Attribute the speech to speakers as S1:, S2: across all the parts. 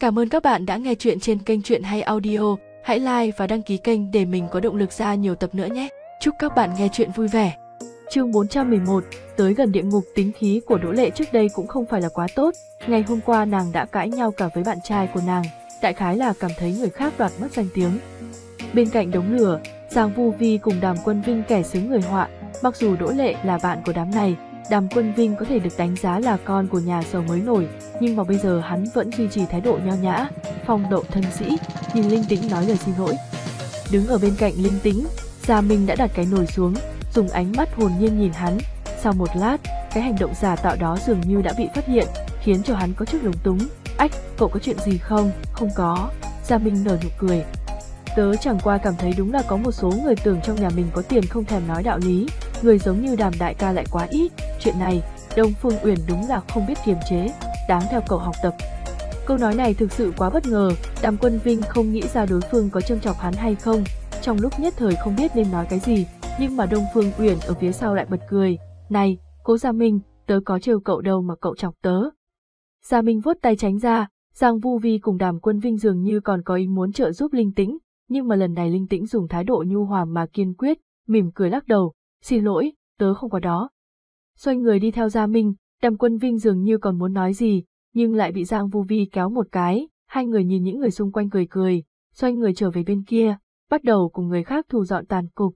S1: Cảm ơn các bạn đã nghe chuyện trên kênh Chuyện Hay Audio. Hãy like và đăng ký kênh để mình có động lực ra nhiều tập nữa nhé. Chúc các bạn nghe chuyện vui vẻ.
S2: Chương 411, tới gần địa ngục tính khí của Đỗ Lệ trước đây cũng không phải là quá tốt. Ngày hôm qua nàng đã cãi nhau cả với bạn trai của nàng, đại khái là cảm thấy người khác đoạt mất danh tiếng. Bên cạnh đống lửa, Giang Vu Vi cùng Đàm Quân Vinh kẻ xứ người họa, mặc dù Đỗ Lệ là bạn của đám này, Đàm Quân Vinh có thể được đánh giá là con của nhà giàu mới nổi, nhưng mà bây giờ hắn vẫn duy trì thái độ nho nhã, phong độ thân sĩ, nhìn Linh Tĩnh nói lời xin lỗi. Đứng ở bên cạnh Linh Tĩnh, Gia Minh đã đặt cái nồi xuống, dùng ánh mắt hồn nhiên nhìn hắn. Sau một lát, cái hành động giả tạo đó dường như đã bị phát hiện, khiến cho hắn có chút lúng túng. Ách, cậu có chuyện gì không? Không có. Gia Minh nở nụ cười. Tớ chẳng qua cảm thấy đúng là có một số người tưởng trong nhà mình có tiền không thèm nói đạo lý, người giống như đàm đại ca lại quá ít, chuyện này, Đông Phương Uyển đúng là không biết kiềm chế, đáng theo cậu học tập. Câu nói này thực sự quá bất ngờ, đàm quân Vinh không nghĩ ra đối phương có châm chọc hắn hay không, trong lúc nhất thời không biết nên nói cái gì, nhưng mà Đông Phương Uyển ở phía sau lại bật cười, này, cố Gia Minh, tớ có trêu cậu đâu mà cậu chọc tớ. Gia Minh vuốt tay tránh ra, Giang Vu Vi cùng đàm quân Vinh dường như còn có ý muốn trợ giúp Linh Tĩnh, nhưng mà lần này Linh Tĩnh dùng thái độ nhu hòa mà kiên quyết, mỉm cười lắc đầu, xin lỗi, tớ không có đó. Xoay người đi theo Gia Minh, đàm quân Vinh dường như còn muốn nói gì, nhưng lại bị Giang Vu Vi kéo một cái, hai người nhìn những người xung quanh cười cười, xoay người trở về bên kia, bắt đầu cùng người khác thu dọn tàn cục.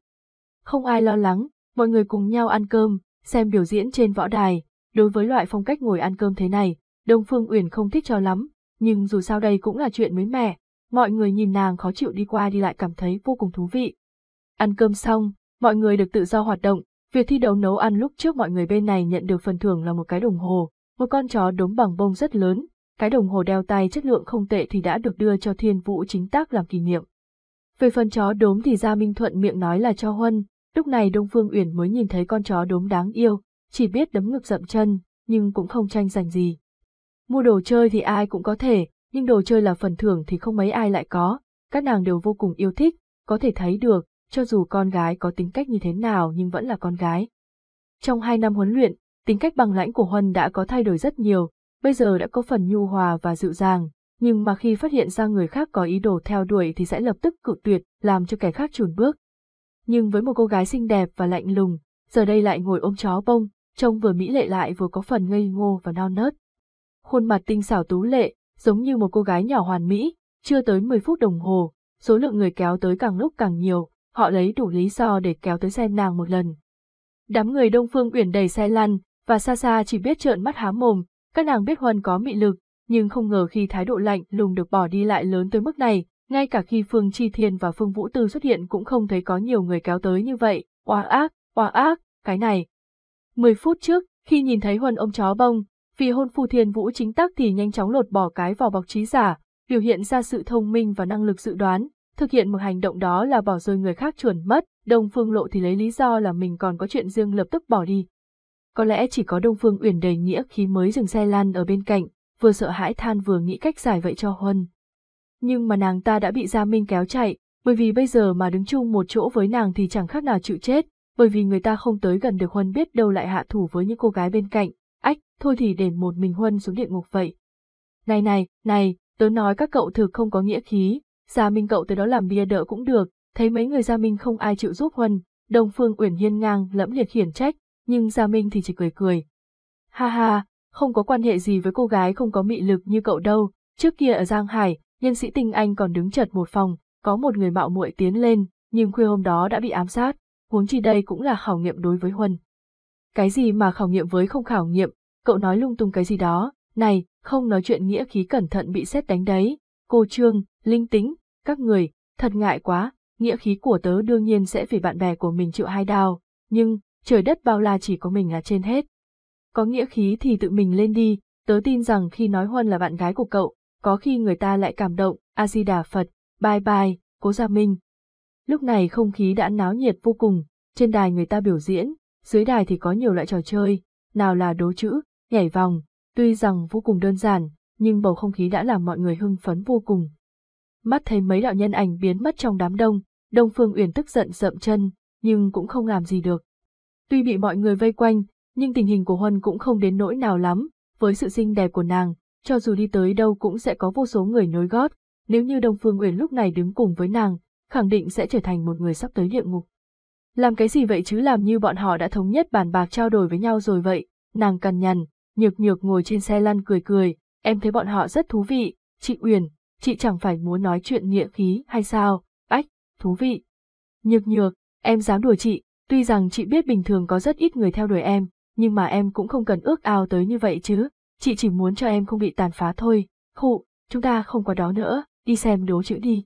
S2: Không ai lo lắng, mọi người cùng nhau ăn cơm, xem biểu diễn trên võ đài, đối với loại phong cách ngồi ăn cơm thế này, Đông Phương Uyển không thích cho lắm, nhưng dù sao đây cũng là chuyện mới mẻ, mọi người nhìn nàng khó chịu đi qua đi lại cảm thấy vô cùng thú vị. Ăn cơm xong, mọi người được tự do hoạt động, việc thi đấu nấu ăn lúc trước mọi người bên này nhận được phần thưởng là một cái đồng hồ, một con chó đốm bằng bông rất lớn, cái đồng hồ đeo tay chất lượng không tệ thì đã được đưa cho Thiên Vũ chính tác làm kỷ niệm. Về phần chó đốm thì Gia Minh Thuận miệng nói là cho Huân, lúc này Đông Phương Uyển mới nhìn thấy con chó đốm đáng yêu, chỉ biết đấm ngực dậm chân, nhưng cũng không tranh giành gì. Mua đồ chơi thì ai cũng có thể, nhưng đồ chơi là phần thưởng thì không mấy ai lại có, các nàng đều vô cùng yêu thích, có thể thấy được, cho dù con gái có tính cách như thế nào nhưng vẫn là con gái. Trong hai năm huấn luyện, tính cách bằng lãnh của Huân đã có thay đổi rất nhiều, bây giờ đã có phần nhu hòa và dịu dàng, nhưng mà khi phát hiện ra người khác có ý đồ theo đuổi thì sẽ lập tức cự tuyệt, làm cho kẻ khác chùn bước. Nhưng với một cô gái xinh đẹp và lạnh lùng, giờ đây lại ngồi ôm chó bông, trông vừa mỹ lệ lại vừa có phần ngây ngô và non nớt. Khuôn mặt tinh xảo tú lệ, giống như một cô gái nhỏ hoàn mỹ, chưa tới 10 phút đồng hồ, số lượng người kéo tới càng lúc càng nhiều, họ lấy đủ lý do để kéo tới xem nàng một lần. Đám người Đông Phương Uyển đầy xe lăn, và xa xa chỉ biết trợn mắt há mồm, các nàng biết Huân có mị lực, nhưng không ngờ khi thái độ lạnh lùng được bỏ đi lại lớn tới mức này, ngay cả khi Phương Chi Thiên và Phương Vũ Tư xuất hiện cũng không thấy có nhiều người kéo tới như vậy, oa ác, oa ác, cái này. Mười phút trước, khi nhìn thấy Huân ôm chó bông, vì hôn phu Thiên Vũ chính tắc thì nhanh chóng lột bỏ cái vỏ bọc trí giả, biểu hiện ra sự thông minh và năng lực dự đoán, thực hiện một hành động đó là bỏ rơi người khác chuẩn mất, Đông Phương Lộ thì lấy lý do là mình còn có chuyện riêng lập tức bỏ đi. Có lẽ chỉ có Đông Phương Uyển đầy nghĩa khí mới dừng xe lăn ở bên cạnh, vừa sợ hãi than vừa nghĩ cách giải vậy cho Huân. Nhưng mà nàng ta đã bị Gia Minh kéo chạy, bởi vì bây giờ mà đứng chung một chỗ với nàng thì chẳng khác nào chịu chết, bởi vì người ta không tới gần được Huân biết đâu lại hạ thủ với những cô gái bên cạnh, ách, thôi thì để một mình Huân xuống địa ngục vậy. Này này, này, tớ nói các cậu thực không có nghĩa khí, Gia Minh cậu tới đó làm bia đỡ cũng được, thấy mấy người Gia Minh không ai chịu giúp Huân, Đông Phương Uyển hiên ngang lẫm liệt khiển trách, nhưng Gia Minh thì chỉ cười cười. Ha ha, không có quan hệ gì với cô gái không có mị lực như cậu đâu, trước kia ở Giang Hải, nhân sĩ tinh anh còn đứng chật một phòng, có một người mạo muội tiến lên, nhưng khuya hôm đó đã bị ám sát, huống chi đây cũng là khảo nghiệm đối với Huân. Cái gì mà khảo nghiệm với không khảo nghiệm, cậu nói lung tung cái gì đó, này, không nói chuyện nghĩa khí cẩn thận bị xét đánh đấy, cô Trương, Linh Tính, các người, thật ngại quá, nghĩa khí của tớ đương nhiên sẽ vì bạn bè của mình chịu hai đau, nhưng, trời đất bao la chỉ có mình là trên hết. Có nghĩa khí thì tự mình lên đi, tớ tin rằng khi nói Huân là bạn gái của cậu, có khi người ta lại cảm động, A-di-đà Phật, bye bye, cố Gia Minh. Lúc này không khí đã náo nhiệt vô cùng, trên đài người ta biểu diễn, dưới đài thì có nhiều loại trò chơi, nào là đố chữ, nhảy vòng, tuy rằng vô cùng đơn giản, nhưng bầu không khí đã làm mọi người hưng phấn vô cùng. Mắt thấy mấy đạo nhân ảnh biến mất trong đám đông, Đông Phương Uyển tức giận rậm chân, nhưng cũng không làm gì được. Tuy bị mọi người vây quanh, nhưng tình hình của Huân cũng không đến nỗi nào lắm, với sự xinh đẹp của nàng, cho dù đi tới đâu cũng sẽ có vô số người nối gót, nếu như Đông Phương Uyển lúc này đứng cùng với nàng, khẳng định sẽ trở thành một người sắp tới địa ngục. Làm cái gì vậy chứ làm như bọn họ đã thống nhất bàn bạc trao đổi với nhau rồi vậy, nàng cằn nhằn, nhược nhược ngồi trên xe lăn cười cười, em thấy bọn họ rất thú vị, chị Uyển, chị chẳng phải muốn nói chuyện nghĩa khí hay sao, ách, thú vị. Nhược nhược, em dám đùa chị, tuy rằng chị biết bình thường có rất ít người theo đuổi em, nhưng mà em cũng không cần ước ao tới như vậy chứ, chị chỉ muốn cho em không bị tàn phá thôi, khụ, chúng ta không qua đó nữa, đi xem đố chữ đi.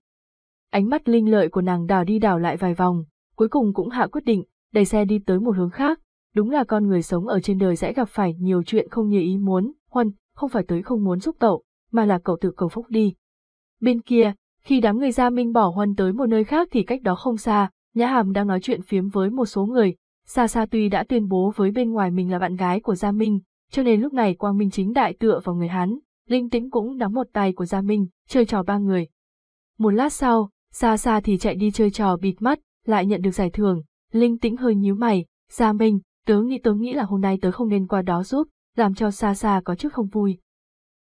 S2: Ánh mắt linh lợi của nàng đảo đi đảo lại vài vòng, cuối cùng cũng hạ quyết định, đẩy xe đi tới một hướng khác, đúng là con người sống ở trên đời sẽ gặp phải nhiều chuyện không như ý muốn, huân, không phải tới không muốn giúp cậu, mà là cậu tự cầu phúc đi. Bên kia, khi đám người Gia Minh bỏ huân tới một nơi khác thì cách đó không xa, Nhã Hàm đang nói chuyện phiếm với một số người, xa xa tuy đã tuyên bố với bên ngoài mình là bạn gái của Gia Minh, cho nên lúc này Quang Minh chính đại tựa vào người hắn, Linh Tĩnh cũng đóng một tay của Gia Minh, chơi trò ba người. Một lát sau, xa xa thì chạy đi chơi trò bịt mắt, lại nhận được giải thưởng, Linh Tĩnh hơi nhíu mày, Gia Minh, tớ nghĩ tớ nghĩ là hôm nay tớ không nên qua đó giúp, làm cho xa xa có chút không vui.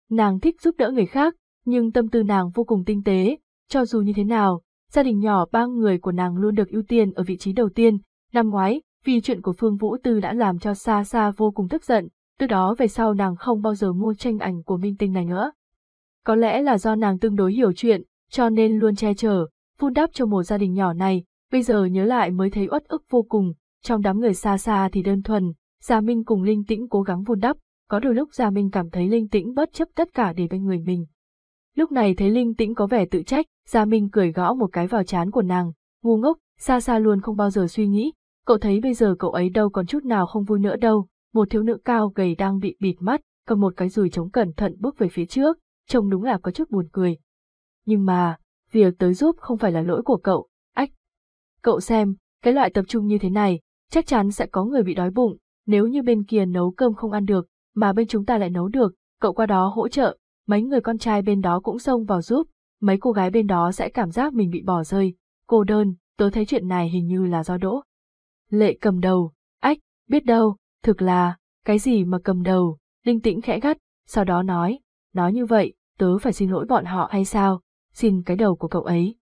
S2: Nàng thích giúp đỡ người khác, nhưng tâm tư nàng vô cùng tinh tế, cho dù như thế nào, gia đình nhỏ ba người của nàng luôn được ưu tiên ở vị trí đầu tiên. Năm ngoái, vì chuyện của Phương Vũ Tư đã làm cho xa xa vô cùng tức giận, từ đó về sau nàng không bao giờ mua tranh ảnh của minh tinh này nữa. Có lẽ là do nàng tương đối hiểu chuyện, cho nên luôn che chở, vun đắp cho một gia đình nhỏ này, bây giờ nhớ lại mới thấy uất ức vô cùng, trong đám người xa xa thì đơn thuần, Gia Minh cùng Linh Tĩnh cố gắng vun đắp, có đôi lúc Gia Minh cảm thấy Linh Tĩnh bất chấp tất cả để bên người mình. Lúc này thấy Linh Tĩnh có vẻ tự trách, Gia Minh cười gõ một cái vào trán của nàng, ngu ngốc, xa xa luôn không bao giờ suy nghĩ, cậu thấy bây giờ cậu ấy đâu còn chút nào không vui nữa đâu, một thiếu nữ cao gầy đang bị bịt mắt, cầm một cái dùi chống cẩn thận bước về phía trước, trông đúng là có chút buồn cười. Nhưng mà, việc tới giúp không phải là lỗi của cậu, ách. Cậu xem, cái loại tập trung như thế này, chắc chắn sẽ có người bị đói bụng, nếu như bên kia nấu cơm không ăn được, mà bên chúng ta lại nấu được, cậu qua đó hỗ trợ, mấy người con trai bên đó cũng xông vào giúp, mấy cô gái bên đó sẽ cảm giác mình bị bỏ rơi, cô đơn, tớ thấy chuyện này hình như là do đỗ. Lệ cầm đầu, ách, biết đâu, thực là, cái gì mà cầm đầu, linh tĩnh khẽ gắt, sau đó nói, nói như vậy, tớ phải xin lỗi bọn họ hay sao, xin cái đầu của cậu ấy.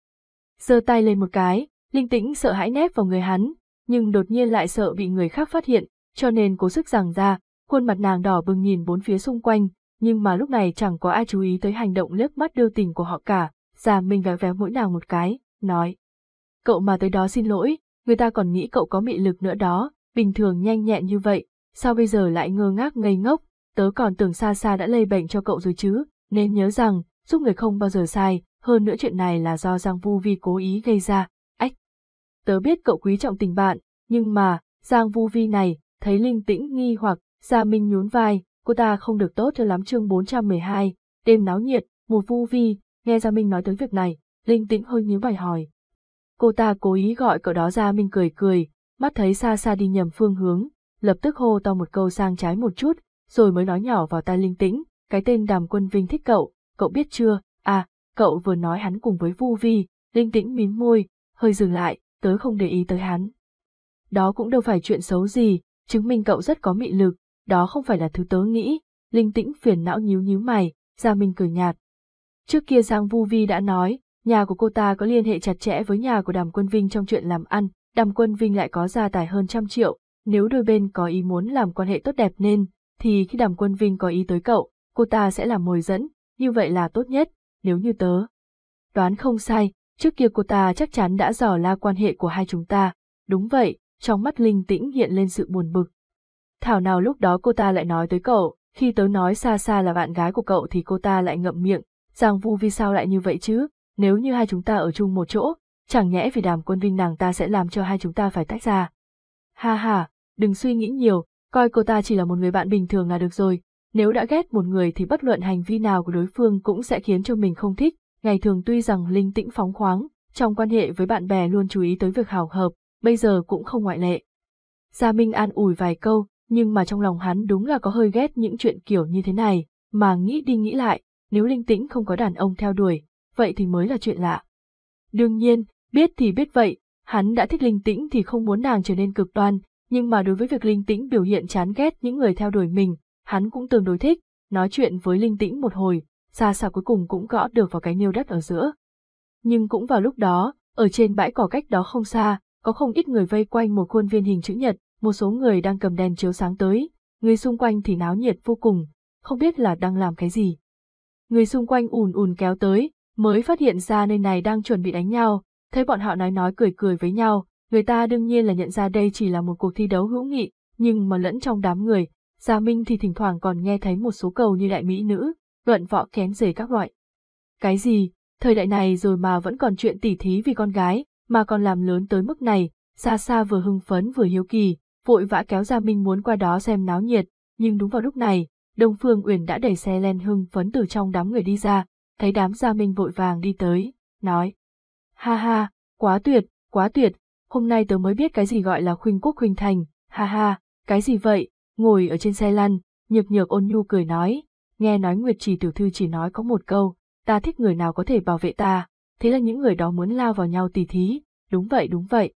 S2: giơ tay lên một cái, linh tĩnh sợ hãi nép vào người hắn, nhưng đột nhiên lại sợ bị người khác phát hiện, cho nên cố sức giằng ra, khuôn mặt nàng đỏ bừng nhìn bốn phía xung quanh, nhưng mà lúc này chẳng có ai chú ý tới hành động liếc mắt đưa tình của họ cả, già Minh véo véo mũi nàng một cái, nói. Cậu mà tới đó xin lỗi, người ta còn nghĩ cậu có mị lực nữa đó, bình thường nhanh nhẹn như vậy, sao bây giờ lại ngơ ngác ngây ngốc, tớ còn tưởng xa xa đã lây bệnh cho cậu rồi chứ, nên nhớ rằng, giúp người không bao giờ sai, hơn nữa chuyện này là do Giang Vu Vi cố ý gây ra, ách. Tớ biết cậu quý trọng tình bạn, nhưng mà, Giang Vu Vi này, thấy linh tĩnh nghi hoặc, Gia Minh nhún vai, cô ta không được tốt cho lắm chương 412, đêm náo nhiệt, một Vu Vi, nghe Gia Minh nói tới việc này, linh tĩnh hơi nhíu mày hỏi. Cô ta cố ý gọi cậu đó ra Minh cười cười, mắt thấy xa xa đi nhầm phương hướng, lập tức hô to một câu sang trái một chút, rồi mới nói nhỏ vào tai linh tĩnh, cái tên đàm quân vinh thích cậu, cậu biết chưa, à, cậu vừa nói hắn cùng với Vu Vi, linh tĩnh mím môi, hơi dừng lại, tớ không để ý tới hắn. Đó cũng đâu phải chuyện xấu gì, chứng minh cậu rất có mị lực, đó không phải là thứ tớ nghĩ, linh tĩnh phiền não nhíu nhíu mày, Gia Minh cười nhạt. Trước kia Giang Vu Vi đã nói, nhà của cô ta có liên hệ chặt chẽ với nhà của Đàm Quân Vinh trong chuyện làm ăn, Đàm Quân Vinh lại có gia tài hơn trăm triệu, nếu đôi bên có ý muốn làm quan hệ tốt đẹp nên, thì khi Đàm Quân Vinh có ý tới cậu, cô ta sẽ làm mồi dẫn, như vậy là tốt nhất, nếu như tớ. Đoán không sai, trước kia cô ta chắc chắn đã dò la quan hệ của hai chúng ta, đúng vậy, trong mắt linh tĩnh hiện lên sự buồn bực. Thảo nào lúc đó cô ta lại nói tới cậu, khi tớ nói xa xa là bạn gái của cậu thì cô ta lại ngậm miệng, Giang Vu vì sao lại như vậy chứ, nếu như hai chúng ta ở chung một chỗ, chẳng nhẽ vì đàm quân vinh nàng ta sẽ làm cho hai chúng ta phải tách ra. Ha ha, đừng suy nghĩ nhiều, coi cô ta chỉ là một người bạn bình thường là được rồi, nếu đã ghét một người thì bất luận hành vi nào của đối phương cũng sẽ khiến cho mình không thích, ngày thường tuy rằng linh tĩnh phóng khoáng, trong quan hệ với bạn bè luôn chú ý tới việc hào hợp, bây giờ cũng không ngoại lệ. Gia Minh an ủi vài câu, nhưng mà trong lòng hắn đúng là có hơi ghét những chuyện kiểu như thế này, mà nghĩ đi nghĩ lại, nếu linh tĩnh không có đàn ông theo đuổi, vậy thì mới là chuyện lạ. Đương nhiên, biết thì biết vậy, hắn đã thích linh tĩnh thì không muốn nàng trở nên cực đoan, nhưng mà đối với việc linh tĩnh biểu hiện chán ghét những người theo đuổi mình, hắn cũng tương đối thích, nói chuyện với linh tĩnh một hồi, xa xa cuối cùng cũng gõ được vào cái nêu đất ở giữa. Nhưng cũng vào lúc đó, ở trên bãi cỏ cách đó không xa, có không ít người vây quanh một khuôn viên hình chữ nhật, một số người đang cầm đèn chiếu sáng tới, người xung quanh thì náo nhiệt vô cùng, không biết là đang làm cái gì. Người xung quanh ùn ùn kéo tới, mới phát hiện ra nơi này đang chuẩn bị đánh nhau, thấy bọn họ nói nói cười cười với nhau, người ta đương nhiên là nhận ra đây chỉ là một cuộc thi đấu hữu nghị, nhưng mà lẫn trong đám người, Gia Minh thì thỉnh thoảng còn nghe thấy một số câu như đại mỹ nữ, luận võ kén rể các loại. Cái gì, thời đại này rồi mà vẫn còn chuyện tỉ thí vì con gái, mà còn làm lớn tới mức này, xa xa vừa hưng phấn vừa hiếu kỳ, vội vã kéo Gia Minh muốn qua đó xem náo nhiệt, nhưng đúng vào lúc này, Đông Phương Uyển đã đẩy xe len hưng phấn từ trong đám người đi ra, thấy đám Gia Minh vội vàng đi tới, nói. Ha ha, quá tuyệt, quá tuyệt, hôm nay tớ mới biết cái gì gọi là khuynh quốc khuynh thành, ha ha, cái gì vậy, ngồi ở trên xe lăn, nhược nhược ôn nhu cười nói, nghe nói Nguyệt Trì tiểu thư chỉ nói có một câu, ta thích người nào có thể bảo vệ ta, thế là những người đó muốn lao vào nhau tỉ thí, đúng vậy đúng vậy.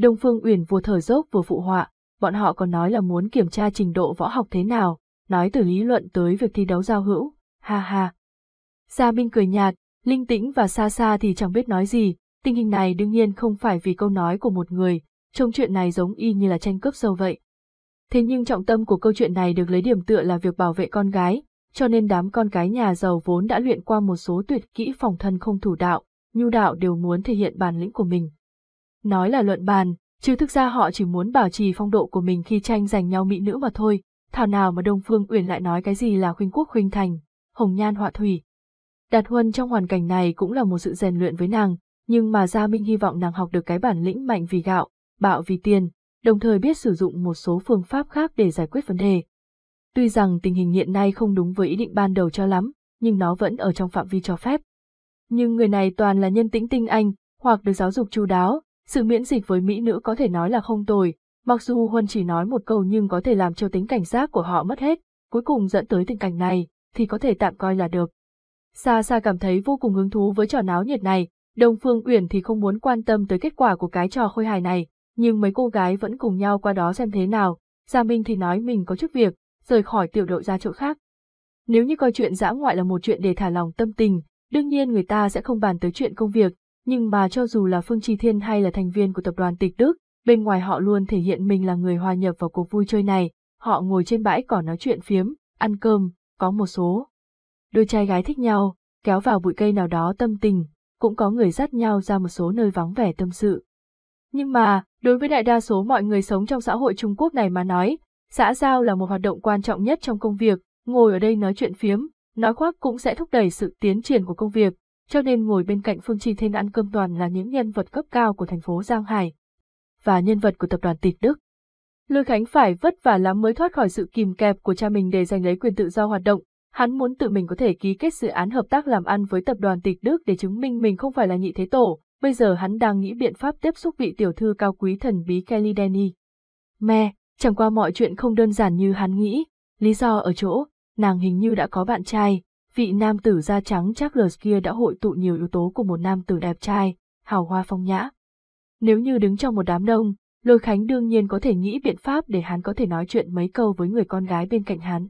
S2: Đông Phương Uyển vừa thở dốc vừa phụ họa, bọn họ còn nói là muốn kiểm tra trình độ võ học thế nào, nói từ lý luận tới việc thi đấu giao hữu, ha ha. Gia Minh cười nhạt, linh tĩnh và xa xa thì chẳng biết nói gì, tình hình này đương nhiên không phải vì câu nói của một người, trông chuyện này giống y như là tranh cướp sâu vậy. Thế nhưng trọng tâm của câu chuyện này được lấy điểm tựa là việc bảo vệ con gái, cho nên đám con gái nhà giàu vốn đã luyện qua một số tuyệt kỹ phòng thân không thủ đạo, nhu đạo đều muốn thể hiện bản lĩnh của mình. Nói là luận bàn, chứ thực ra họ chỉ muốn bảo trì phong độ của mình khi tranh giành nhau mỹ nữ mà thôi, thảo nào mà Đông Phương Uyển lại nói cái gì là khuynh quốc khuynh thành, hồng nhan họa thủy. Đạt Huân trong hoàn cảnh này cũng là một sự rèn luyện với nàng, nhưng mà Gia Minh hy vọng nàng học được cái bản lĩnh mạnh vì gạo, bạo vì tiền, đồng thời biết sử dụng một số phương pháp khác để giải quyết vấn đề. Tuy rằng tình hình hiện nay không đúng với ý định ban đầu cho lắm, nhưng nó vẫn ở trong phạm vi cho phép. Nhưng người này toàn là nhân tĩnh tinh anh, hoặc được giáo dục chu đáo, sự miễn dịch với mỹ nữ có thể nói là không tồi, mặc dù Huân chỉ nói một câu nhưng có thể làm cho tính cảnh giác của họ mất hết, cuối cùng dẫn tới tình cảnh này, thì có thể tạm coi là được. xa xa cảm thấy vô cùng hứng thú với trò náo nhiệt này, Đông Phương Uyển thì không muốn quan tâm tới kết quả của cái trò khôi hài này, nhưng mấy cô gái vẫn cùng nhau qua đó xem thế nào, Gia Minh thì nói mình có chức việc, rời khỏi tiểu đội ra chỗ khác. Nếu như coi chuyện dã ngoại là một chuyện để thả lòng tâm tình, đương nhiên người ta sẽ không bàn tới chuyện công việc, nhưng mà cho dù là Phương Chi Thiên hay là thành viên của tập đoàn Tịch Đức, bên ngoài họ luôn thể hiện mình là người hòa nhập vào cuộc vui chơi này, họ ngồi trên bãi cỏ nói chuyện phiếm, ăn cơm, có một số. Đôi trai gái thích nhau, kéo vào bụi cây nào đó tâm tình, cũng có người dắt nhau ra một số nơi vắng vẻ tâm sự. Nhưng mà, đối với đại đa số mọi người sống trong xã hội Trung Quốc này mà nói, xã giao là một hoạt động quan trọng nhất trong công việc, ngồi ở đây nói chuyện phiếm, nói khoác cũng sẽ thúc đẩy sự tiến triển của công việc, cho nên ngồi bên cạnh Phương Chi Thiên ăn cơm toàn là những nhân vật cấp cao của thành phố Giang Hải và nhân vật của tập đoàn Tịch Đức. Lôi Khánh phải vất vả lắm mới thoát khỏi sự kìm kẹp của cha mình để giành lấy quyền tự do hoạt động, hắn muốn tự mình có thể ký kết dự án hợp tác làm ăn với tập đoàn Tịch Đức để chứng minh mình không phải là nhị thế tổ, bây giờ hắn đang nghĩ biện pháp tiếp xúc vị tiểu thư cao quý thần bí Kelly Denny. Mẹ, chẳng qua mọi chuyện không đơn giản như hắn nghĩ, lý do ở chỗ, nàng hình như đã có bạn trai, vị nam tử da trắng Charles kia đã hội tụ nhiều yếu tố của một nam tử đẹp trai, hào hoa phong nhã. Nếu như đứng trong một đám đông, Lôi Khánh đương nhiên có thể nghĩ biện pháp để hắn có thể nói chuyện mấy câu với người con gái bên cạnh hắn.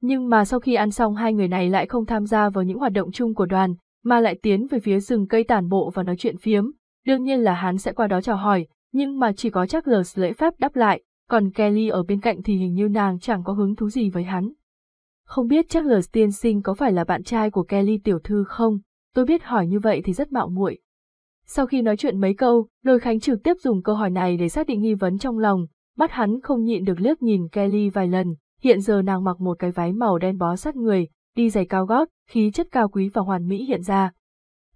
S2: Nhưng mà sau khi ăn xong hai người này lại không tham gia vào những hoạt động chung của đoàn, mà lại tiến về phía rừng cây tản bộ và nói chuyện phiếm. Đương nhiên là hắn sẽ qua đó chào hỏi, nhưng mà chỉ có Charles lễ phép đáp lại, còn Kelly ở bên cạnh thì hình như nàng chẳng có hứng thú gì với hắn. Không biết chắc lờ tiên sinh có phải là bạn trai của Kelly tiểu thư không, tôi biết hỏi như vậy thì rất mạo muội. Sau khi nói chuyện mấy câu, Lôi Khánh trực tiếp dùng câu hỏi này để xác định nghi vấn trong lòng, mắt hắn không nhịn được liếc nhìn Kelly vài lần, hiện giờ nàng mặc một cái váy màu đen bó sát người, đi giày cao gót, khí chất cao quý và hoàn mỹ hiện ra.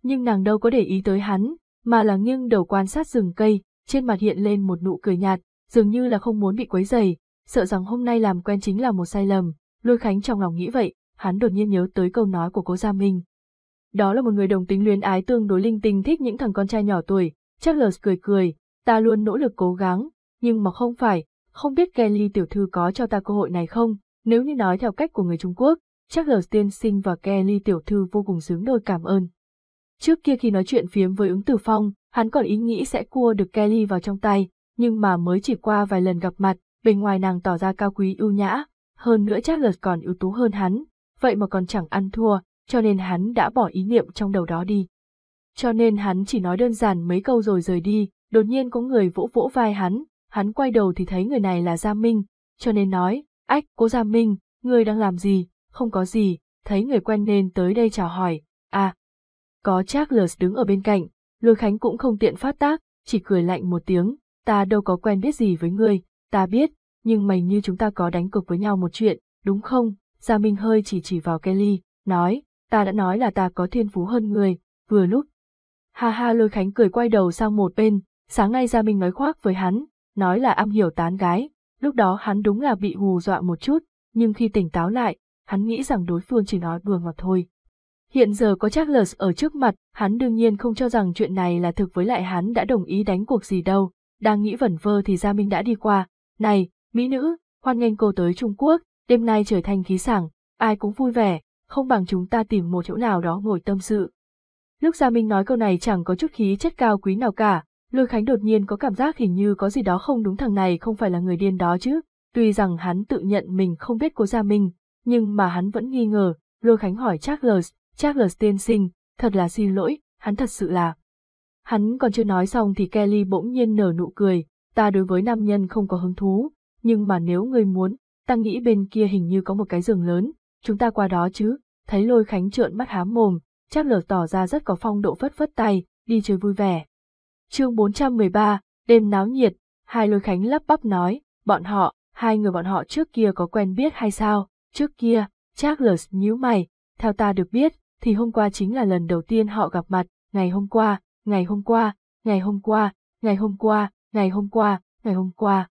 S2: Nhưng nàng đâu có để ý tới hắn, mà là nghiêng đầu quan sát rừng cây, trên mặt hiện lên một nụ cười nhạt, dường như là không muốn bị quấy rầy, sợ rằng hôm nay làm quen chính là một sai lầm. Lôi Khánh trong lòng nghĩ vậy, hắn đột nhiên nhớ tới câu nói của cố Gia Minh. Đó là một người đồng tính luyến ái tương đối linh tinh thích những thằng con trai nhỏ tuổi, Charles cười cười, ta luôn nỗ lực cố gắng, nhưng mà không phải, không biết Kelly tiểu thư có cho ta cơ hội này không, nếu như nói theo cách của người Trung Quốc, chắc Charles tiên sinh và Kelly tiểu thư vô cùng xứng đôi cảm ơn. Trước kia khi nói chuyện phiếm với ứng tử phong, hắn còn ý nghĩ sẽ cua được Kelly vào trong tay, nhưng mà mới chỉ qua vài lần gặp mặt, bên ngoài nàng tỏ ra cao quý ưu nhã, hơn nữa Charles còn ưu tú hơn hắn, vậy mà còn chẳng ăn thua, cho nên hắn đã bỏ ý niệm trong đầu đó đi. Cho nên hắn chỉ nói đơn giản mấy câu rồi rời đi, đột nhiên có người vỗ vỗ vai hắn, hắn quay đầu thì thấy người này là Gia Minh, cho nên nói, ách, cố Gia Minh, người đang làm gì, không có gì, thấy người quen nên tới đây chào hỏi, à. Có Charles đứng ở bên cạnh, Lôi Khánh cũng không tiện phát tác, chỉ cười lạnh một tiếng, ta đâu có quen biết gì với ngươi, ta biết, nhưng mày như chúng ta có đánh cược với nhau một chuyện, đúng không? Gia Minh hơi chỉ chỉ vào Kelly, nói, ta đã nói là ta có thiên phú hơn người, vừa lúc. Ha ha lôi khánh cười quay đầu sang một bên, sáng nay Gia Minh nói khoác với hắn, nói là am hiểu tán gái, lúc đó hắn đúng là bị hù dọa một chút, nhưng khi tỉnh táo lại, hắn nghĩ rằng đối phương chỉ nói đùa ngọt thôi. Hiện giờ có Charles ở trước mặt, hắn đương nhiên không cho rằng chuyện này là thực với lại hắn đã đồng ý đánh cuộc gì đâu, đang nghĩ vẩn vơ thì Gia Minh đã đi qua, này, mỹ nữ, hoan nghênh cô tới Trung Quốc, đêm nay trời thanh khí sảng, ai cũng vui vẻ, không bằng chúng ta tìm một chỗ nào đó ngồi tâm sự. Lúc Gia Minh nói câu này chẳng có chút khí chất cao quý nào cả, Lôi Khánh đột nhiên có cảm giác hình như có gì đó không đúng thằng này không phải là người điên đó chứ, tuy rằng hắn tự nhận mình không biết cô Gia Minh, nhưng mà hắn vẫn nghi ngờ, Lôi Khánh hỏi Charles, Charles tiên sinh, thật là xin lỗi, hắn thật sự là. Hắn còn chưa nói xong thì Kelly bỗng nhiên nở nụ cười, ta đối với nam nhân không có hứng thú, nhưng mà nếu ngươi muốn, ta nghĩ bên kia hình như có một cái giường lớn, chúng ta qua đó chứ, thấy lôi khánh trợn mắt hám mồm, chắc lở tỏ ra rất có phong độ phất phất tay, đi chơi vui vẻ. chương 413, đêm náo nhiệt, hai lôi khánh lắp bắp nói, bọn họ, hai người bọn họ trước kia có quen biết hay sao, trước kia, Charles nhíu mày, theo ta được biết, thì hôm qua chính là lần đầu tiên họ gặp mặt, ngày hôm qua, ngày hôm qua, ngày hôm qua, ngày hôm qua, ngày hôm qua, ngày hôm qua.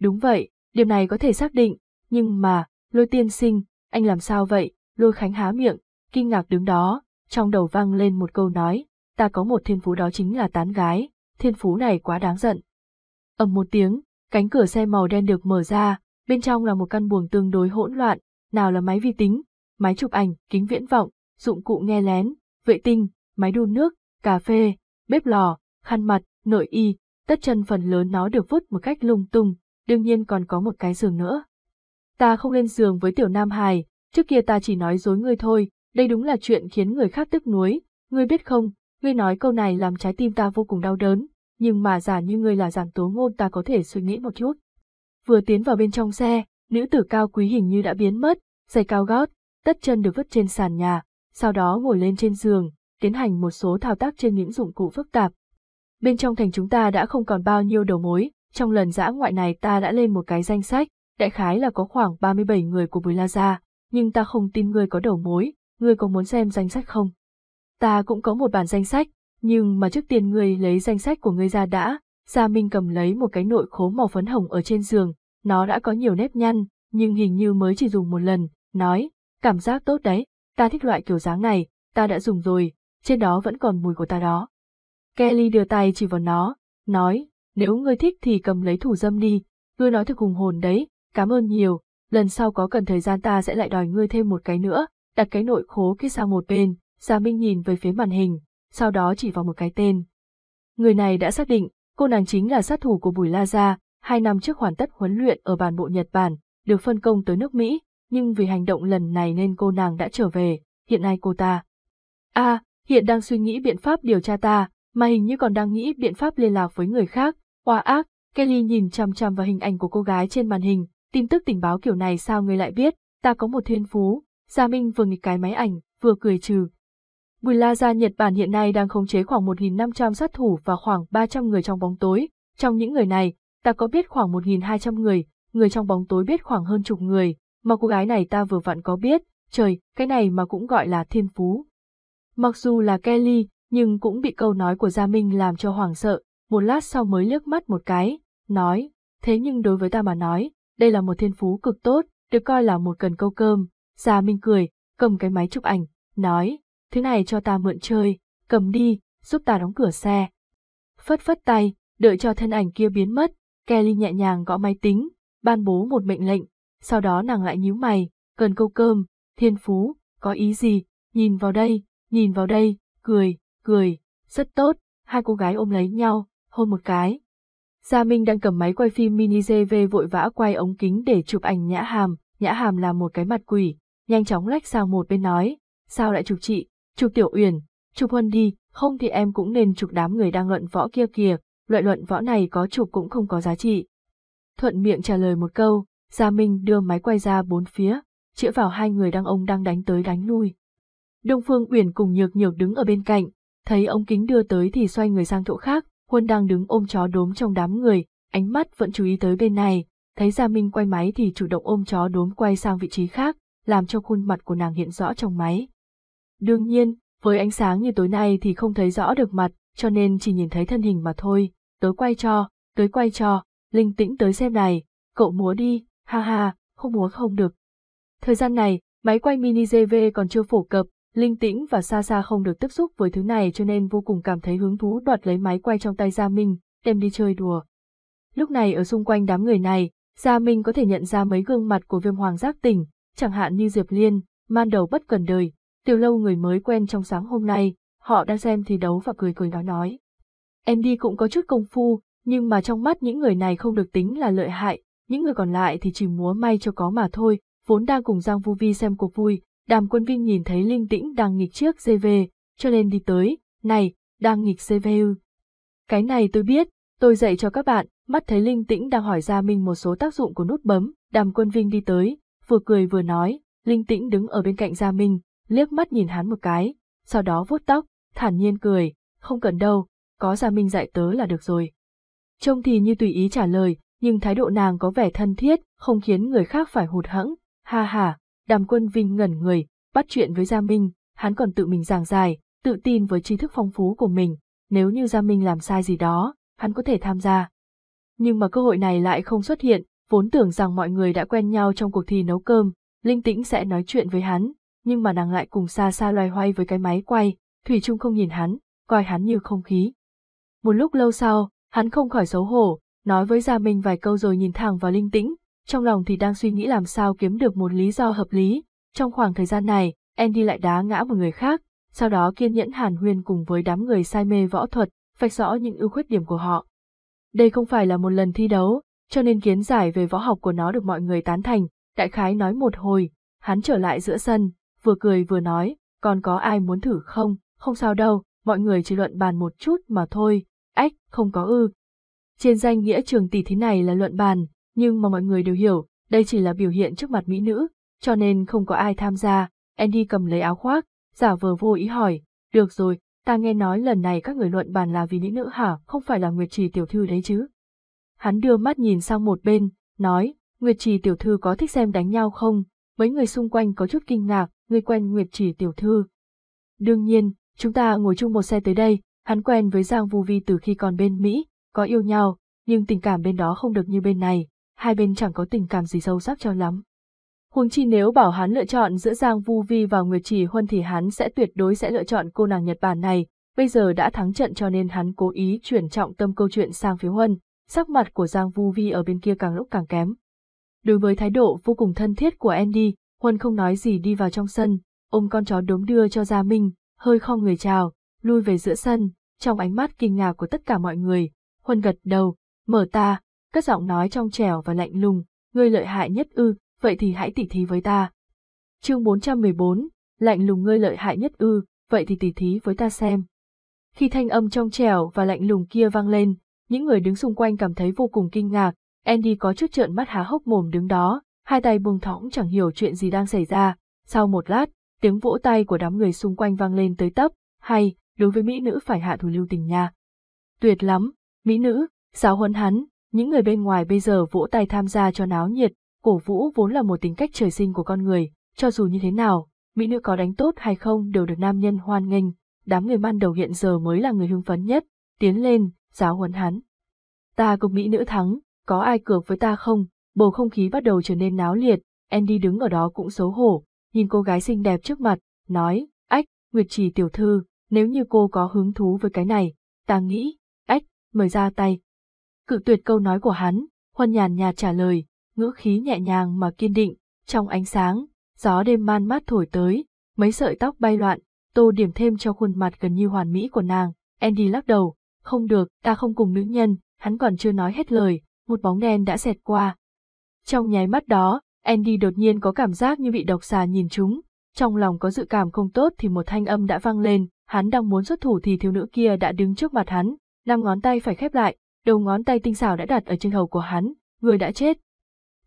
S2: Đúng vậy, điểm này có thể xác định, nhưng mà, lôi tiên sinh, anh làm sao vậy? Lôi Khánh há miệng, kinh ngạc đứng đó, trong đầu vang lên một câu nói, ta có một thiên phú đó chính là tán gái, thiên phú này quá đáng giận. ầm một tiếng, cánh cửa xe màu đen được mở ra, bên trong là một căn buồng tương đối hỗn loạn, nào là máy vi tính, máy chụp ảnh, kính viễn vọng, dụng cụ nghe lén, vệ tinh, máy đun nước, cà phê, bếp lò, khăn mặt, nội y, tất chân phần lớn nó được vứt một cách lung tung, đương nhiên còn có một cái giường nữa. Ta không lên giường với tiểu nam hài, trước kia ta chỉ nói dối ngươi thôi, đây đúng là chuyện khiến người khác tức nuối, ngươi biết không, ngươi nói câu này làm trái tim ta vô cùng đau đớn, nhưng mà giả như ngươi là giản tố ngôn ta có thể suy nghĩ một chút. Vừa tiến vào bên trong xe, nữ tử cao quý hình như đã biến mất, giày cao gót, tất chân được vứt trên sàn nhà, sau đó ngồi lên trên giường, tiến hành một số thao tác trên những dụng cụ phức tạp. Bên trong thành chúng ta đã không còn bao nhiêu đầu mối, trong lần dã ngoại này ta đã lên một cái danh sách, đại khái là có khoảng 37 người của Bùi La Gia, nhưng ta không tin ngươi có đầu mối, ngươi có muốn xem danh sách không? Ta cũng có một bản danh sách, nhưng mà trước tiên ngươi lấy danh sách của ngươi ra đã, Gia Minh cầm lấy một cái nội khố màu phấn hồng ở trên giường, nó đã có nhiều nếp nhăn, nhưng hình như mới chỉ dùng một lần, nói, cảm giác tốt đấy, ta thích loại kiểu dáng này, ta đã dùng rồi, trên đó vẫn còn mùi của ta đó. Kelly đưa tay chỉ vào nó, nói, nếu ngươi thích thì cầm lấy thủ dâm đi, ngươi nói thực hùng hồn đấy, cảm ơn nhiều, lần sau có cần thời gian ta sẽ lại đòi ngươi thêm một cái nữa, đặt cái nội khố kia sang một bên, Gia Minh nhìn về phía màn hình, sau đó chỉ vào một cái tên. Người này đã xác định, cô nàng chính là sát thủ của Bùi La Gia, hai năm trước hoàn tất huấn luyện ở bản bộ Nhật Bản, được phân công tới nước Mỹ, nhưng vì hành động lần này nên cô nàng đã trở về, hiện nay cô ta. a hiện đang suy nghĩ biện pháp điều tra ta, mà hình như còn đang nghĩ biện pháp liên lạc với người khác, Hoa ác, Kelly nhìn chằm chằm vào hình ảnh của cô gái trên màn hình, tin tức tình báo kiểu này sao người lại biết, ta có một thiên phú. Gia Minh vừa nghịch cái máy ảnh, vừa cười trừ. Bùi La Gia Nhật Bản hiện nay đang khống chế khoảng 1.500 sát thủ và khoảng 300 người trong bóng tối. Trong những người này, ta có biết khoảng 1.200 người, người trong bóng tối biết khoảng hơn chục người, mà cô gái này ta vừa vặn có biết, trời, cái này mà cũng gọi là thiên phú. Mặc dù là Kelly, nhưng cũng bị câu nói của Gia Minh làm cho hoảng sợ, một lát sau mới liếc mắt một cái, nói, thế nhưng đối với ta mà nói, đây là một thiên phú cực tốt, được coi là một cần câu cơm. Gia Minh cười, cầm cái máy chụp ảnh, nói, thứ này cho ta mượn chơi, cầm đi, giúp ta đóng cửa xe. Phất phất tay, đợi cho thân ảnh kia biến mất, Kelly nhẹ nhàng gõ máy tính, ban bố một mệnh lệnh, sau đó nàng lại nhíu mày, cần câu cơm, thiên phú, có ý gì, nhìn vào đây, nhìn vào đây, cười, cười, rất tốt, hai cô gái ôm lấy nhau, hôn một cái. Gia Minh đang cầm máy quay phim mini DV vội vã quay ống kính để chụp ảnh nhã hàm, Nhã Hàm là một cái mặt quỷ, nhanh chóng lách sang một bên nói, sao lại chụp chị, chụp Tiểu Uyển, chụp Huân đi, không thì em cũng nên chụp đám người đang luận võ kia kìa, loại luận võ này có chụp cũng không có giá trị. Thuận miệng trả lời một câu, Gia Minh đưa máy quay ra bốn phía, chĩa vào hai người đang ông đang đánh tới đánh lui. Đông Phương Uyển cùng Nhược Nhược đứng ở bên cạnh, thấy ống kính đưa tới thì xoay người sang chỗ khác, Huân đang đứng ôm chó đốm trong đám người, ánh mắt vẫn chú ý tới bên này, thấy Gia Minh quay máy thì chủ động ôm chó đốm quay sang vị trí khác, làm cho khuôn mặt của nàng hiện rõ trong máy. Đương nhiên, với ánh sáng như tối nay thì không thấy rõ được mặt, cho nên chỉ nhìn thấy thân hình mà thôi, tới quay cho, tới quay cho, linh tĩnh tới xem này, cậu múa đi, ha ha, không múa không được. Thời gian này, máy quay mini GV còn chưa phổ cập, linh tĩnh và xa xa không được tiếp xúc với thứ này cho nên vô cùng cảm thấy hứng thú đoạt lấy máy quay trong tay Gia Minh, đem đi chơi đùa. Lúc này ở xung quanh đám người này, Gia Minh có thể nhận ra mấy gương mặt của viêm hoàng giác tỉnh, chẳng hạn như Diệp Liên, man đầu bất cần đời, tiểu lâu người mới quen trong sáng hôm nay, họ đang xem thì đấu và cười cười nói nói. Em đi cũng có chút công phu, nhưng mà trong mắt những người này không được tính là lợi hại, những người còn lại thì chỉ múa may cho có mà thôi, vốn đang cùng Giang Vu Vi xem cuộc vui, đàm quân vinh nhìn thấy Linh Tĩnh đang nghịch chiếc CV, cho nên đi tới, này, đang nghịch CV ư. Cái này tôi biết, tôi dạy cho các bạn, mắt thấy Linh Tĩnh đang hỏi ra mình một số tác dụng của nút bấm, đàm quân vinh đi tới, vừa cười vừa nói, Linh Tĩnh đứng ở bên cạnh Gia Minh, liếc mắt nhìn hắn một cái, sau đó vuốt tóc, thản nhiên cười, không cần đâu, có Gia Minh dạy tớ là được rồi. Trông thì như tùy ý trả lời, nhưng thái độ nàng có vẻ thân thiết, không khiến người khác phải hụt hẫng. Ha ha, đàm quân vinh ngẩn người, bắt chuyện với Gia Minh, hắn còn tự mình giảng giải, tự tin với tri thức phong phú của mình, nếu như Gia Minh làm sai gì đó, hắn có thể tham gia. Nhưng mà cơ hội này lại không xuất hiện, vốn tưởng rằng mọi người đã quen nhau trong cuộc thi nấu cơm, Linh Tĩnh sẽ nói chuyện với hắn, nhưng mà nàng lại cùng xa xa loay hoay với cái máy quay, Thủy Trung không nhìn hắn, coi hắn như không khí. Một lúc lâu sau, hắn không khỏi xấu hổ, nói với Gia Minh vài câu rồi nhìn thẳng vào Linh Tĩnh, trong lòng thì đang suy nghĩ làm sao kiếm được một lý do hợp lý. Trong khoảng thời gian này, Andy lại đá ngã một người khác, sau đó kiên nhẫn hàn huyên cùng với đám người say mê võ thuật, vạch rõ những ưu khuyết điểm của họ. Đây không phải là một lần thi đấu, cho nên kiến giải về võ học của nó được mọi người tán thành, đại khái nói một hồi, hắn trở lại giữa sân, vừa cười vừa nói, còn có ai muốn thử không, không sao đâu, mọi người chỉ luận bàn một chút mà thôi, ách, không có ư. Trên danh nghĩa trường tỷ thí này là luận bàn, nhưng mà mọi người đều hiểu, đây chỉ là biểu hiện trước mặt mỹ nữ, cho nên không có ai tham gia, Andy cầm lấy áo khoác, giả vờ vô ý hỏi, được rồi, ta nghe nói lần này các người luận bàn là vì mỹ nữ hả, không phải là Nguyệt Trì tiểu thư đấy chứ. Hắn đưa mắt nhìn sang một bên, nói, Nguyệt Trì tiểu thư có thích xem đánh nhau không? Mấy người xung quanh có chút kinh ngạc, người quen Nguyệt Trì tiểu thư. Đương nhiên, chúng ta ngồi chung một xe tới đây, hắn quen với Giang Vu Vi từ khi còn bên Mỹ, có yêu nhau, nhưng tình cảm bên đó không được như bên này, hai bên chẳng có tình cảm gì sâu sắc cho lắm. Huống chi nếu bảo hắn lựa chọn giữa Giang Vu Vi và Nguyệt Trì Huân thì hắn sẽ tuyệt đối sẽ lựa chọn cô nàng Nhật Bản này, bây giờ đã thắng trận cho nên hắn cố ý chuyển trọng tâm câu chuyện sang phía Huân, sắc mặt của Giang Vu Vi ở bên kia càng lúc càng kém. Đối với thái độ vô cùng thân thiết của Andy, Huân không nói gì đi vào trong sân, ôm con chó đốm đưa cho Gia Minh, hơi khom người chào, lui về giữa sân, trong ánh mắt kinh ngạc của tất cả mọi người, Huân gật đầu, mở ta, cất giọng nói trong trẻo và lạnh lùng, ngươi lợi hại nhất ư, vậy thì hãy tỉ thí với ta. Chương 414, lạnh lùng ngươi lợi hại nhất ư, vậy thì tỉ thí với ta xem. Khi thanh âm trong trẻo và lạnh lùng kia vang lên, những người đứng xung quanh cảm thấy vô cùng kinh ngạc, Andy có chút trợn mắt há hốc mồm đứng đó, hai tay buông thõng chẳng hiểu chuyện gì đang xảy ra. Sau một lát, tiếng vỗ tay của đám người xung quanh vang lên tới tấp, hay, đối với mỹ nữ phải hạ thủ lưu tình nha. Tuyệt lắm, mỹ nữ, giáo huấn hắn, những người bên ngoài bây giờ vỗ tay tham gia cho náo nhiệt, cổ vũ vốn là một tính cách trời sinh của con người, cho dù như thế nào, mỹ nữ có đánh tốt hay không đều được nam nhân hoan nghênh, đám người ban đầu hiện giờ mới là người hưng phấn nhất, tiến lên, giáo huấn hắn. Ta cùng mỹ nữ thắng, có ai cược với ta không? Bầu không khí bắt đầu trở nên náo liệt, Andy đứng ở đó cũng xấu hổ, nhìn cô gái xinh đẹp trước mặt, nói, ách, Nguyệt Trì tiểu thư, nếu như cô có hứng thú với cái này, ta nghĩ, ách, mời ra tay. Cự tuyệt câu nói của hắn, Huân nhàn nhạt trả lời, ngữ khí nhẹ nhàng mà kiên định, trong ánh sáng, gió đêm man mát thổi tới, mấy sợi tóc bay loạn, tô điểm thêm cho khuôn mặt gần như hoàn mỹ của nàng. Andy lắc đầu, không được, ta không cùng nữ nhân, hắn còn chưa nói hết lời, một bóng đen đã xẹt qua. Trong nháy mắt đó, Andy đột nhiên có cảm giác như bị độc xà nhìn chúng, trong lòng có dự cảm không tốt thì một thanh âm đã vang lên, hắn đang muốn xuất thủ thì thiếu nữ kia đã đứng trước mặt hắn, năm ngón tay phải khép lại, đầu ngón tay tinh xảo đã đặt ở trên hầu của hắn, người đã chết.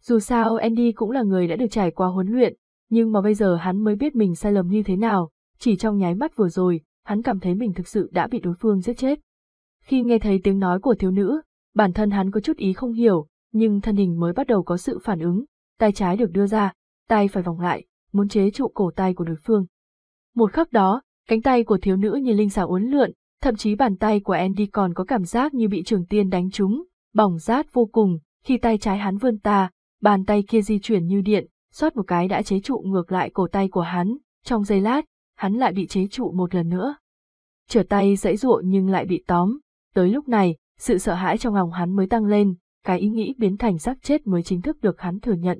S2: Dù sao Andy cũng là người đã được trải qua huấn luyện, nhưng mà bây giờ hắn mới biết mình sai lầm như thế nào, chỉ trong nháy mắt vừa rồi, hắn cảm thấy mình thực sự đã bị đối phương giết chết. Khi nghe thấy tiếng nói của thiếu nữ, bản thân hắn có chút ý không hiểu, nhưng thân hình mới bắt đầu có sự phản ứng, tay trái được đưa ra, tay phải vòng lại, muốn chế trụ cổ tay của đối phương. Một khắc đó, cánh tay của thiếu nữ như linh xảo uốn lượn, thậm chí bàn tay của Andy còn có cảm giác như bị trường tiên đánh trúng, bỏng rát vô cùng, khi tay trái hắn vươn ta, bàn tay kia di chuyển như điện, xoát một cái đã chế trụ ngược lại cổ tay của hắn, trong giây lát, hắn lại bị chế trụ một lần nữa. Trở tay dãy dụa nhưng lại bị tóm, tới lúc này, sự sợ hãi trong lòng hắn mới tăng lên, cái ý nghĩ biến thành xác chết mới chính thức được hắn thừa nhận.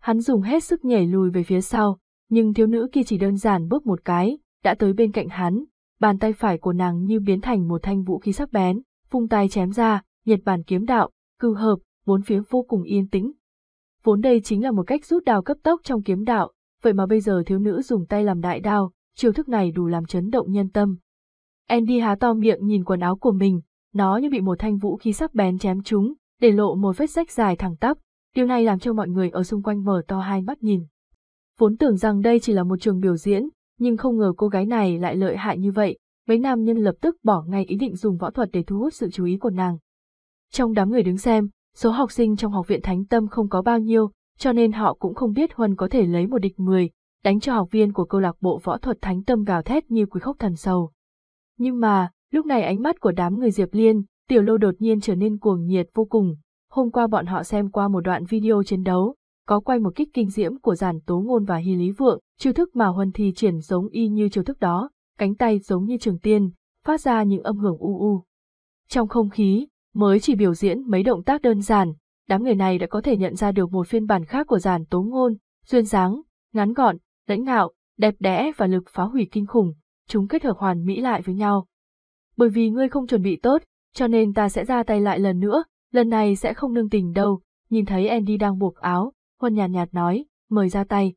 S2: Hắn dùng hết sức nhảy lùi về phía sau, nhưng thiếu nữ kia chỉ đơn giản bước một cái, đã tới bên cạnh hắn, bàn tay phải của nàng như biến thành một thanh vũ khí sắc bén, vung tay chém ra, nhật bản kiếm đạo, cư hợp, bốn phía vô cùng yên tĩnh. Vốn đây chính là một cách rút đào cấp tốc trong kiếm đạo, vậy mà bây giờ thiếu nữ dùng tay làm đại đao, chiêu thức này đủ làm chấn động nhân tâm. Andy há to miệng nhìn quần áo của mình, nó như bị một thanh vũ khí sắc bén chém trúng, để lộ một vết rách dài thẳng tắp, điều này làm cho mọi người ở xung quanh mở to hai mắt nhìn. Vốn tưởng rằng đây chỉ là một trường biểu diễn, nhưng không ngờ cô gái này lại lợi hại như vậy, mấy nam nhân lập tức bỏ ngay ý định dùng võ thuật để thu hút sự chú ý của nàng. Trong đám người đứng xem, số học sinh trong học viện Thánh Tâm không có bao nhiêu, cho nên họ cũng không biết Huân có thể lấy một địch mười, đánh cho học viên của câu lạc bộ võ thuật Thánh Tâm gào thét như quý khóc thần sầu. Nhưng mà, lúc này ánh mắt của đám người Diệp Liên, Tiểu Lô đột nhiên trở nên cuồng nhiệt vô cùng. Hôm qua bọn họ xem qua một đoạn video chiến đấu, có quay một kích kinh diễm của giản tố ngôn và hy lý vượng, chiêu thức mà Huân thi triển giống y như chiêu thức đó, cánh tay giống như trường tiên, phát ra những âm hưởng u u. Trong không khí, mới chỉ biểu diễn mấy động tác đơn giản, đám người này đã có thể nhận ra được một phiên bản khác của giản tố ngôn, duyên dáng, ngắn gọn, lãnh ngạo, đẹp đẽ và lực phá hủy kinh khủng, chúng kết hợp hoàn mỹ lại với nhau. Bởi vì ngươi không chuẩn bị tốt, cho nên ta sẽ ra tay lại lần nữa, lần này sẽ không nương tình đâu, nhìn thấy Andy đang buộc áo, Huân nhàn nhạt, nhạt nói, mời ra tay.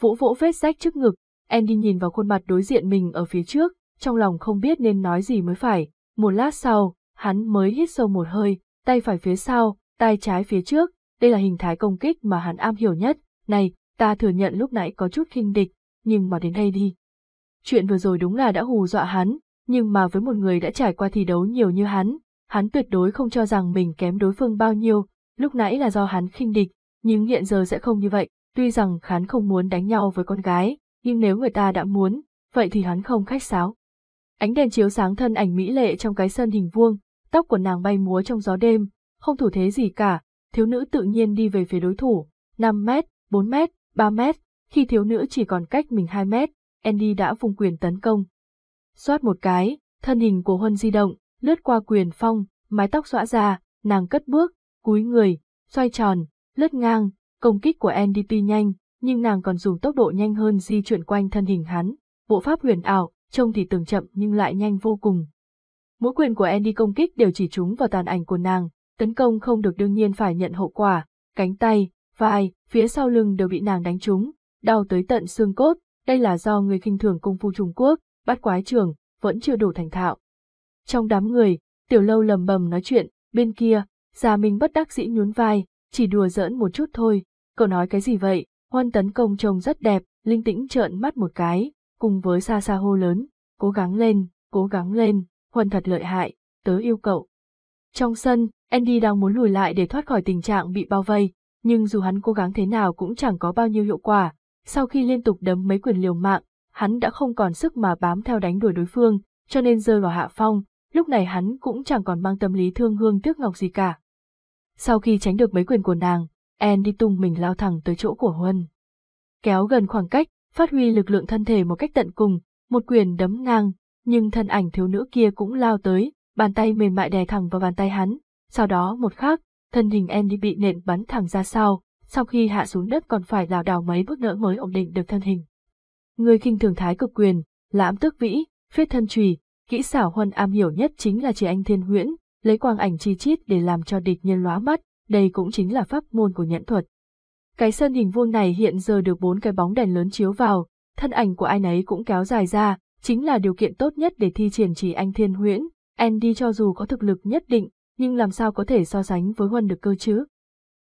S2: vũ vỗ vết rách trước ngực, Andy nhìn vào khuôn mặt đối diện mình ở phía trước, trong lòng không biết nên nói gì mới phải, một lát sau, hắn mới hít sâu một hơi, tay phải phía sau, tay trái phía trước, đây là hình thái công kích mà hắn am hiểu nhất, này, ta thừa nhận lúc nãy có chút khinh địch, nhưng mà đến đây đi. Chuyện vừa rồi đúng là đã hù dọa hắn, nhưng mà với một người đã trải qua thi đấu nhiều như hắn, hắn tuyệt đối không cho rằng mình kém đối phương bao nhiêu, lúc nãy là do hắn khinh địch, nhưng hiện giờ sẽ không như vậy, tuy rằng hắn không muốn đánh nhau với con gái, nhưng nếu người ta đã muốn, vậy thì hắn không khách sáo. Ánh đèn chiếu sáng thân ảnh mỹ lệ trong cái sân hình vuông, tóc của nàng bay múa trong gió đêm, không thủ thế gì cả, thiếu nữ tự nhiên đi về phía đối thủ, 5 mét, 4 mét, 3 mét, khi thiếu nữ chỉ còn cách mình 2 mét, Andy đã vùng quyền tấn công. Xoát một cái, thân hình của Huân di động, lướt qua quyền phong, mái tóc xõa ra, nàng cất bước, cúi người, xoay tròn, lướt ngang, công kích của NDT tuy nhanh, nhưng nàng còn dùng tốc độ nhanh hơn di chuyển quanh thân hình hắn, bộ pháp huyền ảo, trông thì tưởng chậm nhưng lại nhanh vô cùng. Mỗi quyền của Andy công kích đều chỉ trúng vào tàn ảnh của nàng, tấn công không được đương nhiên phải nhận hậu quả, cánh tay, vai, phía sau lưng đều bị nàng đánh trúng, đau tới tận xương cốt, đây là do người khinh thường công phu Trung Quốc, bắt quái trường, vẫn chưa đủ thành thạo. Trong đám người, tiểu lâu lầm bầm nói chuyện, bên kia, già mình bất đắc dĩ nhún vai, chỉ đùa giỡn một chút thôi, cậu nói cái gì vậy, hoan tấn công trông rất đẹp, linh tĩnh trợn mắt một cái, cùng với xa xa hô lớn, cố gắng lên, cố gắng lên, huân thật lợi hại, tớ yêu cậu. Trong sân, Andy đang muốn lùi lại để thoát khỏi tình trạng bị bao vây, nhưng dù hắn cố gắng thế nào cũng chẳng có bao nhiêu hiệu quả, sau khi liên tục đấm mấy quyền liều mạng, hắn đã không còn sức mà bám theo đánh đuổi đối phương, cho nên rơi vào hạ phong, lúc này hắn cũng chẳng còn mang tâm lý thương hương tiếc ngọc gì cả. Sau khi tránh được mấy quyền của nàng, En đi tung mình lao thẳng tới chỗ của Huân. Kéo gần khoảng cách, phát huy lực lượng thân thể một cách tận cùng, một quyền đấm ngang, nhưng thân ảnh thiếu nữ kia cũng lao tới, bàn tay mềm mại đè thẳng vào bàn tay hắn, sau đó một khắc, thân hình Andy bị nện bắn thẳng ra sau, sau khi hạ xuống đất còn phải lảo đảo mấy bước nữa mới ổn định được thân hình. Người kinh thường thái cực quyền, lãm tước vĩ, phết thân trùy, kỹ xảo huân am hiểu nhất chính là chỉ anh thiên huyễn, lấy quang ảnh chi chít để làm cho địch nhân lóa mắt, đây cũng chính là pháp môn của nhẫn thuật. Cái sân hình vuông này hiện giờ được bốn cái bóng đèn lớn chiếu vào, thân ảnh của ai nấy cũng kéo dài ra, chính là điều kiện tốt nhất để thi triển chỉ anh thiên huyễn. Andy cho dù có thực lực nhất định, nhưng làm sao có thể so sánh với Huân được cơ chứ?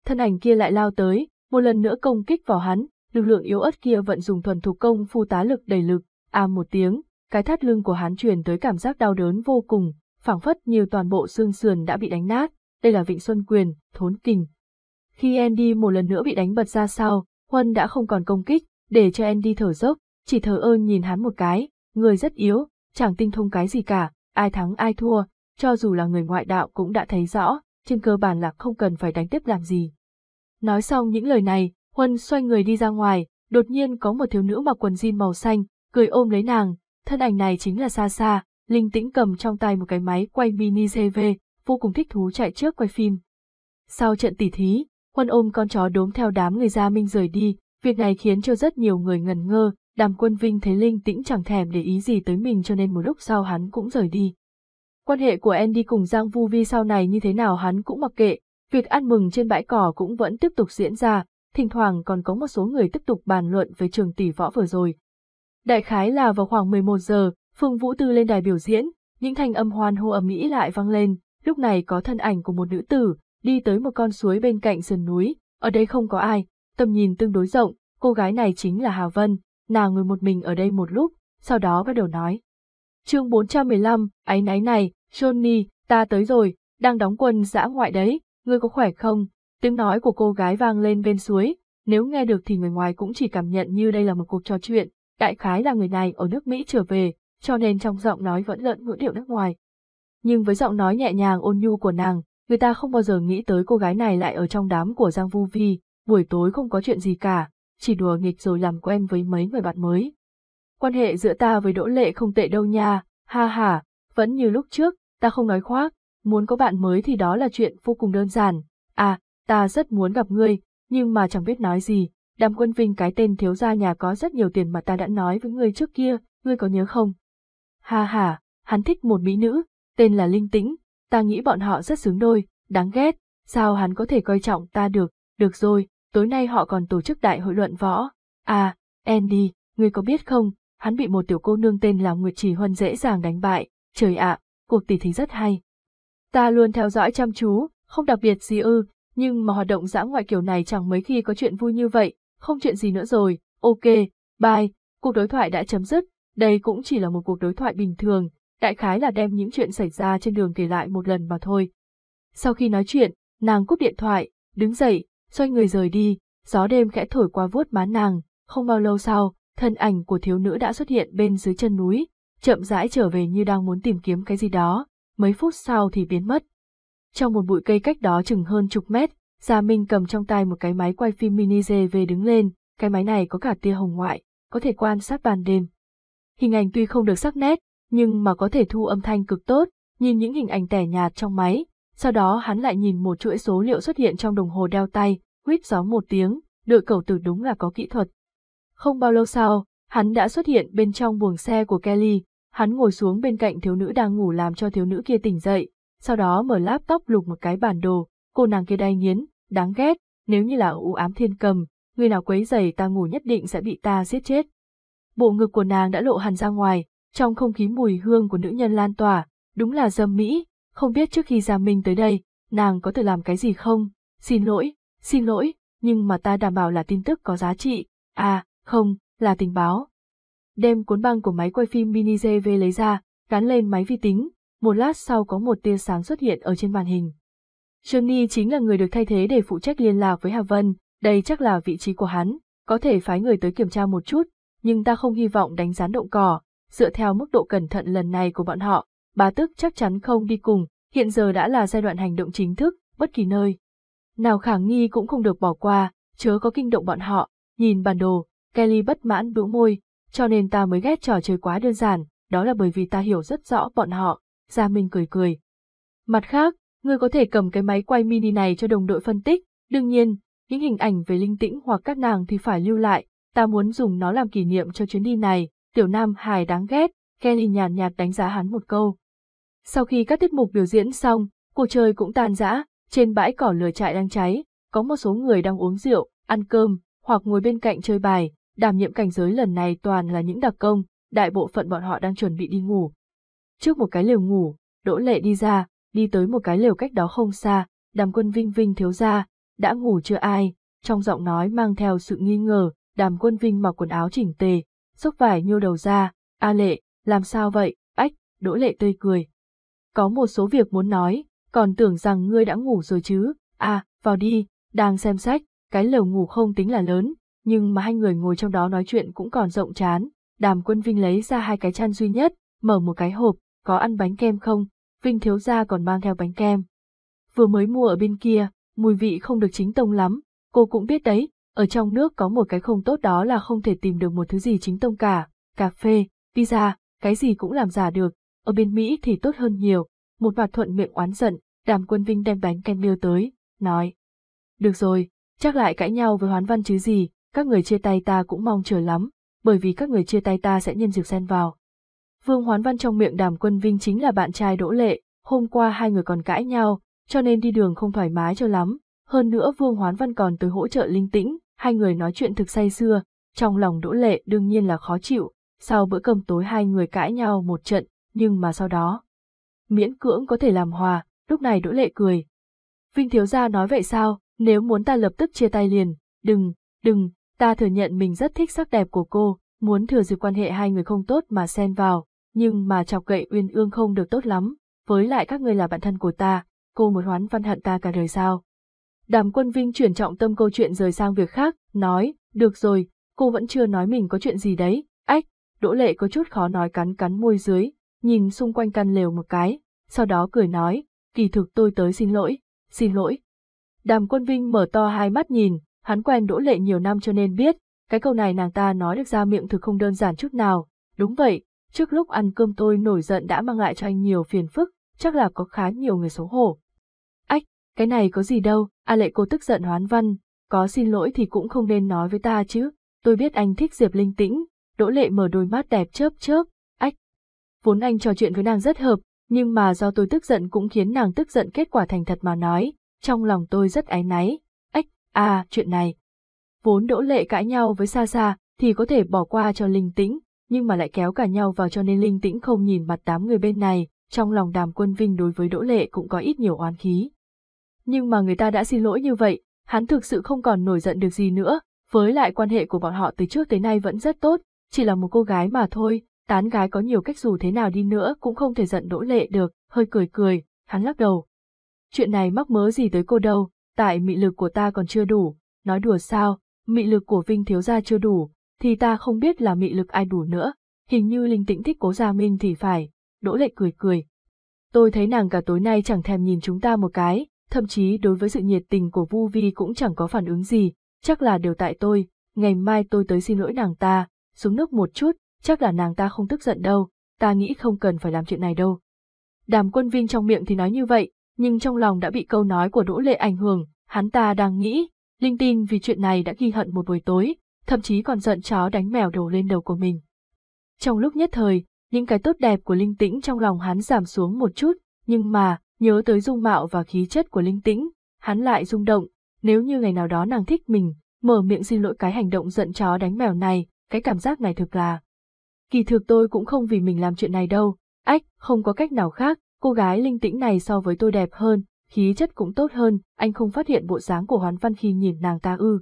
S2: Thân ảnh kia lại lao tới, một lần nữa công kích vào hắn, lực lượng yếu ớt kia vận dùng thuần thủ công phu tá lực đầy lực, a một tiếng, cái thắt lưng của hắn truyền tới cảm giác đau đớn vô cùng, phảng phất như toàn bộ xương sườn đã bị đánh nát, đây là Vịnh Xuân Quyền, thốn kình. Khi Andy một lần nữa bị đánh bật ra sau, Huân đã không còn công kích, để cho Andy thở dốc, chỉ thờ ơn nhìn hắn một cái, người rất yếu, chẳng tinh thông cái gì cả, ai thắng ai thua, cho dù là người ngoại đạo cũng đã thấy rõ, trên cơ bản là không cần phải đánh tiếp làm gì. Nói xong những lời này, Huân xoay người đi ra ngoài, đột nhiên có một thiếu nữ mặc quần jean màu xanh, cười ôm lấy nàng, thân ảnh này chính là Sa Sa, linh tĩnh cầm trong tay một cái máy quay mini CV, vô cùng thích thú chạy trước quay phim. Sau trận tỉ thí, Huân ôm con chó đốm theo đám người Gia Minh rời đi, việc này khiến cho rất nhiều người ngần ngơ, đàm quân Vinh thấy linh tĩnh chẳng thèm để ý gì tới mình cho nên một lúc sau hắn cũng rời đi. Quan hệ của Andy cùng Giang Vu Vi sau này như thế nào hắn cũng mặc kệ, việc ăn mừng trên bãi cỏ cũng vẫn tiếp tục diễn ra, thỉnh thoảng còn có một số người tiếp tục bàn luận về trường tỷ võ vừa rồi. Đại khái là vào khoảng 11 giờ, Phương Vũ Tư lên đài biểu diễn, những thanh âm hoan hô ầm ĩ lại vang lên, lúc này có thân ảnh của một nữ tử, đi tới một con suối bên cạnh sườn núi, ở đây không có ai, tầm nhìn tương đối rộng, cô gái này chính là Hà Vân, nàng ngồi một mình ở đây một lúc, sau đó bắt đầu nói. chương 415, áy náy này, Johnny, ta tới rồi, đang đóng quân giã ngoại đấy, ngươi có khỏe không? Tiếng nói của cô gái vang lên bên suối, nếu nghe được thì người ngoài cũng chỉ cảm nhận như đây là một cuộc trò chuyện, đại khái là người này ở nước Mỹ trở về, cho nên trong giọng nói vẫn lẫn ngữ điệu nước ngoài. Nhưng với giọng nói nhẹ nhàng ôn nhu của nàng, người ta không bao giờ nghĩ tới cô gái này lại ở trong đám của Giang Vu Vi, buổi tối không có chuyện gì cả, chỉ đùa nghịch rồi làm quen với mấy người bạn mới. Quan hệ giữa ta với Đỗ Lệ không tệ đâu nha, ha ha, vẫn như lúc trước, ta không nói khoác, muốn có bạn mới thì đó là chuyện vô cùng đơn giản. À, ta rất muốn gặp ngươi, nhưng mà chẳng biết nói gì, đàm quân vinh cái tên thiếu gia nhà có rất nhiều tiền mà ta đã nói với ngươi trước kia, ngươi có nhớ không? Ha ha, hắn thích một mỹ nữ, tên là Linh Tĩnh, ta nghĩ bọn họ rất xứng đôi, đáng ghét, sao hắn có thể coi trọng ta được, được rồi, tối nay họ còn tổ chức đại hội luận võ. À, Andy, ngươi có biết không, hắn bị một tiểu cô nương tên là Nguyệt Chỉ Huân dễ dàng đánh bại, trời ạ, cuộc tỷ thí rất hay. Ta luôn theo dõi chăm chú, không đặc biệt gì ư, nhưng mà hoạt động dã ngoại kiểu này chẳng mấy khi có chuyện vui như vậy, không chuyện gì nữa rồi, ok, bye, cuộc đối thoại đã chấm dứt, đây cũng chỉ là một cuộc đối thoại bình thường, đại khái là đem những chuyện xảy ra trên đường kể lại một lần mà thôi. Sau khi nói chuyện, nàng cúp điện thoại, đứng dậy, xoay người rời đi, gió đêm khẽ thổi qua vuốt má nàng, không bao lâu sau, thân ảnh của thiếu nữ đã xuất hiện bên dưới chân núi, chậm rãi trở về như đang muốn tìm kiếm cái gì đó, mấy phút sau thì biến mất. Trong một bụi cây cách đó chừng hơn chục mét, Gia Minh cầm trong tay một cái máy quay phim mini về đứng lên, cái máy này có cả tia hồng ngoại, có thể quan sát ban đêm. Hình ảnh tuy không được sắc nét, nhưng mà có thể thu âm thanh cực tốt, nhìn những hình ảnh tẻ nhạt trong máy, sau đó hắn lại nhìn một chuỗi số liệu xuất hiện trong đồng hồ đeo tay, huýt gió một tiếng, đội cầu tử đúng là có kỹ thuật. Không bao lâu sau, hắn đã xuất hiện bên trong buồng xe của Kelly, hắn ngồi xuống bên cạnh thiếu nữ đang ngủ làm cho thiếu nữ kia tỉnh dậy, sau đó mở laptop lục một cái bản đồ, cô nàng kia đay nghiến, đáng ghét, nếu như là u ám thiên cầm, người nào quấy giày ta ngủ nhất định sẽ bị ta giết chết. Bộ ngực của nàng đã lộ hẳn ra ngoài, trong không khí mùi hương của nữ nhân lan tỏa, đúng là dâm mỹ, không biết trước khi Gia Minh tới đây, nàng có thể làm cái gì không? Xin lỗi, xin lỗi, nhưng mà ta đảm bảo là tin tức có giá trị, à, không, là tình báo. Đem cuốn băng của máy quay phim mini JV lấy ra, gắn lên máy vi tính, một lát sau có một tia sáng xuất hiện ở trên màn hình. Johnny chính là người được thay thế để phụ trách liên lạc với Hà Vân, đây chắc là vị trí của hắn, có thể phái người tới kiểm tra một chút, nhưng ta không hy vọng đánh gián động cỏ, dựa theo mức độ cẩn thận lần này của bọn họ, bà tức chắc chắn không đi cùng, hiện giờ đã là giai đoạn hành động chính thức, bất kỳ nơi. Nào khả nghi cũng không được bỏ qua, chớ có kinh động bọn họ, nhìn bản đồ, Kelly bất mãn bĩu môi, cho nên ta mới ghét trò chơi quá đơn giản, đó là bởi vì ta hiểu rất rõ bọn họ, Gia Minh cười cười. Mặt khác, ngươi có thể cầm cái máy quay mini này cho đồng đội phân tích, đương nhiên, những hình ảnh về linh tĩnh hoặc các nàng thì phải lưu lại, ta muốn dùng nó làm kỷ niệm cho chuyến đi này, tiểu nam hài đáng ghét, Kelly nhàn nhạt đánh giá hắn một câu. Sau khi các tiết mục biểu diễn xong, cuộc chơi cũng tan rã, trên bãi cỏ lửa trại đang cháy, có một số người đang uống rượu, ăn cơm, hoặc ngồi bên cạnh chơi bài, đảm nhiệm cảnh giới lần này toàn là những đặc công, đại bộ phận bọn họ đang chuẩn bị đi ngủ. Trước một cái lều ngủ, Đỗ Lệ đi ra, đi tới một cái lều cách đó không xa, đàm quân vinh vinh thiếu ra, đã ngủ chưa ai, trong giọng nói mang theo sự nghi ngờ, đàm quân vinh mặc quần áo chỉnh tề, xốc vải nhô đầu ra, a lệ, làm sao vậy, ách, Đỗ Lệ tươi cười. Có một số việc muốn nói, còn tưởng rằng ngươi đã ngủ rồi chứ, à, vào đi, đang xem sách, cái lều ngủ không tính là lớn, nhưng mà hai người ngồi trong đó nói chuyện cũng còn rộng chán. Đàm quân Vinh lấy ra hai cái chăn duy nhất, mở một cái hộp, có ăn bánh kem không? Vinh thiếu gia còn mang theo bánh kem. Vừa mới mua ở bên kia, mùi vị không được chính tông lắm, cô cũng biết đấy, ở trong nước có một cái không tốt đó là không thể tìm được một thứ gì chính tông cả, cà phê, pizza, cái gì cũng làm giả được, ở bên Mỹ thì tốt hơn nhiều. Một mặt thuận miệng oán giận, đàm quân Vinh đem bánh kem đưa tới, nói. Được rồi, chắc lại cãi nhau với hoán văn chứ gì, các người chia tay ta cũng mong chờ lắm, bởi vì các người chia tay ta sẽ nhân dịp xen vào. Vương Hoán Văn trong miệng đàm quân vinh chính là bạn trai Đỗ Lệ, hôm qua hai người còn cãi nhau, cho nên đi đường không thoải mái cho lắm. Hơn nữa Vương Hoán Văn còn tới hỗ trợ linh tĩnh, hai người nói chuyện thực say xưa, trong lòng Đỗ Lệ đương nhiên là khó chịu, sau bữa cơm tối hai người cãi nhau một trận, nhưng mà sau đó, miễn cưỡng có thể làm hòa, lúc này Đỗ Lệ cười. Vinh Thiếu Gia nói vậy sao, nếu muốn ta lập tức chia tay liền, đừng, đừng, Ta thừa nhận mình rất thích sắc đẹp của cô, muốn thừa dịp quan hệ hai người không tốt mà xen vào, nhưng mà chọc gậy uyên ương không được tốt lắm, với lại các người là bạn thân của ta, cô một hoán văn hận ta cả đời sao. Đàm quân vinh chuyển trọng tâm câu chuyện rời sang việc khác, nói, được rồi, cô vẫn chưa nói mình có chuyện gì đấy, ách, đỗ lệ có chút khó nói cắn cắn môi dưới, nhìn xung quanh căn lều một cái, sau đó cười nói, kỳ thực tôi tới xin lỗi, xin lỗi. Đàm quân vinh mở to hai mắt nhìn, Hắn quen Đỗ Lệ nhiều năm cho nên biết, cái câu này nàng ta nói được ra miệng thực không đơn giản chút nào. Đúng vậy, trước lúc ăn cơm tôi nổi giận đã mang lại cho anh nhiều phiền phức, chắc là có khá nhiều người xấu hổ. Cái này có gì đâu, a lệ cô tức giận hoán văn, có xin lỗi thì cũng không nên nói với ta chứ, tôi biết anh thích Diệp Linh Tĩnh, Đỗ Lệ mở đôi mắt đẹp chớp chớp, ách. Vốn anh trò chuyện với nàng rất hợp, nhưng mà do tôi tức giận cũng khiến nàng tức giận kết quả thành thật mà nói, trong lòng tôi rất áy náy, ách, À, chuyện này. Vốn đỗ lệ cãi nhau với Sa Sa, thì có thể bỏ qua cho linh tĩnh, nhưng mà lại kéo cả nhau vào cho nên linh tĩnh không nhìn mặt đám người bên này, trong lòng đàm quân vinh đối với đỗ lệ cũng có ít nhiều oán khí. Nhưng mà người ta đã xin lỗi như vậy, hắn thực sự không còn nổi giận được gì nữa, với lại quan hệ của bọn họ từ trước tới nay vẫn rất tốt, chỉ là một cô gái mà thôi, tán gái có nhiều cách dù thế nào đi nữa cũng không thể giận đỗ lệ được, hơi cười cười, hắn lắc đầu. Chuyện này mắc mớ gì tới cô đâu, tại mị lực của ta còn chưa đủ, nói đùa sao, mị lực của Vinh thiếu gia chưa đủ, thì ta không biết là mị lực ai đủ nữa, hình như linh tĩnh thích cố gia minh thì phải, đỗ lệ cười cười. Tôi thấy nàng cả tối nay chẳng thèm nhìn chúng ta một cái, thậm chí đối với sự nhiệt tình của Vu Vi cũng chẳng có phản ứng gì, chắc là đều tại tôi, ngày mai tôi tới xin lỗi nàng ta, xuống nước một chút, chắc là nàng ta không tức giận đâu, ta nghĩ không cần phải làm chuyện này đâu. Đàm quân Vinh trong miệng thì nói như vậy, nhưng trong lòng đã bị câu nói của Đỗ Lệ ảnh hưởng, hắn ta đang nghĩ, linh Tinh vì chuyện này đã ghi hận một buổi tối, thậm chí còn giận chó đánh mèo đổ lên đầu của mình. Trong lúc nhất thời, những cái tốt đẹp của linh tĩnh trong lòng hắn giảm xuống một chút, nhưng mà, nhớ tới dung mạo và khí chất của linh tĩnh, hắn lại rung động, nếu như ngày nào đó nàng thích mình, mở miệng xin lỗi cái hành động giận chó đánh mèo này, cái cảm giác này thực là. Kỳ thực tôi cũng không vì mình làm chuyện này đâu, ách, không có cách nào khác, cô gái linh tĩnh này so với tôi đẹp hơn, khí chất cũng tốt hơn, anh không phát hiện bộ dáng của Hoán Văn khi nhìn nàng ta ư.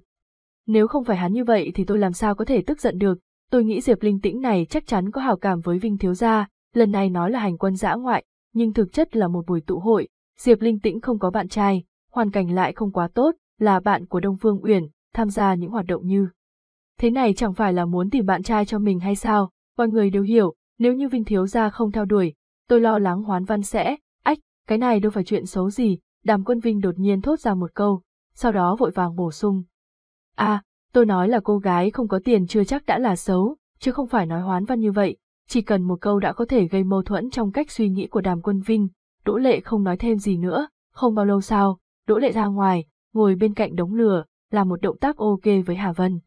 S2: Nếu không phải hắn như vậy thì tôi làm sao có thể tức giận được, tôi nghĩ Diệp linh tĩnh này chắc chắn có hào cảm với Vinh Thiếu Gia, lần này nói là hành quân dã ngoại, nhưng thực chất là một buổi tụ hội, Diệp linh tĩnh không có bạn trai, hoàn cảnh lại không quá tốt, là bạn của Đông Phương Uyển, tham gia những hoạt động như. Thế này chẳng phải là muốn tìm bạn trai cho mình hay sao, mọi người đều hiểu, nếu như Vinh Thiếu Gia không theo đuổi, tôi lo lắng hoán văn sẽ, ách, cái này đâu phải chuyện xấu gì, đàm quân vinh đột nhiên thốt ra một câu, sau đó vội vàng bổ sung. À, tôi nói là cô gái không có tiền chưa chắc đã là xấu, chứ không phải nói hoán văn như vậy, chỉ cần một câu đã có thể gây mâu thuẫn trong cách suy nghĩ của đàm quân vinh, đỗ lệ không nói thêm gì nữa, không bao lâu sau, đỗ lệ ra ngoài, ngồi bên cạnh đống lửa, làm một động tác ok với Hà Vân.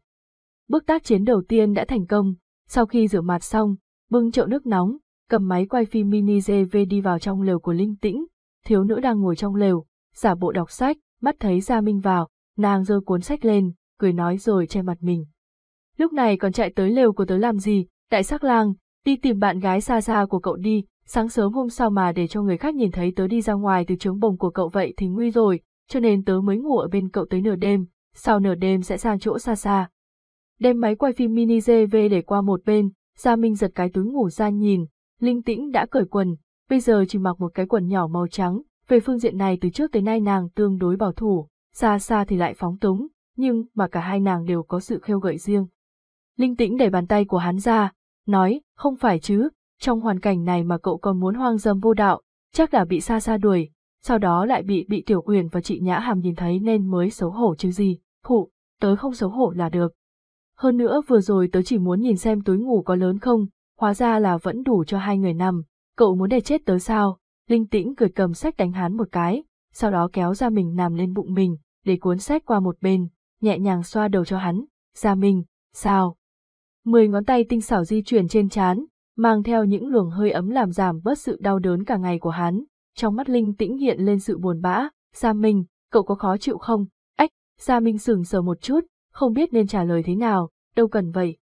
S2: Bước tác chiến đầu tiên đã thành công, sau khi rửa mặt xong, bưng chậu nước nóng, cầm máy quay phim mini GV đi vào trong lều của Linh Tĩnh, thiếu nữ đang ngồi trong lều, giả bộ đọc sách, mắt thấy Gia Minh vào, nàng giơ cuốn sách lên, cười nói rồi che mặt mình. Lúc này còn chạy tới lều của tớ làm gì, đại sắc lang, đi tìm bạn gái xa xa của cậu đi, sáng sớm hôm sau mà để cho người khác nhìn thấy tớ đi ra ngoài từ trướng bồng của cậu vậy thì nguy rồi, cho nên tớ mới ngủ ở bên cậu tới nửa đêm, sau nửa đêm sẽ sang chỗ xa xa. Đem máy quay phim mini GV để qua một bên, Gia Minh giật cái túi ngủ ra nhìn, linh tĩnh đã cởi quần, bây giờ chỉ mặc một cái quần nhỏ màu trắng, về phương diện này từ trước tới nay nàng tương đối bảo thủ, xa xa thì lại phóng túng, nhưng mà cả hai nàng đều có sự khêu gợi riêng. Linh tĩnh đẩy bàn tay của hắn ra, nói, không phải chứ, trong hoàn cảnh này mà cậu còn muốn hoang dâm vô đạo, chắc là bị xa xa đuổi, sau đó lại bị bị Tiểu quyền và chị Nhã Hàm nhìn thấy nên mới xấu hổ chứ gì, khụ, tớ không xấu hổ là được. Hơn nữa vừa rồi tớ chỉ muốn nhìn xem túi ngủ có lớn không, hóa ra là vẫn đủ cho hai người nằm, cậu muốn để chết tớ sao, linh tĩnh cười cầm sách đánh hắn một cái, sau đó kéo ra mình nằm lên bụng mình, để cuốn sách qua một bên, nhẹ nhàng xoa đầu cho hắn, ra mình, sao? Mười ngón tay tinh xảo di chuyển trên trán, mang theo những luồng hơi ấm làm giảm bớt sự đau đớn cả ngày của hắn, trong mắt linh tĩnh hiện lên sự buồn bã, Gia Minh, cậu có khó chịu không? Ách, Gia Minh sừng sờ một chút, không biết nên trả lời thế nào, đâu cần vậy.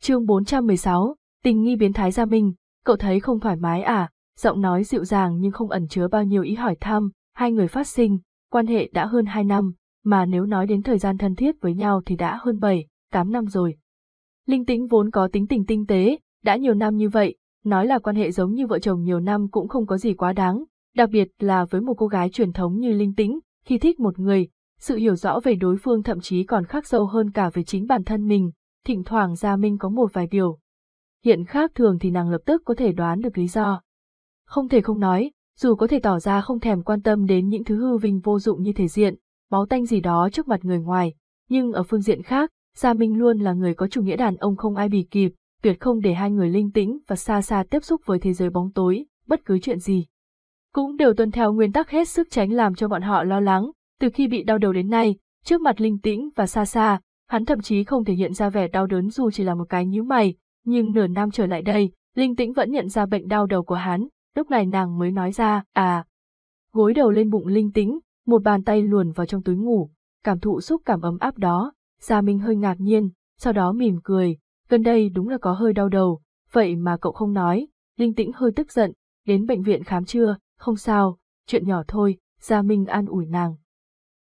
S2: chương 416, tình nghi biến thái Gia Minh, cậu thấy không thoải mái à, giọng nói dịu dàng nhưng không ẩn chứa bao nhiêu ý hỏi thăm, hai người phát sinh, quan hệ đã hơn hai năm, mà nếu nói đến thời gian thân thiết với nhau thì đã hơn bảy, tám năm rồi. Linh tĩnh vốn có tính tình tinh tế, đã nhiều năm như vậy, nói là quan hệ giống như vợ chồng nhiều năm cũng không có gì quá đáng, đặc biệt là với một cô gái truyền thống như Linh tĩnh, khi thích một người, sự hiểu rõ về đối phương thậm chí còn khắc sâu hơn cả về chính bản thân mình, thỉnh thoảng Gia Minh có một vài điều. Hiện khác thường thì nàng lập tức có thể đoán được lý do. Không thể không nói, dù có thể tỏ ra không thèm quan tâm đến những thứ hư vinh vô dụng như thể diện, máu tanh gì đó trước mặt người ngoài, nhưng ở phương diện khác, Gia Minh luôn là người có chủ nghĩa đàn ông không ai bì kịp, tuyệt không để hai người linh tĩnh và xa xa tiếp xúc với thế giới bóng tối, bất cứ chuyện gì. Cũng đều tuân theo nguyên tắc hết sức tránh làm cho bọn họ lo lắng, từ khi bị đau đầu đến nay, trước mặt linh tĩnh và xa xa, hắn thậm chí không thể hiện ra vẻ đau đớn dù chỉ là một cái nhíu mày, nhưng nửa năm trở lại đây, linh tĩnh vẫn nhận ra bệnh đau đầu của hắn, lúc này nàng mới nói ra, à. Gối đầu lên bụng linh tĩnh, một bàn tay luồn vào trong túi ngủ, cảm thụ xúc cảm ấm áp đó, Gia Minh hơi ngạc nhiên, sau đó mỉm cười, gần đây đúng là có hơi đau đầu, vậy mà cậu không nói, linh tĩnh hơi tức giận, đến bệnh viện khám chưa, không sao, chuyện nhỏ thôi, Gia Minh an ủi nàng.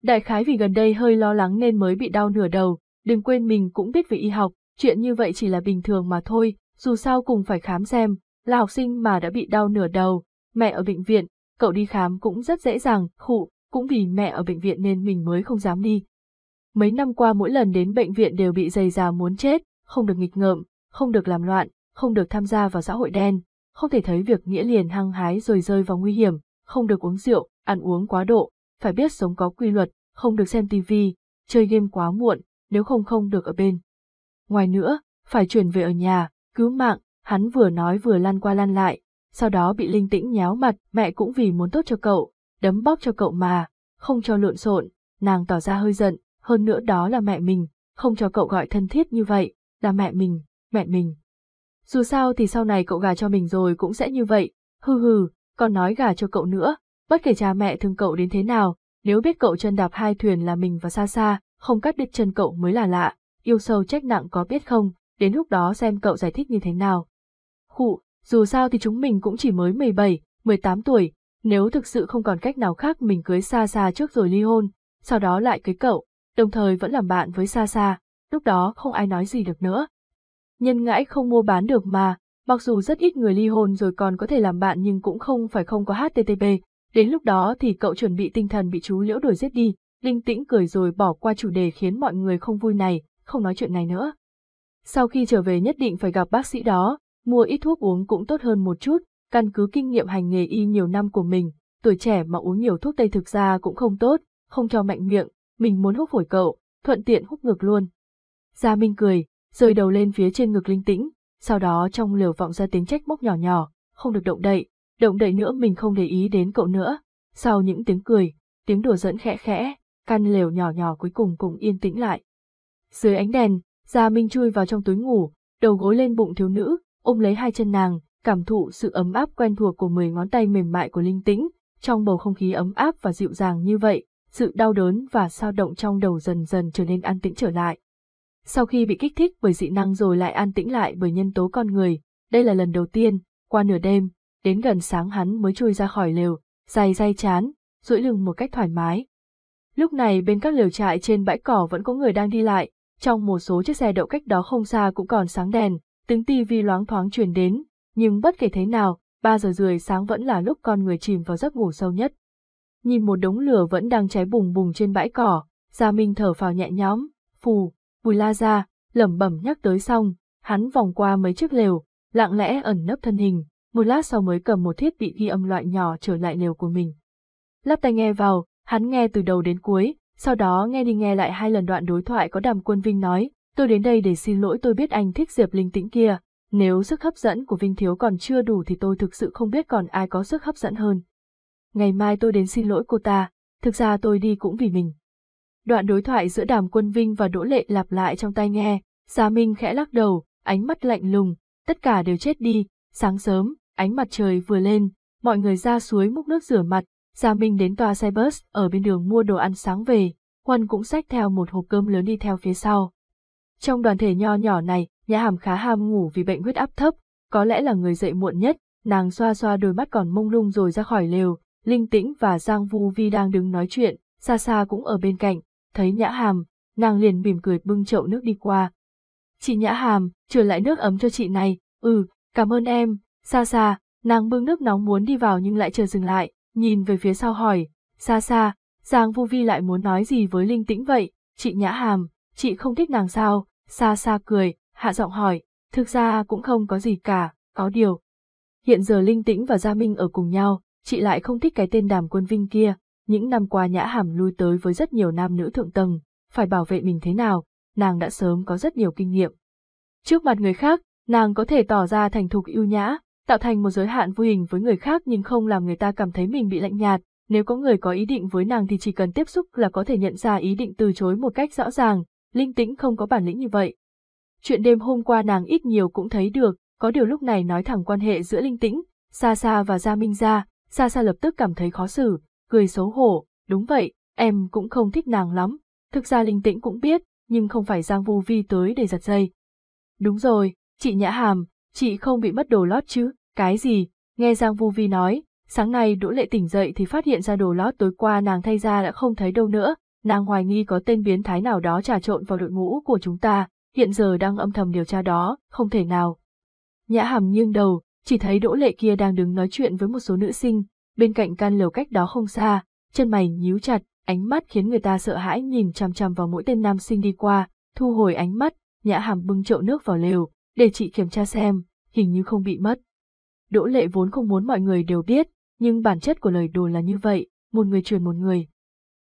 S2: Đại khái vì gần đây hơi lo lắng nên mới bị đau nửa đầu, đừng quên mình cũng biết về y học, chuyện như vậy chỉ là bình thường mà thôi, dù sao cùng phải khám xem, là học sinh mà đã bị đau nửa đầu, mẹ ở bệnh viện, cậu đi khám cũng rất dễ dàng, khụ, cũng vì mẹ ở bệnh viện nên mình mới không dám đi. Mấy năm qua mỗi lần đến bệnh viện đều bị dày già muốn chết, không được nghịch ngợm, không được làm loạn, không được tham gia vào xã hội đen, không thể thấy việc nghĩa liền hăng hái rồi rơi vào nguy hiểm, không được uống rượu, ăn uống quá độ, phải biết sống có quy luật, không được xem tivi, chơi game quá muộn, nếu không không được ở bên. Ngoài nữa, phải chuyển về ở nhà, cứu mạng, hắn vừa nói vừa lăn qua lăn lại, sau đó bị linh tĩnh nháo mặt, mẹ cũng vì muốn tốt cho cậu, đấm bóp cho cậu mà, không cho lộn xộn, nàng tỏ ra hơi giận, hơn nữa đó là mẹ mình, không cho cậu gọi thân thiết như vậy, là mẹ mình, mẹ mình. Dù sao thì sau này cậu gà cho mình rồi cũng sẽ như vậy, hừ hừ, còn nói gà cho cậu nữa, bất kể cha mẹ thương cậu đến thế nào, nếu biết cậu chân đạp hai thuyền là mình và xa xa, không cắt đứt chân cậu mới là lạ, yêu sâu trách nặng có biết không, đến lúc đó xem cậu giải thích như thế nào. Khụ, dù sao thì chúng mình cũng chỉ mới 17, 18 tuổi, nếu thực sự không còn cách nào khác mình cưới xa xa trước rồi ly hôn, sau đó lại cưới cậu, đồng thời vẫn làm bạn với xa xa, lúc đó không ai nói gì được nữa. Nhân ngãi không mua bán được mà, mặc dù rất ít người ly hôn rồi còn có thể làm bạn nhưng cũng không phải không có HTTP, đến lúc đó thì cậu chuẩn bị tinh thần bị chú liễu đuổi giết đi, linh tĩnh cười rồi bỏ qua chủ đề khiến mọi người không vui này, không nói chuyện này nữa. Sau khi trở về nhất định phải gặp bác sĩ đó, mua ít thuốc uống cũng tốt hơn một chút, căn cứ kinh nghiệm hành nghề y nhiều năm của mình, tuổi trẻ mà uống nhiều thuốc tây thực ra cũng không tốt, không cho mạnh miệng, mình muốn hút phổi cậu, thuận tiện hút ngực luôn. Gia Minh cười, rời đầu lên phía trên ngực linh tĩnh, sau đó trong liều vọng ra tiếng trách móc nhỏ nhỏ, không được động đậy, động đậy nữa mình không để ý đến cậu nữa. Sau những tiếng cười, tiếng đùa dẫn khẽ khẽ, căn lều nhỏ nhỏ cuối cùng cũng yên tĩnh lại. Dưới ánh đèn, Gia Minh chui vào trong túi ngủ, đầu gối lên bụng thiếu nữ, ôm lấy hai chân nàng, cảm thụ sự ấm áp quen thuộc của mười ngón tay mềm mại của linh tĩnh, trong bầu không khí ấm áp và dịu dàng như vậy, sự đau đớn và sao động trong đầu dần dần trở nên an tĩnh trở lại. Sau khi bị kích thích bởi dị năng rồi lại an tĩnh lại bởi nhân tố con người, đây là lần đầu tiên, qua nửa đêm, đến gần sáng hắn mới chui ra khỏi lều, dài day chán, duỗi lưng một cách thoải mái. Lúc này bên các lều trại trên bãi cỏ vẫn có người đang đi lại, trong một số chiếc xe đậu cách đó không xa cũng còn sáng đèn, tiếng tivi loáng thoáng truyền đến, nhưng bất kể thế nào, 3 giờ rưỡi sáng vẫn là lúc con người chìm vào giấc ngủ sâu nhất. Nhìn một đống lửa vẫn đang cháy bùng bùng trên bãi cỏ, Gia Minh thở phào nhẹ nhõm, phù, bùi la ra, lẩm bẩm nhắc tới xong, hắn vòng qua mấy chiếc lều, lặng lẽ ẩn nấp thân hình, một lát sau mới cầm một thiết bị ghi âm loại nhỏ trở lại lều của mình. Lắp tai nghe vào, hắn nghe từ đầu đến cuối, sau đó nghe đi nghe lại hai lần đoạn đối thoại có đàm quân Vinh nói, tôi đến đây để xin lỗi tôi biết anh thích Diệp Linh Tĩnh kia, nếu sức hấp dẫn của Vinh Thiếu còn chưa đủ thì tôi thực sự không biết còn ai có sức hấp dẫn hơn. Ngày mai tôi đến xin lỗi cô ta, thực ra tôi đi cũng vì mình. Đoạn đối thoại giữa đàm quân Vinh và Đỗ Lệ lặp lại trong tai nghe, Gia Minh khẽ lắc đầu, ánh mắt lạnh lùng, tất cả đều chết đi, sáng sớm, ánh mặt trời vừa lên, mọi người ra suối múc nước rửa mặt, Gia Minh đến tòa xe bus ở bên đường mua đồ ăn sáng về, Huân cũng xách theo một hộp cơm lớn đi theo phía sau. Trong đoàn thể nho nhỏ này, nhà Hàm khá ham ngủ vì bệnh huyết áp thấp, có lẽ là người dậy muộn nhất, nàng xoa xoa đôi mắt còn mông lung rồi ra khỏi lều, Linh Tĩnh và Giang Vu Vi đang đứng nói chuyện, xa xa cũng ở bên cạnh, thấy Nhã Hàm, nàng liền mỉm cười bưng chậu nước đi qua. Chị Nhã Hàm, trở lại nước ấm cho chị này, ừ, cảm ơn em, xa xa, nàng bưng nước nóng muốn đi vào nhưng lại chờ dừng lại, nhìn về phía sau hỏi, xa xa, Giang Vu Vi lại muốn nói gì với Linh Tĩnh vậy, chị Nhã Hàm, chị không thích nàng sao, xa xa cười, hạ giọng hỏi, thực ra cũng không có gì cả, có điều. Hiện giờ Linh Tĩnh và Gia Minh ở cùng nhau, chị lại không thích cái tên đàm quân vinh kia, những năm qua Nhã Hàm lui tới với rất nhiều nam nữ thượng tầng, phải bảo vệ mình thế nào, nàng đã sớm có rất nhiều kinh nghiệm. Trước mặt người khác, nàng có thể tỏ ra thành thục yêu nhã, tạo thành một giới hạn vô hình với người khác nhưng không làm người ta cảm thấy mình bị lạnh nhạt, nếu có người có ý định với nàng thì chỉ cần tiếp xúc là có thể nhận ra ý định từ chối một cách rõ ràng, linh tĩnh không có bản lĩnh như vậy. Chuyện đêm hôm qua nàng ít nhiều cũng thấy được, có điều lúc này nói thẳng quan hệ giữa linh tĩnh, xa xa và Gia Minh gia Sa Sa lập tức cảm thấy khó xử, cười xấu hổ, đúng vậy, em cũng không thích nàng lắm, thực ra linh tĩnh cũng biết, nhưng không phải Giang Vu Vi tới để giật dây. Đúng rồi, chị Nhã Hàm, chị không bị mất đồ lót chứ, cái gì, nghe Giang Vu Vi nói, sáng nay Đỗ Lệ tỉnh dậy thì phát hiện ra đồ lót tối qua nàng thay ra đã không thấy đâu nữa, nàng hoài nghi có tên biến thái nào đó trà trộn vào đội ngũ của chúng ta, hiện giờ đang âm thầm điều tra đó, không thể nào. Nhã hàm nghiêng đầu, chỉ thấy đỗ lệ kia đang đứng nói chuyện với một số nữ sinh, bên cạnh căn lều cách đó không xa, chân mày nhíu chặt, ánh mắt khiến người ta sợ hãi nhìn chằm chằm vào mỗi tên nam sinh đi qua, thu hồi ánh mắt, nhã hàm bưng chậu nước vào lều, để chị kiểm tra xem, hình như không bị mất. Đỗ lệ vốn không muốn mọi người đều biết, nhưng bản chất của lời đồn là như vậy, một người truyền một người.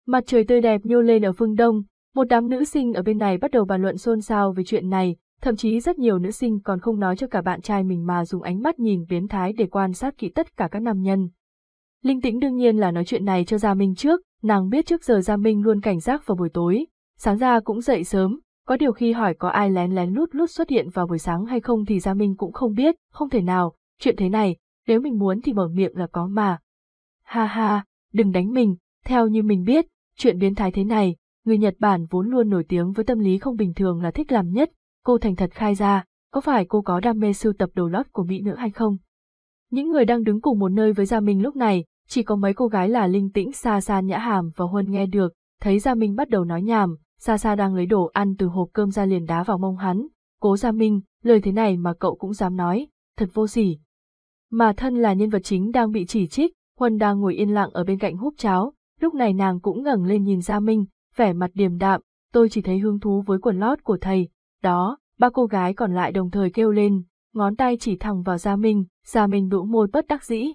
S2: Mặt trời tươi đẹp nhô lên ở phương đông, một đám nữ sinh ở bên này bắt đầu bàn luận xôn xao về chuyện này, thậm chí rất nhiều nữ sinh còn không nói cho cả bạn trai mình mà dùng ánh mắt nhìn biến thái để quan sát kỹ tất cả các nam nhân. Linh tĩnh đương nhiên là nói chuyện này cho Gia Minh trước, nàng biết trước giờ Gia Minh luôn cảnh giác vào buổi tối, sáng ra cũng dậy sớm, có điều khi hỏi có ai lén lén lút lút xuất hiện vào buổi sáng hay không thì Gia Minh cũng không biết, không thể nào, chuyện thế này, nếu mình muốn thì mở miệng là có mà. Ha ha, đừng đánh mình, theo như mình biết, chuyện biến thái thế này, người Nhật Bản vốn luôn nổi tiếng với tâm lý không bình thường là thích làm nhất, cô thành thật khai ra, có phải cô có đam mê sưu tập đồ lót của mỹ nữ hay không? Những người đang đứng cùng một nơi với Gia Minh lúc này, chỉ có mấy cô gái là Linh Tĩnh Sa Sa Nhã Hàm và Huân nghe được, thấy Gia Minh bắt đầu nói nhảm, Sa Sa đang lấy đồ ăn từ hộp cơm ra liền đá vào mông hắn, cố Gia Minh, lời thế này mà cậu cũng dám nói, thật vô sỉ. Mà thân là nhân vật chính đang bị chỉ trích, Huân đang ngồi yên lặng ở bên cạnh húp cháo, lúc này nàng cũng ngẩng lên nhìn Gia Minh, vẻ mặt điềm đạm, tôi chỉ thấy hứng thú với quần lót của thầy. Đó, ba cô gái còn lại đồng thời kêu lên, ngón tay chỉ thẳng vào Gia Minh, Gia Minh bĩu môi bất đắc dĩ.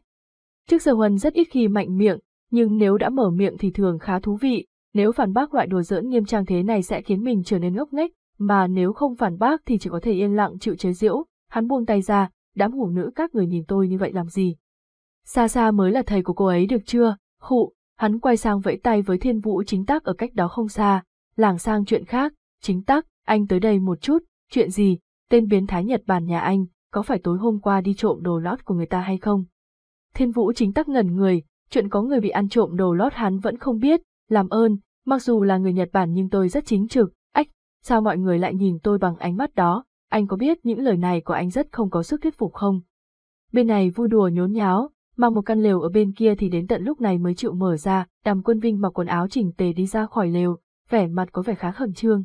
S2: Trước giờ Huân rất ít khi mạnh miệng, nhưng nếu đã mở miệng thì thường khá thú vị, nếu phản bác loại đùa giỡn nghiêm trang thế này sẽ khiến mình trở nên ngốc nghếch, mà nếu không phản bác thì chỉ có thể yên lặng chịu chế giễu, hắn buông tay ra, đám hủ nữ các người nhìn tôi như vậy làm gì. Xa xa mới là thầy của cô ấy được chưa, khụ, Hắn quay sang vẫy tay với thiên vũ chính tắc ở cách đó không xa, làng sang chuyện khác, chính tắc, anh tới đây một chút, chuyện gì, tên biến thái Nhật Bản nhà anh, có phải tối hôm qua đi trộm đồ lót của người ta hay không? Thiên vũ chính tắc ngẩn người, chuyện có người bị ăn trộm đồ lót hắn vẫn không biết, làm ơn, mặc dù là người Nhật Bản nhưng tôi rất chính trực, ách, sao mọi người lại nhìn tôi bằng ánh mắt đó, anh có biết những lời này của anh rất không có sức thuyết phục không? Bên này vui đùa nhốn nháo, mà một căn lều ở bên kia thì đến tận lúc này mới chịu mở ra, đàm quân vinh mặc quần áo chỉnh tề đi ra khỏi lều, vẻ mặt có vẻ khá khẩn trương.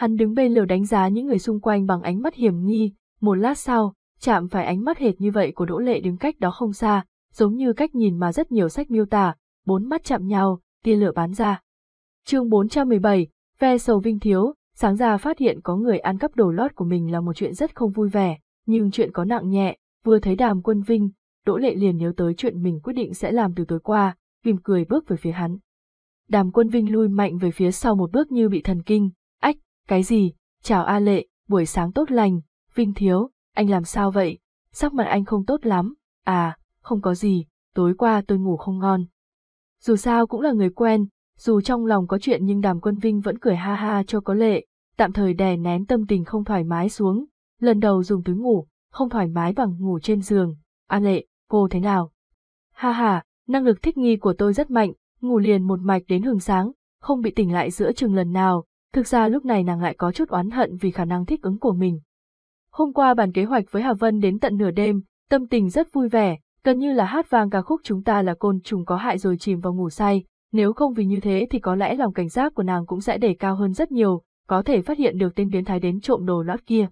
S2: Hắn đứng bên lều đánh giá những người xung quanh bằng ánh mắt hiểm nghi, một lát sau, chạm phải ánh mắt hệt như vậy của Đỗ Lệ đứng cách đó không xa, giống như cách nhìn mà rất nhiều sách miêu tả, bốn mắt chạm nhau, tia lửa bán ra. chương 417, ve sầu vinh thiếu, sáng ra phát hiện có người ăn cắp đồ lót của mình là một chuyện rất không vui vẻ, nhưng chuyện có nặng nhẹ, vừa thấy đàm quân vinh, Đỗ Lệ liền nhớ tới chuyện mình quyết định sẽ làm từ tối qua, mỉm cười bước về phía hắn. Đàm quân vinh lui mạnh về phía sau một bước như bị thần kinh, ách, cái gì, chào A Lệ, buổi sáng tốt lành, Vinh thiếu, anh làm sao vậy, sắc mặt anh không tốt lắm, à, không có gì, tối qua tôi ngủ không ngon. Dù sao cũng là người quen, dù trong lòng có chuyện nhưng đàm quân Vinh vẫn cười ha ha cho có lệ, tạm thời đè nén tâm tình không thoải mái xuống, lần đầu dùng túi ngủ, không thoải mái bằng ngủ trên giường. A lệ, cô thế nào? Ha ha, năng lực thích nghi của tôi rất mạnh, ngủ liền một mạch đến hừng sáng, không bị tỉnh lại giữa chừng lần nào, thực ra lúc này nàng lại có chút oán hận vì khả năng thích ứng của mình. Hôm qua bàn kế hoạch với Hà Vân đến tận nửa đêm, tâm tình rất vui vẻ, gần như là hát vang ca khúc chúng ta là côn trùng có hại rồi chìm vào ngủ say, nếu không vì như thế thì có lẽ lòng cảnh giác của nàng cũng sẽ đề cao hơn rất nhiều, có thể phát hiện được tên biến thái đến trộm đồ lót kia.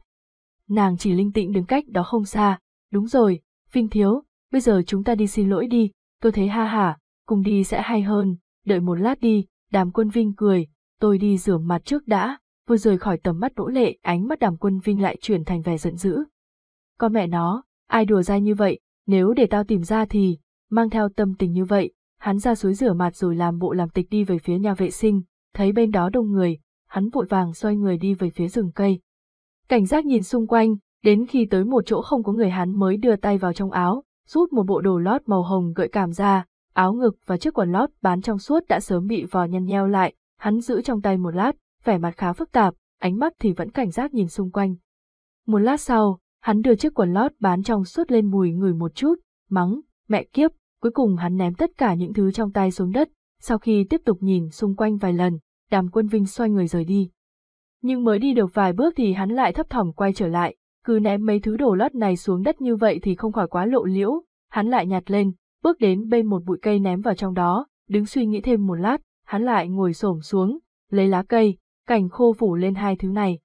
S2: Nàng chỉ linh tĩnh đứng cách đó không xa, đúng rồi, Vinh Thiếu, bây giờ chúng ta đi xin lỗi đi, tôi thấy ha hả, cùng đi sẽ hay hơn, đợi một lát đi, đàm quân Vinh cười, tôi đi rửa mặt trước đã, vừa rời khỏi tầm mắt đỗ lệ ánh mắt đàm quân Vinh lại chuyển thành vẻ giận dữ. Con mẹ nó, ai đùa dai như vậy, nếu để tao tìm ra thì, mang theo tâm tình như vậy, hắn ra suối rửa mặt rồi làm bộ làm tịch đi về phía nhà vệ sinh, thấy bên đó đông người, hắn vội vàng xoay người đi về phía rừng cây. Cảnh giác nhìn xung quanh, đến khi tới một chỗ không có người hắn mới đưa tay vào trong áo, rút một bộ đồ lót màu hồng gợi cảm ra, áo ngực và chiếc quần lót bán trong suốt đã sớm bị vò nhăn nheo lại, hắn giữ trong tay một lát, vẻ mặt khá phức tạp, ánh mắt thì vẫn cảnh giác nhìn xung quanh. Một lát sau, hắn đưa chiếc quần lót bán trong suốt lên mùi người một chút, mắng, mẹ kiếp, cuối cùng hắn ném tất cả những thứ trong tay xuống đất, sau khi tiếp tục nhìn xung quanh vài lần, đàm quân vinh xoay người rời đi. Nhưng mới đi được vài bước thì hắn lại thấp thỏm quay trở lại, cứ ném mấy thứ đồ lót này xuống đất như vậy thì không khỏi quá lộ liễu, hắn lại nhặt lên, bước đến bên một bụi cây ném vào trong đó, đứng suy nghĩ thêm một lát, hắn lại ngồi xổm xuống, lấy lá cây, cảnh khô phủ lên hai thứ này.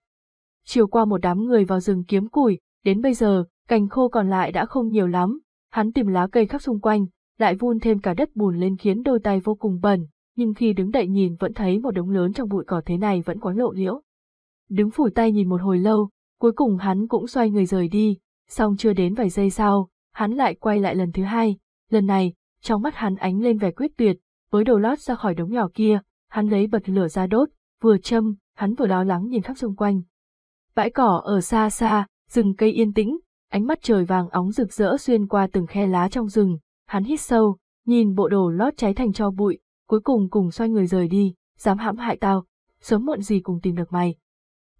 S2: Chiều qua một đám người vào rừng kiếm củi, đến bây giờ, cành khô còn lại đã không nhiều lắm, hắn tìm lá cây khắp xung quanh, lại vun thêm cả đất bùn lên khiến đôi tay vô cùng bẩn, nhưng khi đứng đậy nhìn vẫn thấy một đống lớn trong bụi cỏ thế này vẫn quá lộ liễu. Đứng phủi tay nhìn một hồi lâu, cuối cùng hắn cũng xoay người rời đi, xong chưa đến vài giây sau, hắn lại quay lại lần thứ hai, lần này, trong mắt hắn ánh lên vẻ quyết tuyệt, với đồ lót ra khỏi đống nhỏ kia, hắn lấy bật lửa ra đốt, vừa châm, hắn vừa lo lắng nhìn khắp xung quanh. Bãi cỏ ở xa xa, rừng cây yên tĩnh, ánh mắt trời vàng óng rực rỡ xuyên qua từng khe lá trong rừng, hắn hít sâu, nhìn bộ đồ lót cháy thành cho bụi, cuối cùng cùng xoay người rời đi, dám hãm hại tao, sớm muộn gì cùng tìm được mày.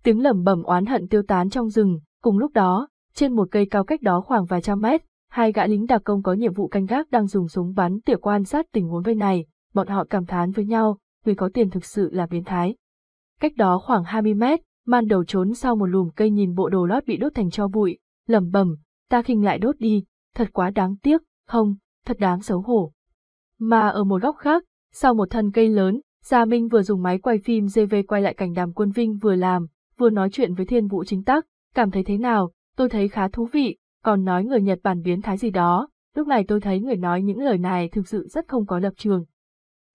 S2: Tiếng lẩm bẩm oán hận tiêu tán trong rừng, cùng lúc đó, trên một cây cao cách đó khoảng vài trăm mét, hai gã lính đặc công có nhiệm vụ canh gác đang dùng súng bắn tỉa quan sát tình huống bên này, bọn họ cảm thán với nhau, người có tiền thực sự là biến thái. Cách đó khoảng 20 mét, man đầu trốn sau một lùm cây nhìn bộ đồ lót bị đốt thành cho bụi, lẩm bẩm, ta khinh lại đốt đi, thật quá đáng tiếc, không, thật đáng xấu hổ. Mà ở một góc khác, sau một thân cây lớn, Gia Minh vừa dùng máy quay phim GV quay lại cảnh đàm quân Vinh vừa làm, vừa nói chuyện với thiên vũ chính tác, cảm thấy thế nào, tôi thấy khá thú vị, còn nói người Nhật Bản biến thái gì đó, lúc này tôi thấy người nói những lời này thực sự rất không có lập trường.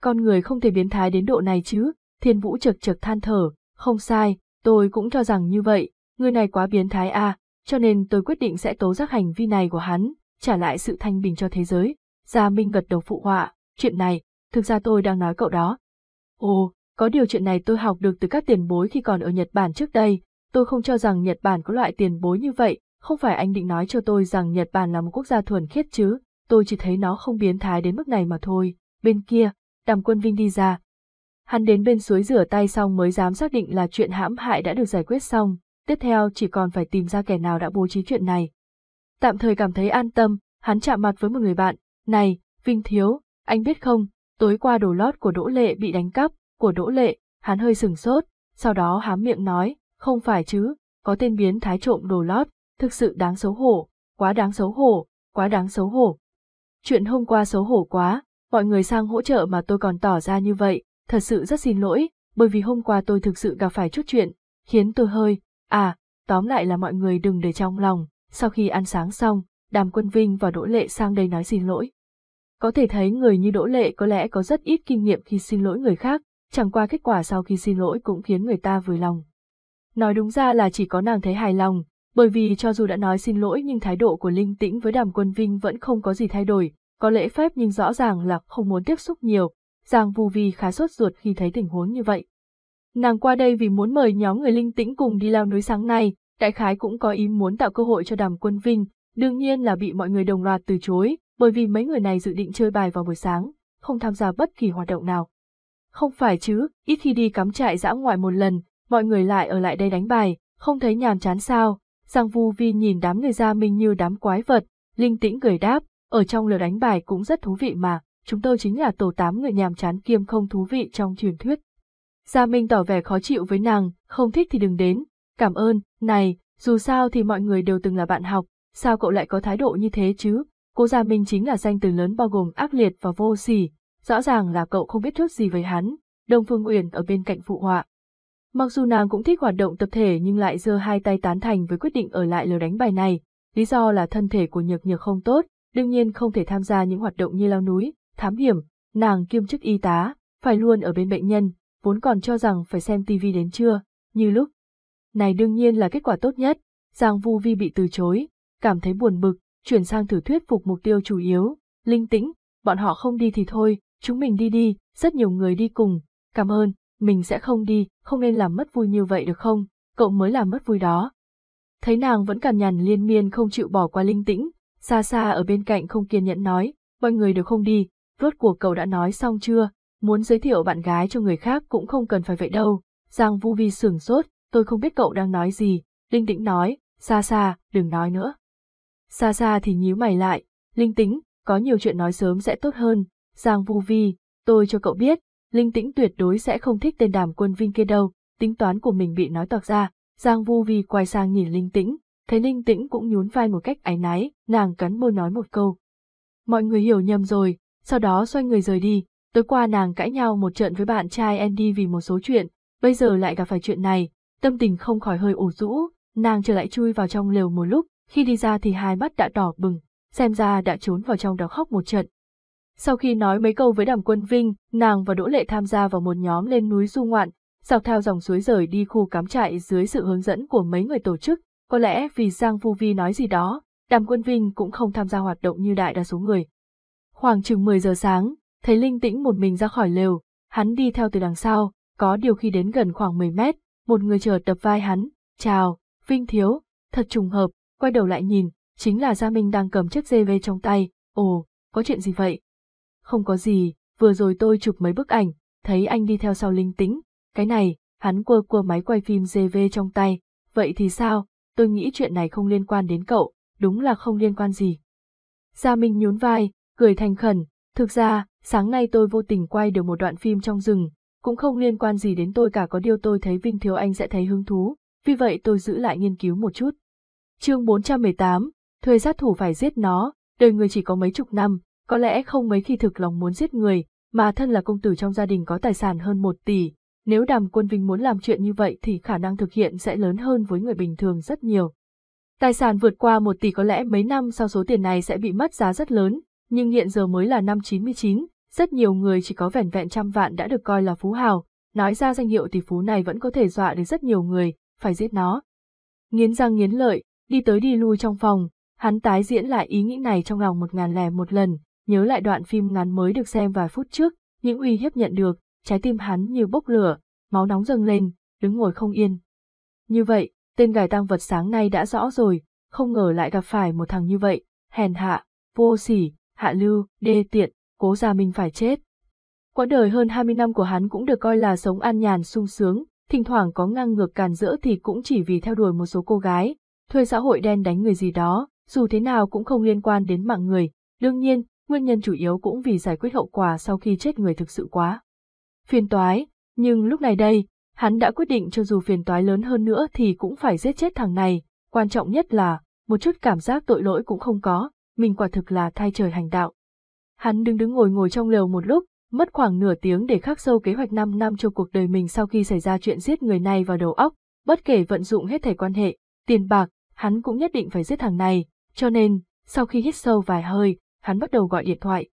S2: Con người không thể biến thái đến độ này chứ, thiên vũ chật chật than thở, không sai, tôi cũng cho rằng như vậy, người này quá biến thái à, cho nên tôi quyết định sẽ tố giác hành vi này của hắn, trả lại sự thanh bình cho thế giới. Gia Minh gật đầu phụ họa, chuyện này, thực ra tôi đang nói cậu đó. Ồ, có điều chuyện này tôi học được từ các tiền bối khi còn ở Nhật Bản trước đây, tôi không cho rằng Nhật Bản có loại tiền bối như vậy, không phải anh định nói cho tôi rằng Nhật Bản là một quốc gia thuần khiết chứ, tôi chỉ thấy nó không biến thái đến mức này mà thôi. Bên kia, đàm quân Vinh đi ra. Hắn đến bên suối rửa tay xong mới dám xác định là chuyện hãm hại đã được giải quyết xong, tiếp theo chỉ còn phải tìm ra kẻ nào đã bố trí chuyện này. Tạm thời cảm thấy an tâm, hắn chạm mặt với một người bạn, này, Vinh Thiếu, anh biết không, tối qua đồ lót của Đỗ Lệ bị đánh cắp, của Đỗ Lệ, hắn hơi sừng sốt, sau đó hám miệng nói, không phải chứ, có tên biến thái trộm đồ lót, thực sự đáng xấu hổ, quá đáng xấu hổ, quá đáng xấu hổ. Chuyện hôm qua xấu hổ quá, mọi người sang hỗ trợ mà tôi còn tỏ ra như vậy, thật sự rất xin lỗi, bởi vì hôm qua tôi thực sự gặp phải chút chuyện, khiến tôi hơi, à, tóm lại là mọi người đừng để trong lòng, sau khi ăn sáng xong, Đàm Quân Vinh và Đỗ Lệ sang đây nói xin lỗi. Có thể thấy người như Đỗ Lệ có lẽ có rất ít kinh nghiệm khi xin lỗi người khác, chẳng qua kết quả sau khi xin lỗi cũng khiến người ta vui lòng. Nói đúng ra là chỉ có nàng thấy hài lòng, bởi vì cho dù đã nói xin lỗi nhưng thái độ của Linh Tĩnh với Đàm Quân Vinh vẫn không có gì thay đổi, có lễ phép nhưng rõ ràng là không muốn tiếp xúc nhiều, Giang Vu Vi khá sốt ruột khi thấy tình huống như vậy. Nàng qua đây vì muốn mời nhóm người Linh Tĩnh cùng đi leo núi sáng nay, đại khái cũng có ý muốn tạo cơ hội cho Đàm Quân Vinh, đương nhiên là bị mọi người đồng loạt từ chối, bởi vì mấy người này dự định chơi bài vào buổi sáng, không tham gia bất kỳ hoạt động nào. Không phải chứ, ít khi đi cắm trại dã ngoại một lần, mọi người lại ở lại đây đánh bài, không thấy nhàm chán sao, Giang Vu Vi nhìn đám người gia minh như đám quái vật, linh tĩnh cười đáp, ở trong lều đánh bài cũng rất thú vị mà, chúng tôi chính là tổ tám người nhàm chán kiêm không thú vị trong truyền thuyết. Gia Minh tỏ vẻ khó chịu với nàng, không thích thì đừng đến, cảm ơn, này, dù sao thì mọi người đều từng là bạn học, sao cậu lại có thái độ như thế chứ, cô Gia Minh chính là danh từ lớn bao gồm ác liệt và vô sỉ, rõ ràng là cậu không biết chút gì về hắn, Đông Phương Uyển ở bên cạnh phụ họa. Mặc dù nàng cũng thích hoạt động tập thể nhưng lại giơ hai tay tán thành với quyết định ở lại lều đánh bài này, lý do là thân thể của Nhược Nhược không tốt, đương nhiên không thể tham gia những hoạt động như leo núi, thám hiểm, nàng kiêm chức y tá, phải luôn ở bên bệnh nhân, vốn còn cho rằng phải xem tivi đến trưa, như lúc. Này đương nhiên là kết quả tốt nhất, Giang Vu Vi bị từ chối, cảm thấy buồn bực, chuyển sang thử thuyết phục mục tiêu chủ yếu, linh tĩnh, bọn họ không đi thì thôi, chúng mình đi đi, rất nhiều người đi cùng, cảm ơn, mình sẽ không đi, không nên làm mất vui như vậy được không, cậu mới làm mất vui đó. Thấy nàng vẫn cằn nhằn liên miên không chịu bỏ qua linh tĩnh, xa xa ở bên cạnh không kiên nhẫn nói, mọi người đều không đi, rốt cuộc cậu đã nói xong chưa, muốn giới thiệu bạn gái cho người khác cũng không cần phải vậy đâu. Giang Vu Vi sửng sốt, tôi không biết cậu đang nói gì, Linh Tĩnh nói, xa xa, đừng nói nữa. Xa xa thì nhíu mày lại, Linh Tĩnh, có nhiều chuyện nói sớm sẽ tốt hơn, Giang Vu Vi, tôi cho cậu biết, Linh Tĩnh tuyệt đối sẽ không thích tên đàm quân Vinh kia đâu, tính toán của mình bị nói toạc ra, Giang Vu Vi quay sang nhìn Linh Tĩnh, thấy Ninh Tĩnh cũng nhún vai một cách áy náy, nàng cắn môi nói một câu. Mọi người hiểu nhầm rồi, sau đó xoay người rời đi, tối qua nàng cãi nhau một trận với bạn trai Andy vì một số chuyện, bây giờ lại gặp phải chuyện này, tâm tình không khỏi hơi ủ rũ, nàng trở lại chui vào trong lều một lúc, khi đi ra thì hai mắt đã đỏ bừng, xem ra đã trốn vào trong đó khóc một trận. Sau khi nói mấy câu với đàm quân Vinh, nàng và Đỗ Lệ tham gia vào một nhóm lên núi du ngoạn, dọc theo dòng suối rời đi khu cắm trại dưới sự hướng dẫn của mấy người tổ chức, có lẽ vì Giang Vu Vi nói gì đó, đàm quân Vinh cũng không tham gia hoạt động như đại đa số người. Khoảng chừng 10 giờ sáng, thấy Linh Tĩnh một mình ra khỏi lều, hắn đi theo từ đằng sau, có điều khi đến gần khoảng 10 mét, một người chợt đập vai hắn, chào, Vinh Thiếu, thật trùng hợp, quay đầu lại nhìn, chính là Gia Minh đang cầm chiếc CV trong tay, ồ, có chuyện gì vậy? Không có gì, vừa rồi tôi chụp mấy bức ảnh, thấy anh đi theo sau linh tĩnh, cái này, hắn quơ quơ máy quay phim CV trong tay, vậy thì sao, tôi nghĩ chuyện này không liên quan đến cậu, đúng là không liên quan gì. Gia Minh nhún vai, cười thành khẩn, thực ra, sáng nay tôi vô tình quay được một đoạn phim trong rừng, cũng không liên quan gì đến tôi cả có điều tôi thấy Vinh Thiếu Anh sẽ thấy hứng thú, vì vậy tôi giữ lại nghiên cứu một chút. chương 418, thuê sát thủ phải giết nó, đời người chỉ có mấy chục năm, có lẽ không mấy khi thực lòng muốn giết người, mà thân là công tử trong gia đình có tài sản hơn một tỷ, nếu đàm quân vinh muốn làm chuyện như vậy thì khả năng thực hiện sẽ lớn hơn với người bình thường rất nhiều. Tài sản vượt qua một tỷ có lẽ mấy năm sau số tiền này sẽ bị mất giá rất lớn, nhưng hiện giờ mới là năm 99, rất nhiều người chỉ có vẻn vẹn trăm vạn đã được coi là phú hào, nói ra danh hiệu tỷ phú này vẫn có thể dọa được rất nhiều người, phải giết nó. Nghiến răng nghiến lợi, đi tới đi lui trong phòng, hắn tái diễn lại ý nghĩ này trong lòng một ngàn lẻ một lần, nhớ lại đoạn phim ngắn mới được xem vài phút trước, những uy hiếp nhận được, trái tim hắn như bốc lửa, máu nóng dâng lên, đứng ngồi không yên. Như vậy, tên gài tăng vật sáng nay đã rõ rồi, không ngờ lại gặp phải một thằng như vậy, hèn hạ, vô sỉ, hạ lưu, đê tiện, cố gia mình phải chết. Quãng đời hơn 20 năm của hắn cũng được coi là sống an nhàn sung sướng, thỉnh thoảng có ngang ngược càn rỡ thì cũng chỉ vì theo đuổi một số cô gái, thuê xã hội đen đánh người gì đó, dù thế nào cũng không liên quan đến mạng người. Đương nhiên, nguyên nhân chủ yếu cũng vì giải quyết hậu quả sau khi chết người thực sự quá. Phiền toái, nhưng lúc này đây, hắn đã quyết định cho dù phiền toái lớn hơn nữa thì cũng phải giết chết thằng này, quan trọng nhất là, một chút cảm giác tội lỗi cũng không có, mình quả thực là thay trời hành đạo. Hắn đứng đứng ngồi ngồi trong lều một lúc, mất khoảng nửa tiếng để khắc sâu kế hoạch 5 năm cho cuộc đời mình sau khi xảy ra chuyện giết người này vào đầu óc, bất kể vận dụng hết thảy quan hệ, tiền bạc, hắn cũng nhất định phải giết thằng này, cho nên, sau khi hít sâu vài hơi, hắn bắt đầu gọi điện thoại.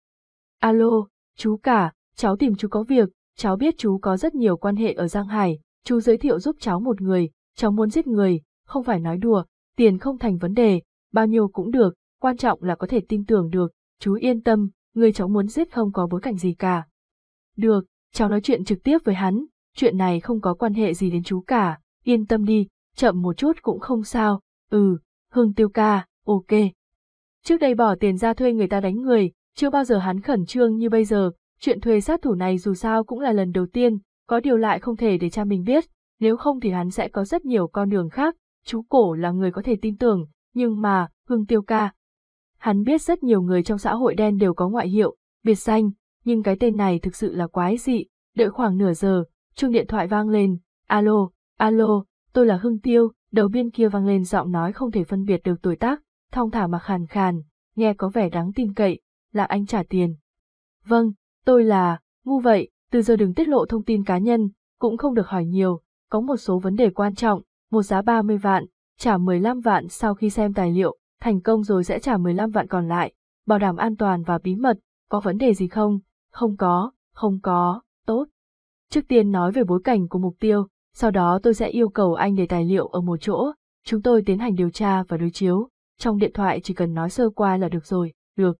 S2: Alo, chú cả, cháu tìm chú có việc, cháu biết chú có rất nhiều quan hệ ở Giang Hải, chú giới thiệu giúp cháu một người, cháu muốn giết người, không phải nói đùa, tiền không thành vấn đề, bao nhiêu cũng được, quan trọng là có thể tin tưởng được, chú yên tâm, người cháu muốn giết không có bối cảnh gì cả. Được, cháu nói chuyện trực tiếp với hắn, chuyện này không có quan hệ gì đến chú cả, yên tâm đi, chậm một chút cũng không sao, ừ, Hương Tiêu ca, ok. Trước đây bỏ tiền ra thuê người ta đánh người, chưa bao giờ hắn khẩn trương như bây giờ, chuyện thuê sát thủ này dù sao cũng là lần đầu tiên, có điều lại không thể để cha mình biết, nếu không thì hắn sẽ có rất nhiều con đường khác, chú cổ là người có thể tin tưởng, nhưng mà, Hương Tiêu ca. Hắn biết rất nhiều người trong xã hội đen đều có ngoại hiệu, biệt danh, nhưng cái tên này thực sự là quái dị, đợi khoảng nửa giờ, chuông điện thoại vang lên, alo, alo, tôi là hưng Tiêu, đầu biên kia vang lên giọng nói không thể phân biệt được tuổi tác, thong thả mà khàn khàn, nghe có vẻ đáng tin cậy, là anh trả tiền. Vâng, tôi là, ngu vậy, từ giờ đừng tiết lộ thông tin cá nhân, cũng không được hỏi nhiều, có một số vấn đề quan trọng, một giá 30 vạn, trả 15 vạn sau khi xem tài liệu, thành công rồi sẽ trả 15 vạn còn lại, bảo đảm an toàn và bí mật, có vấn đề gì không? Không có, không có, tốt. Trước tiên nói về bối cảnh của mục tiêu, sau đó tôi sẽ yêu cầu anh để tài liệu ở một chỗ, chúng tôi tiến hành điều tra và đối chiếu, trong điện thoại chỉ cần nói sơ qua là được rồi, được.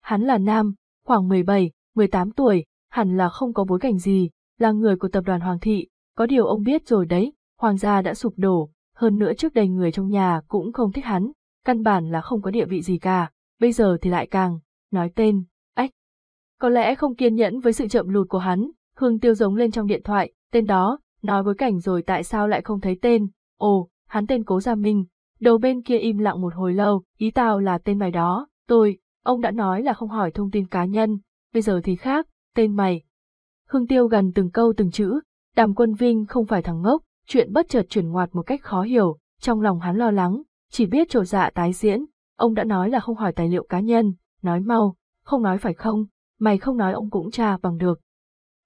S2: Hắn là nam, khoảng 17, 18 tuổi, hẳn là không có bối cảnh gì, là người của tập đoàn Hoàng thị, có điều ông biết rồi đấy, Hoàng gia đã sụp đổ, hơn nữa trước đây người trong nhà cũng không thích hắn, căn bản là không có địa vị gì cả, bây giờ thì lại càng, nói tên, ách. Có lẽ không kiên nhẫn với sự chậm lụt của hắn, Hương Tiêu giống lên trong điện thoại, tên đó, nói bối cảnh rồi tại sao lại không thấy tên, ồ, hắn tên Cố Gia Minh, đầu bên kia im lặng một hồi lâu, ý tao là tên mày đó, tôi, ông đã nói là không hỏi thông tin cá nhân, bây giờ thì khác, tên mày. Hương Tiêu gần từng câu từng chữ, đàm quân Vinh không phải thằng ngốc, chuyện bất chợt chuyển ngoặt một cách khó hiểu, trong lòng hắn lo lắng, chỉ biết trổ dạ tái diễn, ông đã nói là không hỏi tài liệu cá nhân, nói mau, không nói phải không, mày không nói ông cũng tra bằng được.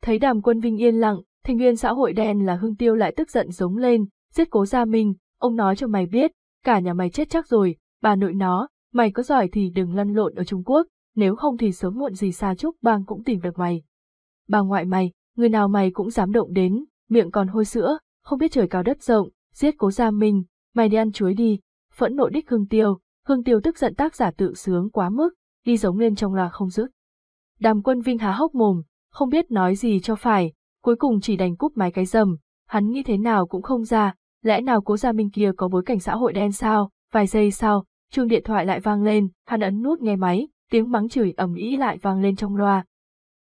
S2: Thấy đàm quân Vinh yên lặng, thành viên xã hội đen là Hương Tiêu lại tức giận giống lên, giết cố Gia Minh, ông nói cho mày biết, cả nhà mày chết chắc rồi, bà nội nó, mày có giỏi thì đừng lăn lộn ở Trung Quốc, nếu không thì sớm muộn gì Sa Trúc Bang cũng tìm được mày. Bà ngoại mày, người nào mày cũng dám động đến, miệng còn hôi sữa, không biết trời cao đất rộng, giết cố Gia Minh, mày đi ăn chuối đi, phẫn nộ đích Hương Tiêu, Hương Tiêu tức giận tác giả tự sướng quá mức, đi giống lên trong là không dứt. Đàm quân Vinh há hốc mồm, không biết nói gì cho phải, cuối cùng chỉ đành cúp máy cái dầm, hắn nghĩ thế nào cũng không ra, lẽ nào cố gia minh kia có bối cảnh xã hội đen sao, vài giây sau, chuông điện thoại lại vang lên, hắn ấn nút nghe máy, tiếng mắng chửi ầm ĩ lại vang lên trong loa.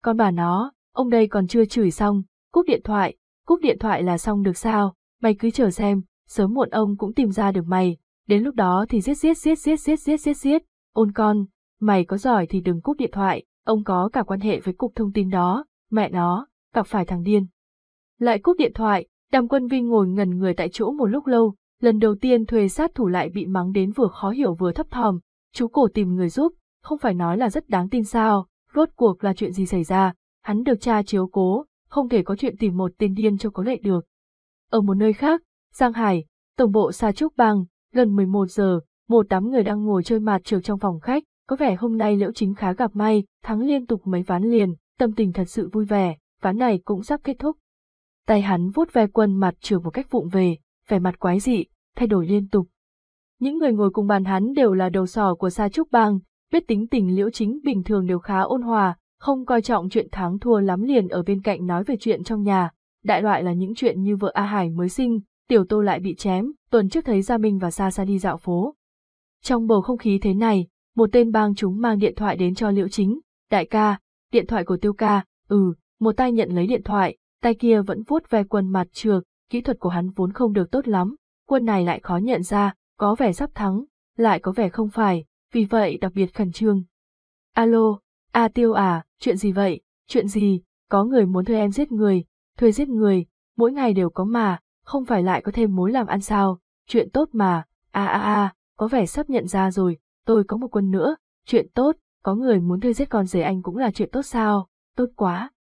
S2: Con bà nó, ông đây còn chưa chửi xong, cúp điện thoại, cúp điện thoại là xong được sao, mày cứ chờ xem, sớm muộn ông cũng tìm ra được mày, đến lúc đó thì giết giết giết giết giết giết giết giết, ôn con, mày có giỏi thì đừng cúp điện thoại, ông có cả quan hệ với cục thông tin đó, mẹ nó, gặp phải thằng điên. Lại cúp điện thoại, đàm quân vinh ngồi ngần người tại chỗ một lúc lâu, lần đầu tiên thuê sát thủ lại bị mắng đến vừa khó hiểu vừa thấp thòm, chú cổ tìm người giúp, không phải nói là rất đáng tin sao, rốt cuộc là chuyện gì xảy ra, hắn được cha chiếu cố, không thể có chuyện tìm một tên điên cho có lệ được. Ở một nơi khác, Giang Hải, tổng bộ Sa Trúc Bang, gần 11 giờ, một đám người đang ngồi chơi mạt trường trong phòng khách, có vẻ hôm nay Liễu Chính khá gặp may, thắng liên tục mấy ván liền, tâm tình thật sự vui vẻ, ván này cũng sắp kết thúc. Tay hắn vuốt ve quần mặt trường một cách vụng về, vẻ mặt quái dị, thay đổi liên tục. Những người ngồi cùng bàn hắn đều là đầu sỏ của Sa Trúc Bang, biết tính tình liễu chính bình thường đều khá ôn hòa, không coi trọng chuyện thắng thua lắm liền ở bên cạnh nói về chuyện trong nhà. Đại loại là những chuyện như vợ A Hải mới sinh, tiểu tô lại bị chém, tuần trước thấy Gia Minh và Sa Sa đi dạo phố. Trong bầu không khí thế này, một tên bang chúng mang điện thoại đến cho liễu chính, đại ca, điện thoại của tiêu ca, ừ, một tay nhận lấy điện thoại, tay kia vẫn vuốt ve quần mặt trược, kỹ thuật của hắn vốn không được tốt lắm, quân này lại khó nhận ra, có vẻ sắp thắng, lại có vẻ không phải, vì vậy đặc biệt khẩn trương. Alo, A Tiêu à, chuyện gì vậy? Chuyện gì? Có người muốn thuê em giết người, thuê giết người, mỗi ngày đều có mà, không phải lại có thêm mối làm ăn sao, chuyện tốt mà, a a a, có vẻ sắp nhận ra rồi, tôi có một quân nữa, chuyện tốt, có người muốn thuê giết con rể anh cũng là chuyện tốt sao, tốt quá.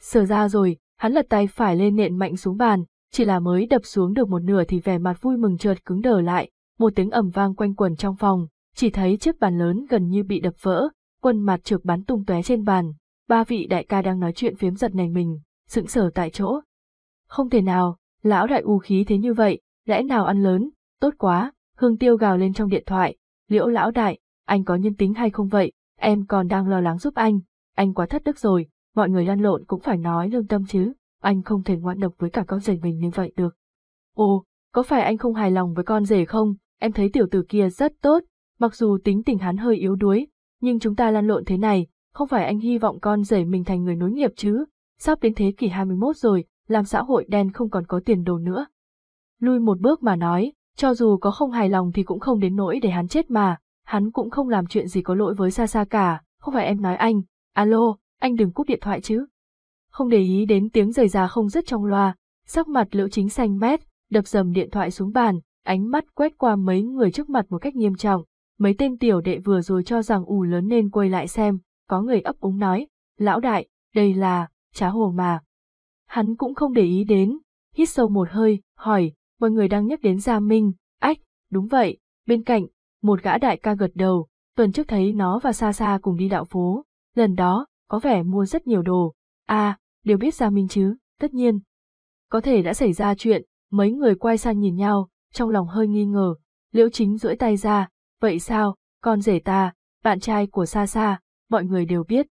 S2: Sở ra rồi, hắn lật tay phải lên nện mạnh xuống bàn, chỉ là mới đập xuống được một nửa thì vẻ mặt vui mừng chợt cứng đờ lại, một tiếng ầm vang quanh quẩn trong phòng, chỉ thấy chiếc bàn lớn gần như bị đập vỡ, quân mặt trượt bắn tung tóe trên bàn, ba vị đại ca đang nói chuyện phiếm giật nảy mình, sững sờ tại chỗ. Không thể nào, lão đại u khí thế như vậy, lẽ nào ăn lớn, tốt quá, hương tiêu gào lên trong điện thoại, liễu lão đại, anh có nhân tính hay không vậy, em còn đang lo lắng giúp anh, anh quá thất đức rồi, mọi người lăn lộn cũng phải nói lương tâm chứ, anh không thể ngoan độc với cả con rể mình như vậy được. Ồ, có phải anh không hài lòng với con rể không, em thấy tiểu tử kia rất tốt, mặc dù tính tình hắn hơi yếu đuối, nhưng chúng ta lan lộn thế này, không phải anh hy vọng con rể mình thành người nối nghiệp chứ, sắp đến thế kỷ 21 rồi, làm xã hội đen không còn có tiền đồ nữa. Lui một bước mà nói, cho dù có không hài lòng thì cũng không đến nỗi để hắn chết mà, hắn cũng không làm chuyện gì có lỗi với Sa Sa cả, không phải em nói anh, alo, anh đừng cúp điện thoại chứ. Không để ý đến tiếng giày già không dứt trong loa, sắc mặt liễu chính xanh mét, đập dầm điện thoại xuống bàn, ánh mắt quét qua mấy người trước mặt một cách nghiêm trọng, mấy tên tiểu đệ vừa rồi cho rằng ủ lớn nên quay lại xem, có người ấp úng nói, lão đại, đây là, trá hồ mà. Hắn cũng không để ý đến, hít sâu một hơi, hỏi, mọi người đang nhắc đến Gia Minh, ách, đúng vậy, bên cạnh, một gã đại ca gật đầu, tuần trước thấy nó và xa xa cùng đi đạo phố, lần đó, có vẻ mua rất nhiều đồ, à, đều biết Gia Minh chứ, tất nhiên. Có thể đã xảy ra chuyện, mấy người quay sang nhìn nhau, trong lòng hơi nghi ngờ, liễu chính duỗi tay ra, vậy sao, con rể ta, bạn trai của Sa Sa, mọi người đều biết.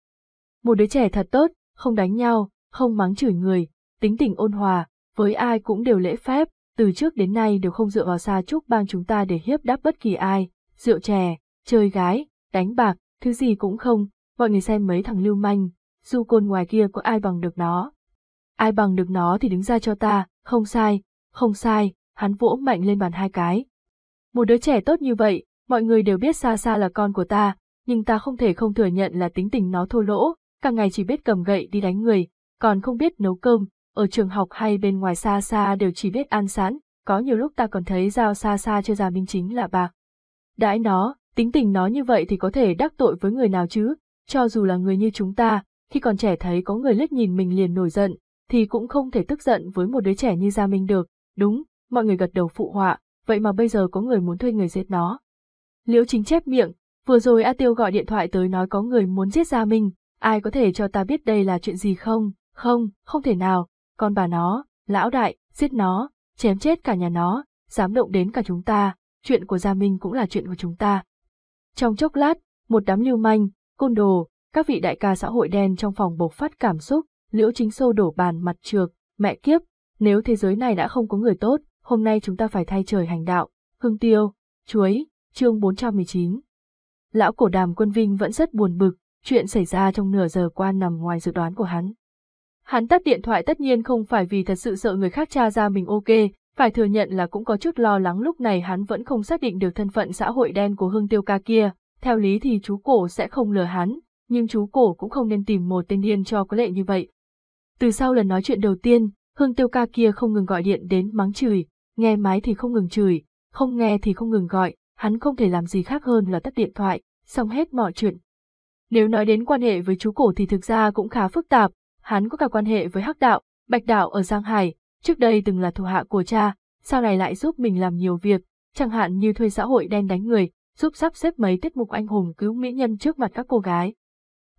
S2: Một đứa trẻ thật tốt, không đánh nhau, không mắng chửi người, tính tình ôn hòa, với ai cũng đều lễ phép, từ trước đến nay đều không dựa vào Sa Trúc bang chúng ta để hiếp đáp bất kỳ ai, rượu chè, chơi gái, đánh bạc, thứ gì cũng không, mọi người xem mấy thằng lưu manh, du côn ngoài kia có ai bằng được nó. Ai bằng được nó thì đứng ra cho ta, không sai, không sai, hắn vỗ mạnh lên bàn hai cái. Một đứa trẻ tốt như vậy, mọi người đều biết xa xa là con của ta, nhưng ta không thể không thừa nhận là tính tình nó thô lỗ, cả ngày chỉ biết cầm gậy đi đánh người, còn không biết nấu cơm, ở trường học hay bên ngoài xa xa đều chỉ biết ăn sẵn, có nhiều lúc ta còn thấy giao xa xa chưa ra minh chính là bạc. Đãi nó, tính tình nó như vậy thì có thể đắc tội với người nào chứ, cho dù là người như chúng ta, khi còn trẻ thấy có người liếc nhìn mình liền nổi giận, thì cũng không thể tức giận với một đứa trẻ như Gia Minh được, đúng, mọi người gật đầu phụ họa, vậy mà bây giờ có người muốn thuê người giết nó. Liễu chính chép miệng, vừa rồi A Tiêu gọi điện thoại tới nói có người muốn giết Gia Minh, ai có thể cho ta biết đây là chuyện gì không, không, không thể nào, con bà nó, lão đại, giết nó, chém chết cả nhà nó, dám động đến cả chúng ta, chuyện của Gia Minh cũng là chuyện của chúng ta. Trong chốc lát, một đám lưu manh, côn đồ, các vị đại ca xã hội đen trong phòng bộc phát cảm xúc, liễu chính sâu đổ bàn mặt trược, mẹ kiếp, nếu thế giới này đã không có người tốt, hôm nay chúng ta phải thay trời hành đạo, hương tiêu, chuối, chương 419. Lão cổ đàm quân vinh vẫn rất buồn bực, chuyện xảy ra trong nửa giờ qua nằm ngoài dự đoán của hắn. Hắn tắt điện thoại tất nhiên không phải vì thật sự sợ người khác tra ra mình ok, phải thừa nhận là cũng có chút lo lắng lúc này hắn vẫn không xác định được thân phận xã hội đen của hương tiêu ca kia, theo lý thì chú cổ sẽ không lừa hắn, nhưng chú cổ cũng không nên tìm một tên điên cho có lệ như vậy. Từ sau lần nói chuyện đầu tiên, hương tiêu ca kia không ngừng gọi điện đến mắng chửi, nghe máy thì không ngừng chửi, không nghe thì không ngừng gọi, hắn không thể làm gì khác hơn là tắt điện thoại, xong hết mọi chuyện. Nếu nói đến quan hệ với chú cổ thì thực ra cũng khá phức tạp, hắn có cả quan hệ với Hắc Đạo, Bạch Đạo ở Giang Hải, trước đây từng là thủ hạ của cha, sau này lại giúp mình làm nhiều việc, chẳng hạn như thuê xã hội đen đánh người, giúp sắp xếp mấy tiết mục anh hùng cứu mỹ nhân trước mặt các cô gái.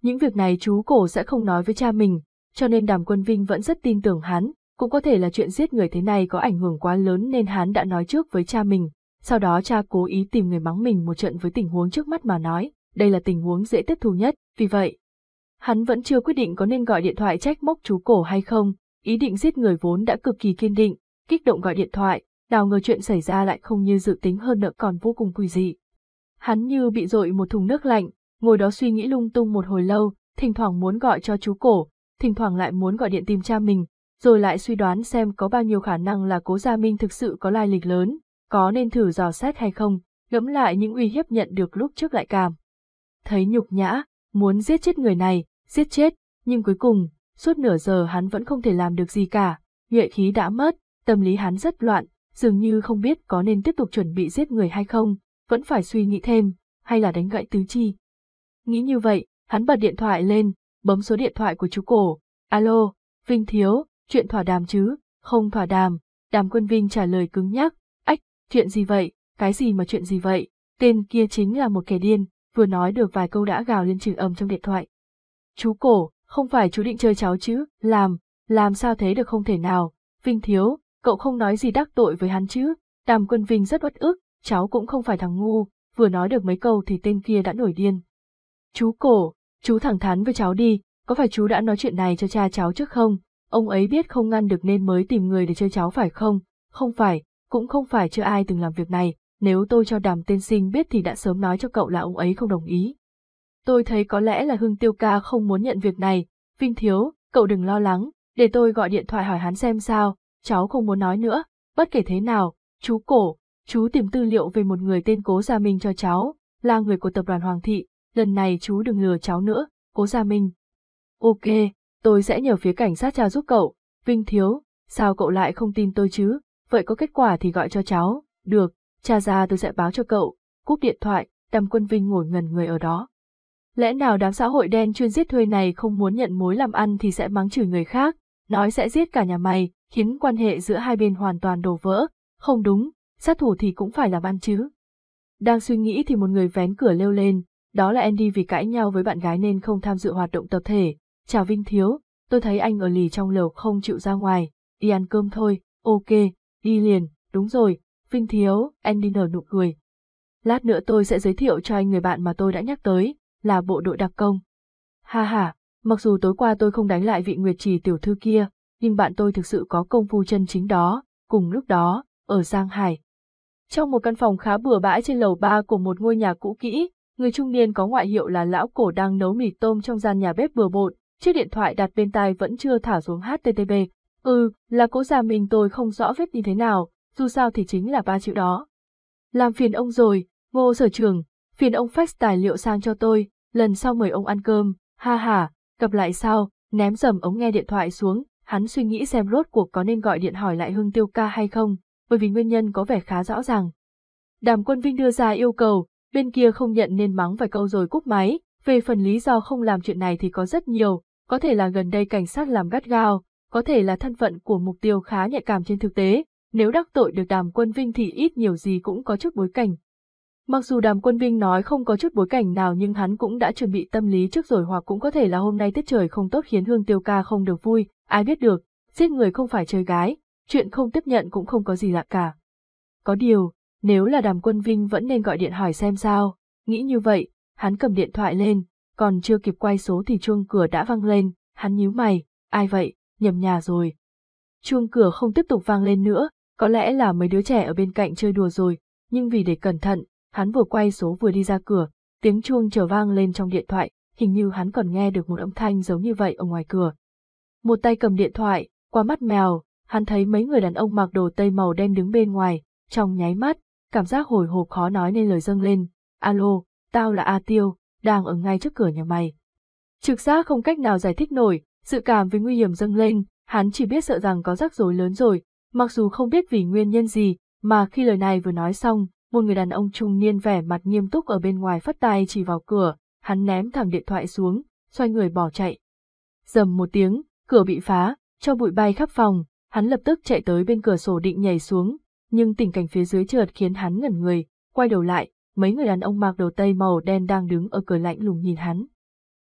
S2: Những việc này chú cổ sẽ không nói với cha mình, cho nên Đàm Quân Vinh vẫn rất tin tưởng hắn, cũng có thể là chuyện giết người thế này có ảnh hưởng quá lớn nên hắn đã nói trước với cha mình, sau đó cha cố ý tìm người mắng mình một trận với tình huống trước mắt mà nói, đây là tình huống dễ tiếp thu nhất, vì vậy. Hắn vẫn chưa quyết định có nên gọi điện thoại trách móc chú cổ hay không, ý định giết người vốn đã cực kỳ kiên định, kích động gọi điện thoại, nào ngờ chuyện xảy ra lại không như dự tính hơn nữa còn vô cùng quỷ dị. Hắn như bị dội một thùng nước lạnh, ngồi đó suy nghĩ lung tung một hồi lâu, thỉnh thoảng muốn gọi cho chú cổ, thỉnh thoảng lại muốn gọi điện tìm cha mình, rồi lại suy đoán xem có bao nhiêu khả năng là cố Gia Minh thực sự có lai lịch lớn, có nên thử dò xét hay không, ngẫm lại những uy hiếp nhận được lúc trước lại cảm. Thấy nhục nhã, muốn giết chết người này, giết chết, nhưng cuối cùng, suốt nửa giờ hắn vẫn không thể làm được gì cả, nhuệ khí đã mất, tâm lý hắn rất loạn, dường như không biết có nên tiếp tục chuẩn bị giết người hay không, vẫn phải suy nghĩ thêm, hay là đánh gãy tứ chi. Nghĩ như vậy, hắn bật điện thoại lên, bấm số điện thoại của chú cổ, alo, Vinh Thiếu, chuyện thỏa đàm chứ, không thỏa đàm, đàm quân Vinh trả lời cứng nhắc, chuyện gì vậy, cái gì mà chuyện gì vậy, tên kia chính là một kẻ điên, vừa nói được vài câu đã gào lên chửi âm trong điện thoại. Chú cổ, không phải chú định chơi cháu chứ, làm, làm sao thế được không thể nào, Vinh Thiếu, cậu không nói gì đắc tội với hắn chứ, đàm quân Vinh rất uất ức, cháu cũng không phải thằng ngu, vừa nói được mấy câu thì tên kia đã nổi điên. Chú cổ, chú thẳng thắn với cháu đi, có phải chú đã nói chuyện này cho cha cháu trước không? Ông ấy biết không ngăn được nên mới tìm người để chơi cháu phải không? Không phải, cũng không phải chưa ai từng làm việc này, nếu tôi cho đàm tiên sinh biết thì đã sớm nói cho cậu là ông ấy không đồng ý. Tôi thấy có lẽ là Hưng Tiêu Ca không muốn nhận việc này, Vinh Thiếu, cậu đừng lo lắng, để tôi gọi điện thoại hỏi hắn xem sao, cháu không muốn nói nữa, bất kể thế nào, chú cổ, chú tìm tư liệu về một người tên Cố Gia Minh cho cháu, là người của tập đoàn Hoàng Thị, lần này chú đừng lừa cháu nữa, Cố Gia Minh. Ok, tôi sẽ nhờ phía cảnh sát tra giúp cậu, Vinh Thiếu, sao cậu lại không tin tôi chứ, vậy có kết quả thì gọi cho cháu, được, cha ra tôi sẽ báo cho cậu, cúp điện thoại, Đàm Quân Vinh ngồi ngần người ở đó. Lẽ nào đám xã hội đen chuyên giết thuê này không muốn nhận mối làm ăn thì sẽ mắng chửi người khác, nói sẽ giết cả nhà mày, khiến quan hệ giữa hai bên hoàn toàn đổ vỡ, không đúng, sát thủ thì cũng phải làm ăn chứ. Đang suy nghĩ thì một người vén cửa leo lên, đó là Andy vì cãi nhau với bạn gái nên không tham dự hoạt động tập thể. Chào Vinh Thiếu, tôi thấy anh ở lì trong lều không chịu ra ngoài, đi ăn cơm thôi, ok, đi liền, đúng rồi, Vinh Thiếu, Andy nở nụ cười. Lát nữa tôi sẽ giới thiệu cho anh người bạn mà tôi đã nhắc tới, là bộ đội đặc công. Ha ha, mặc dù tối qua tôi không đánh lại vị Nguyệt Trì tiểu thư kia, nhưng bạn tôi thực sự có công phu chân chính đó, cùng lúc đó, ở Giang Hải. Trong một căn phòng khá bừa bãi trên lầu ba của một ngôi nhà cũ kỹ, người trung niên có ngoại hiệu là lão cổ đang nấu mì tôm trong gian nhà bếp bừa bộn, chiếc điện thoại đặt bên tai vẫn chưa thả xuống HTTP. Ừ, là cố già mình tôi không rõ vết như thế nào, dù sao thì chính là ba chữ đó. Làm phiền ông rồi, ngô sở trường, phiền ông fax tài liệu sang cho tôi, lần sau mời ông ăn cơm, ha ha, gặp lại sau, ném dầm ống nghe điện thoại xuống, hắn suy nghĩ xem rốt cuộc có nên gọi điện hỏi lại Hưng Tiêu ca hay không, bởi vì nguyên nhân có vẻ khá rõ ràng. Đàm Quân Vinh đưa ra yêu cầu, bên kia không nhận nên mắng vài câu rồi cúp máy, về phần lý do không làm chuyện này thì có rất nhiều, có thể là gần đây cảnh sát làm gắt gao, có thể là thân phận của mục tiêu khá nhạy cảm trên thực tế, nếu đắc tội được Đàm Quân Vinh thì ít nhiều gì cũng có chút bối cảnh. Mặc dù Đàm Quân Vinh nói không có chút bối cảnh nào nhưng hắn cũng đã chuẩn bị tâm lý trước rồi hoặc cũng có thể là hôm nay tiết trời không tốt khiến Hương Tiêu Ca không được vui, ai biết được, giết người không phải chơi gái, chuyện không tiếp nhận cũng không có gì lạ cả. Có điều, nếu là Đàm Quân Vinh vẫn nên gọi điện hỏi xem sao, nghĩ như vậy, hắn cầm điện thoại lên, còn chưa kịp quay số thì chuông cửa đã vang lên, hắn nhíu mày, ai vậy, nhầm nhà rồi. Chuông cửa không tiếp tục vang lên nữa, có lẽ là mấy đứa trẻ ở bên cạnh chơi đùa rồi, nhưng vì để cẩn thận, hắn vừa quay số vừa đi ra cửa, tiếng chuông trở vang lên trong điện thoại, hình như hắn còn nghe được một âm thanh giống như vậy ở ngoài cửa. Một tay cầm điện thoại, qua mắt mèo, hắn thấy mấy người đàn ông mặc đồ tây màu đen đứng bên ngoài, trong nháy mắt, cảm giác hồi hộp khó nói nên lời dâng lên, alo, tao là A Tiêu, đang ở ngay trước cửa nhà mày. Trực giác không cách nào giải thích nổi, sự cảm với nguy hiểm dâng lên, hắn chỉ biết sợ rằng có rắc rối lớn rồi, mặc dù không biết vì nguyên nhân gì, mà khi lời này vừa nói xong, một người đàn ông trung niên vẻ mặt nghiêm túc ở bên ngoài phất tay chỉ vào cửa, hắn ném thẳng điện thoại xuống, xoay người bỏ chạy. Dầm một tiếng, cửa bị phá, cho bụi bay khắp phòng, hắn lập tức chạy tới bên cửa sổ định nhảy xuống, nhưng tình cảnh phía dưới chợt khiến hắn ngẩn người, quay đầu lại, mấy người đàn ông mặc đồ tây màu đen đang đứng ở cửa lạnh lùng nhìn hắn.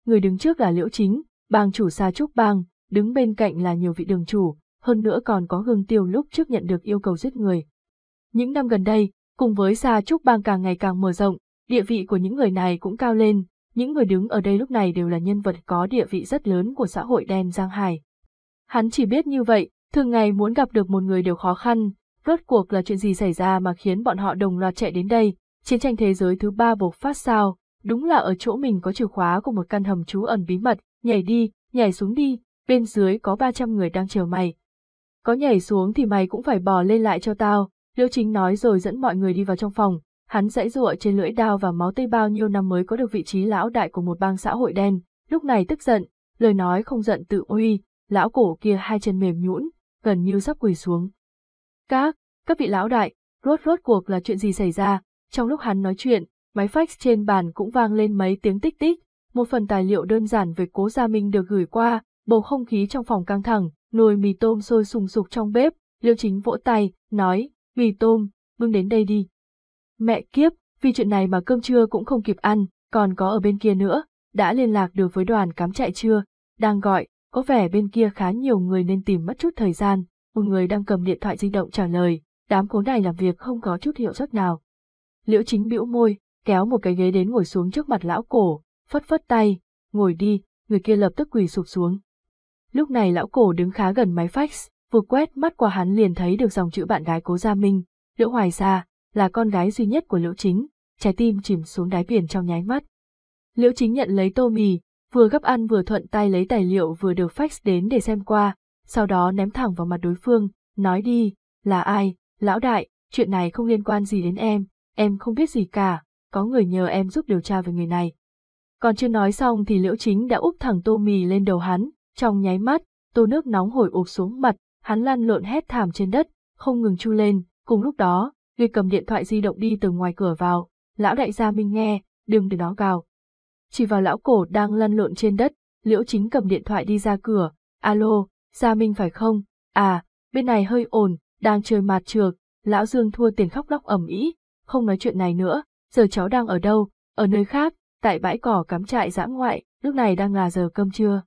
S2: Người đứng trước là Liễu Chính, bang chủ Sa Trúc Bang, đứng bên cạnh là nhiều vị đường chủ, hơn nữa còn có Hương Tiêu lúc trước nhận được yêu cầu giết người. Những năm gần đây, cùng với Sa Trúc Bang càng ngày càng mở rộng, địa vị của những người này cũng cao lên, những người đứng ở đây lúc này đều là nhân vật có địa vị rất lớn của xã hội đen Giang Hải. Hắn chỉ biết như vậy, thường ngày muốn gặp được một người đều khó khăn, rốt cuộc là chuyện gì xảy ra mà khiến bọn họ đồng loạt chạy đến đây, chiến tranh thế giới thứ ba bộc phát sao, đúng là ở chỗ mình có chìa khóa của một căn hầm trú ẩn bí mật, nhảy đi, nhảy xuống đi, bên dưới có 300 người đang chờ mày. Có nhảy xuống thì mày cũng phải bò lên lại cho tao, Liễu Chính nói rồi dẫn mọi người đi vào trong phòng, Hắn dãy dụa trên lưỡi đao và máu tây bao nhiêu năm mới có được vị trí lão đại của một bang xã hội đen, lúc này tức giận, lời nói không giận tự uy, lão cổ kia hai chân mềm nhũn, gần như sắp quỳ xuống. Các, các vị lão đại, rốt rốt cuộc là chuyện gì xảy ra, trong lúc hắn nói chuyện, máy fax trên bàn cũng vang lên mấy tiếng tích tích, một phần tài liệu đơn giản về cố gia minh được gửi qua, bầu không khí trong phòng căng thẳng, nồi mì tôm sôi sùng sục trong bếp, liêu chính vỗ tay, nói, mì tôm, bưng đến đây đi. Mẹ kiếp, vì chuyện này mà cơm trưa cũng không kịp ăn, còn có ở bên kia nữa, đã liên lạc được với đoàn cắm chạy chưa, đang gọi, có vẻ bên kia khá nhiều người nên tìm mất chút thời gian, một người đang cầm điện thoại di động trả lời, đám cố này làm việc không có chút hiệu suất nào. Liễu chính bĩu môi, kéo một cái ghế đến ngồi xuống trước mặt lão cổ, phất phất tay, ngồi đi, người kia lập tức quỳ sụp xuống. Lúc này lão cổ đứng khá gần máy fax, vừa quét mắt qua hắn liền thấy được dòng chữ bạn gái cố Gia Minh, Liễu Hoài Gia, là con gái duy nhất của Liễu Chính, trái tim chìm xuống đáy biển trong nháy mắt. Liễu Chính nhận lấy tô mì, vừa gấp ăn vừa thuận tay lấy tài liệu vừa được fax đến để xem qua, sau đó ném thẳng vào mặt đối phương, nói đi, là ai, lão đại, chuyện này không liên quan gì đến em, em không biết gì cả, có người nhờ em giúp điều tra về người này. Còn chưa nói xong thì liễu chính đã úp thẳng tô mì lên đầu hắn, trong nháy mắt, tô nước nóng hổi ụp xuống mặt, hắn lăn lộn hét thảm trên đất, không ngừng chu lên, cùng lúc đó, người cầm điện thoại di động đi từ ngoài cửa vào, lão đại gia minh nghe, đừng để nó gào. Chỉ vào lão cổ đang lăn lộn trên đất, liễu chính cầm điện thoại đi ra cửa, alo, gia minh phải không, à, bên này hơi ồn, đang chơi mạt trược, lão Dương thua tiền khóc lóc ẩm ý, không nói chuyện này nữa, giờ cháu đang ở đâu, ở nơi khác, tại bãi cỏ cắm trại dã ngoại, lúc này đang là giờ cơm trưa.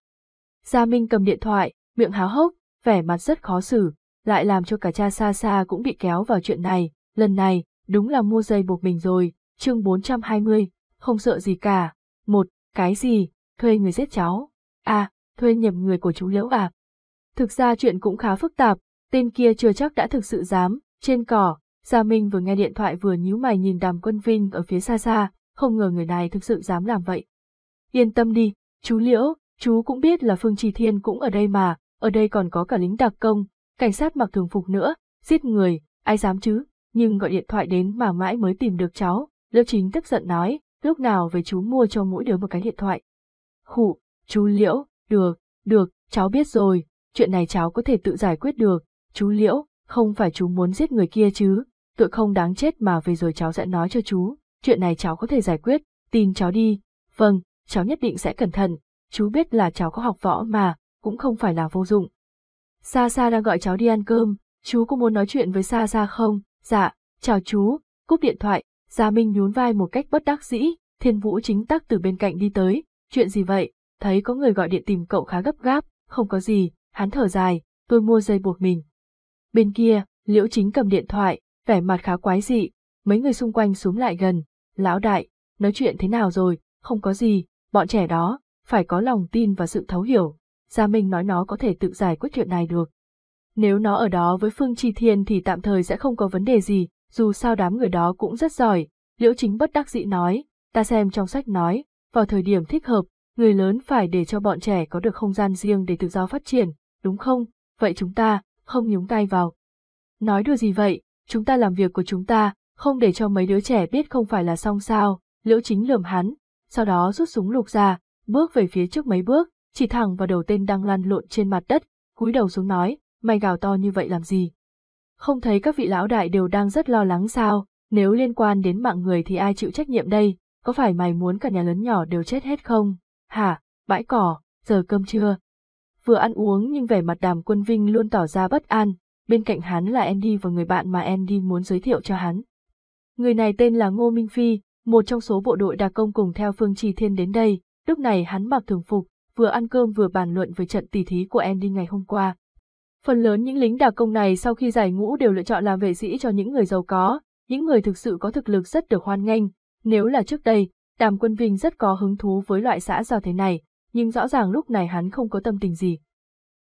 S2: Gia Minh cầm điện thoại, miệng háo hốc, vẻ mặt rất khó xử, lại làm cho cả cha xa xa cũng bị kéo vào chuyện này, lần này, đúng là mua dây buộc mình rồi, chương 420, không sợ gì cả. Một, cái gì, thuê người giết cháu. À, thuê nhầm người của chú Liễu à. Thực ra chuyện cũng khá phức tạp, tên kia chưa chắc đã thực sự dám, trên cỏ, Gia Minh vừa nghe điện thoại vừa nhíu mày nhìn đàm quân vinh ở phía xa xa, không ngờ người này thực sự dám làm vậy. Yên tâm đi, chú Liễu, chú cũng biết là Phương Trì Thiên cũng ở đây mà, ở đây còn có cả lính đặc công, cảnh sát mặc thường phục nữa, giết người, ai dám chứ, nhưng gọi điện thoại đến mà mãi mới tìm được cháu, Liễu Chính tức giận nói, lúc nào về chú mua cho mỗi đứa một cái điện thoại. Khụ, chú Liễu, được, được, cháu biết rồi, chuyện này cháu có thể tự giải quyết được, chú Liễu, không phải chú muốn giết người kia chứ, tội không đáng chết mà về rồi cháu sẽ nói cho chú, chuyện này cháu có thể giải quyết, tin cháu đi, vâng, cháu nhất định sẽ cẩn thận, chú biết là cháu có học võ mà, cũng không phải là vô dụng. Sa Sa đang gọi cháu đi ăn cơm, chú có muốn nói chuyện với Sa Sa không? Dạ, chào chú, cúp điện thoại, Gia Minh nhún vai một cách bất đắc dĩ, Thiên Vũ chính tắc từ bên cạnh đi tới, chuyện gì vậy, thấy có người gọi điện tìm cậu khá gấp gáp, không có gì, hắn thở dài, tôi mua dây buộc mình. Bên kia, Liễu Chính cầm điện thoại, vẻ mặt khá quái dị, mấy người xung quanh xuống lại gần, lão đại, nói chuyện thế nào rồi, không có gì, bọn trẻ đó, phải có lòng tin và sự thấu hiểu, Gia Minh nói nó có thể tự giải quyết chuyện này được. Nếu nó ở đó với Phương Chi Thiên thì tạm thời sẽ không có vấn đề gì, dù sao đám người đó cũng rất giỏi, Liễu Chính bất đắc dĩ nói, ta xem trong sách nói, vào thời điểm thích hợp, người lớn phải để cho bọn trẻ có được không gian riêng để tự do phát triển, đúng không? Vậy chúng ta, không nhúng tay vào. Nói đùa gì vậy, chúng ta làm việc của chúng ta, không để cho mấy đứa trẻ biết không phải là xong sao, liễu chính lườm hắn, sau đó rút súng lục ra, bước về phía trước mấy bước, chỉ thẳng vào đầu tên đang lăn lộn trên mặt đất, cúi đầu xuống nói, mày gào to như vậy làm gì? Không thấy các vị lão đại đều đang rất lo lắng sao, nếu liên quan đến mạng người thì ai chịu trách nhiệm đây, có phải mày muốn cả nhà lớn nhỏ đều chết hết không? Hả, bãi cỏ, giờ cơm trưa. Vừa ăn uống nhưng vẻ mặt đàm quân vinh luôn tỏ ra bất an, bên cạnh hắn là Andy và người bạn mà Andy muốn giới thiệu cho hắn. Người này tên là Ngô Minh Phi, một trong số bộ đội đặc công cùng theo Phương Trì Thiên đến đây, lúc này hắn mặc thường phục, vừa ăn cơm vừa bàn luận về trận tỷ thí của Andy ngày hôm qua. Phần lớn những lính đặc công này sau khi giải ngũ đều lựa chọn làm vệ sĩ cho những người giàu có, những người thực sự có thực lực rất được hoan nghênh. Nếu là trước đây, Đàm Quân Vinh rất có hứng thú với loại xã giao thế này, nhưng rõ ràng lúc này hắn không có tâm tình gì.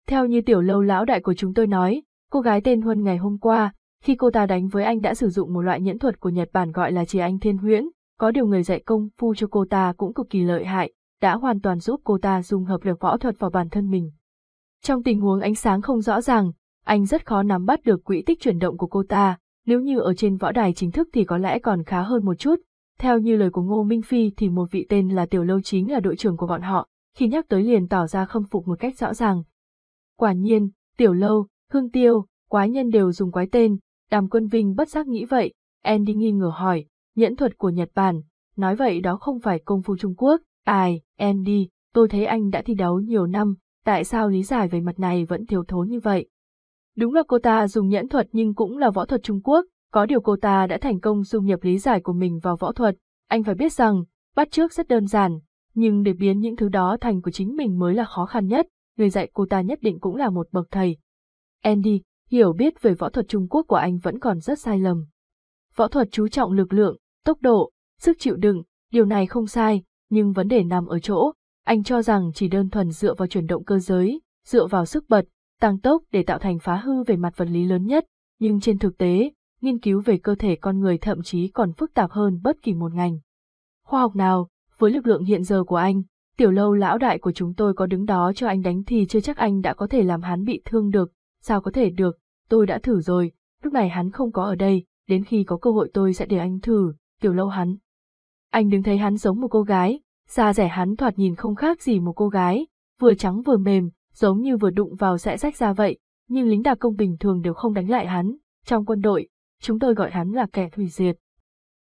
S2: Theo như tiểu lâu lão đại của chúng tôi nói, cô gái tên Huân ngày hôm qua, khi cô ta đánh với anh đã sử dụng một loại nhẫn thuật của Nhật Bản gọi là chìa anh thiên huyễn, có điều người dạy công phu cho cô ta cũng cực kỳ lợi hại, đã hoàn toàn giúp cô ta dùng hợp lực võ thuật vào bản thân mình. Trong tình huống ánh sáng không rõ ràng, anh rất khó nắm bắt được quỹ tích chuyển động của cô ta, nếu như ở trên võ đài chính thức thì có lẽ còn khá hơn một chút. Theo như lời của Ngô Minh Phi thì một vị tên là Tiểu Lâu chính là đội trưởng của bọn họ, khi nhắc tới liền tỏ ra khâm phục một cách rõ ràng. Quả nhiên, Tiểu Lâu, Hương Tiêu, quái nhân đều dùng quái tên, Đàm Quân Vinh bất giác nghĩ vậy, Andy nghi ngờ hỏi, nhẫn thuật của Nhật Bản, nói vậy đó không phải công phu Trung Quốc, ai, Andy, tôi thấy anh đã thi đấu nhiều năm, tại sao lý giải về mặt này vẫn thiếu thốn như vậy? Đúng là cô ta dùng nhẫn thuật nhưng cũng là võ thuật Trung Quốc, có điều cô ta đã thành công dung nhập lý giải của mình vào võ thuật, anh phải biết rằng, bắt trước rất đơn giản, nhưng để biến những thứ đó thành của chính mình mới là khó khăn nhất, người dạy cô ta nhất định cũng là một bậc thầy. Andy, hiểu biết về võ thuật Trung Quốc của anh vẫn còn rất sai lầm. Võ thuật chú trọng lực lượng, tốc độ, sức chịu đựng, điều này không sai, nhưng vấn đề nằm ở chỗ, anh cho rằng chỉ đơn thuần dựa vào chuyển động cơ giới, dựa vào sức bật, tăng tốc để tạo thành phá hư về mặt vật lý lớn nhất, nhưng trên thực tế, nghiên cứu về cơ thể con người thậm chí còn phức tạp hơn bất kỳ một ngành. Khoa học nào, với lực lượng hiện giờ của anh, tiểu lâu lão đại của chúng tôi có đứng đó cho anh đánh thì chưa chắc anh đã có thể làm hắn bị thương được, sao có thể được, tôi đã thử rồi, lúc này hắn không có ở đây, đến khi có cơ hội tôi sẽ để anh thử, tiểu lâu hắn. Anh đứng thấy hắn giống một cô gái, da rẻ hắn thoạt nhìn không khác gì một cô gái, vừa trắng vừa mềm, giống như vừa đụng vào sẽ rách ra vậy, nhưng lính đặc công bình thường đều không đánh lại hắn, trong quân đội, chúng tôi gọi hắn là kẻ hủy diệt.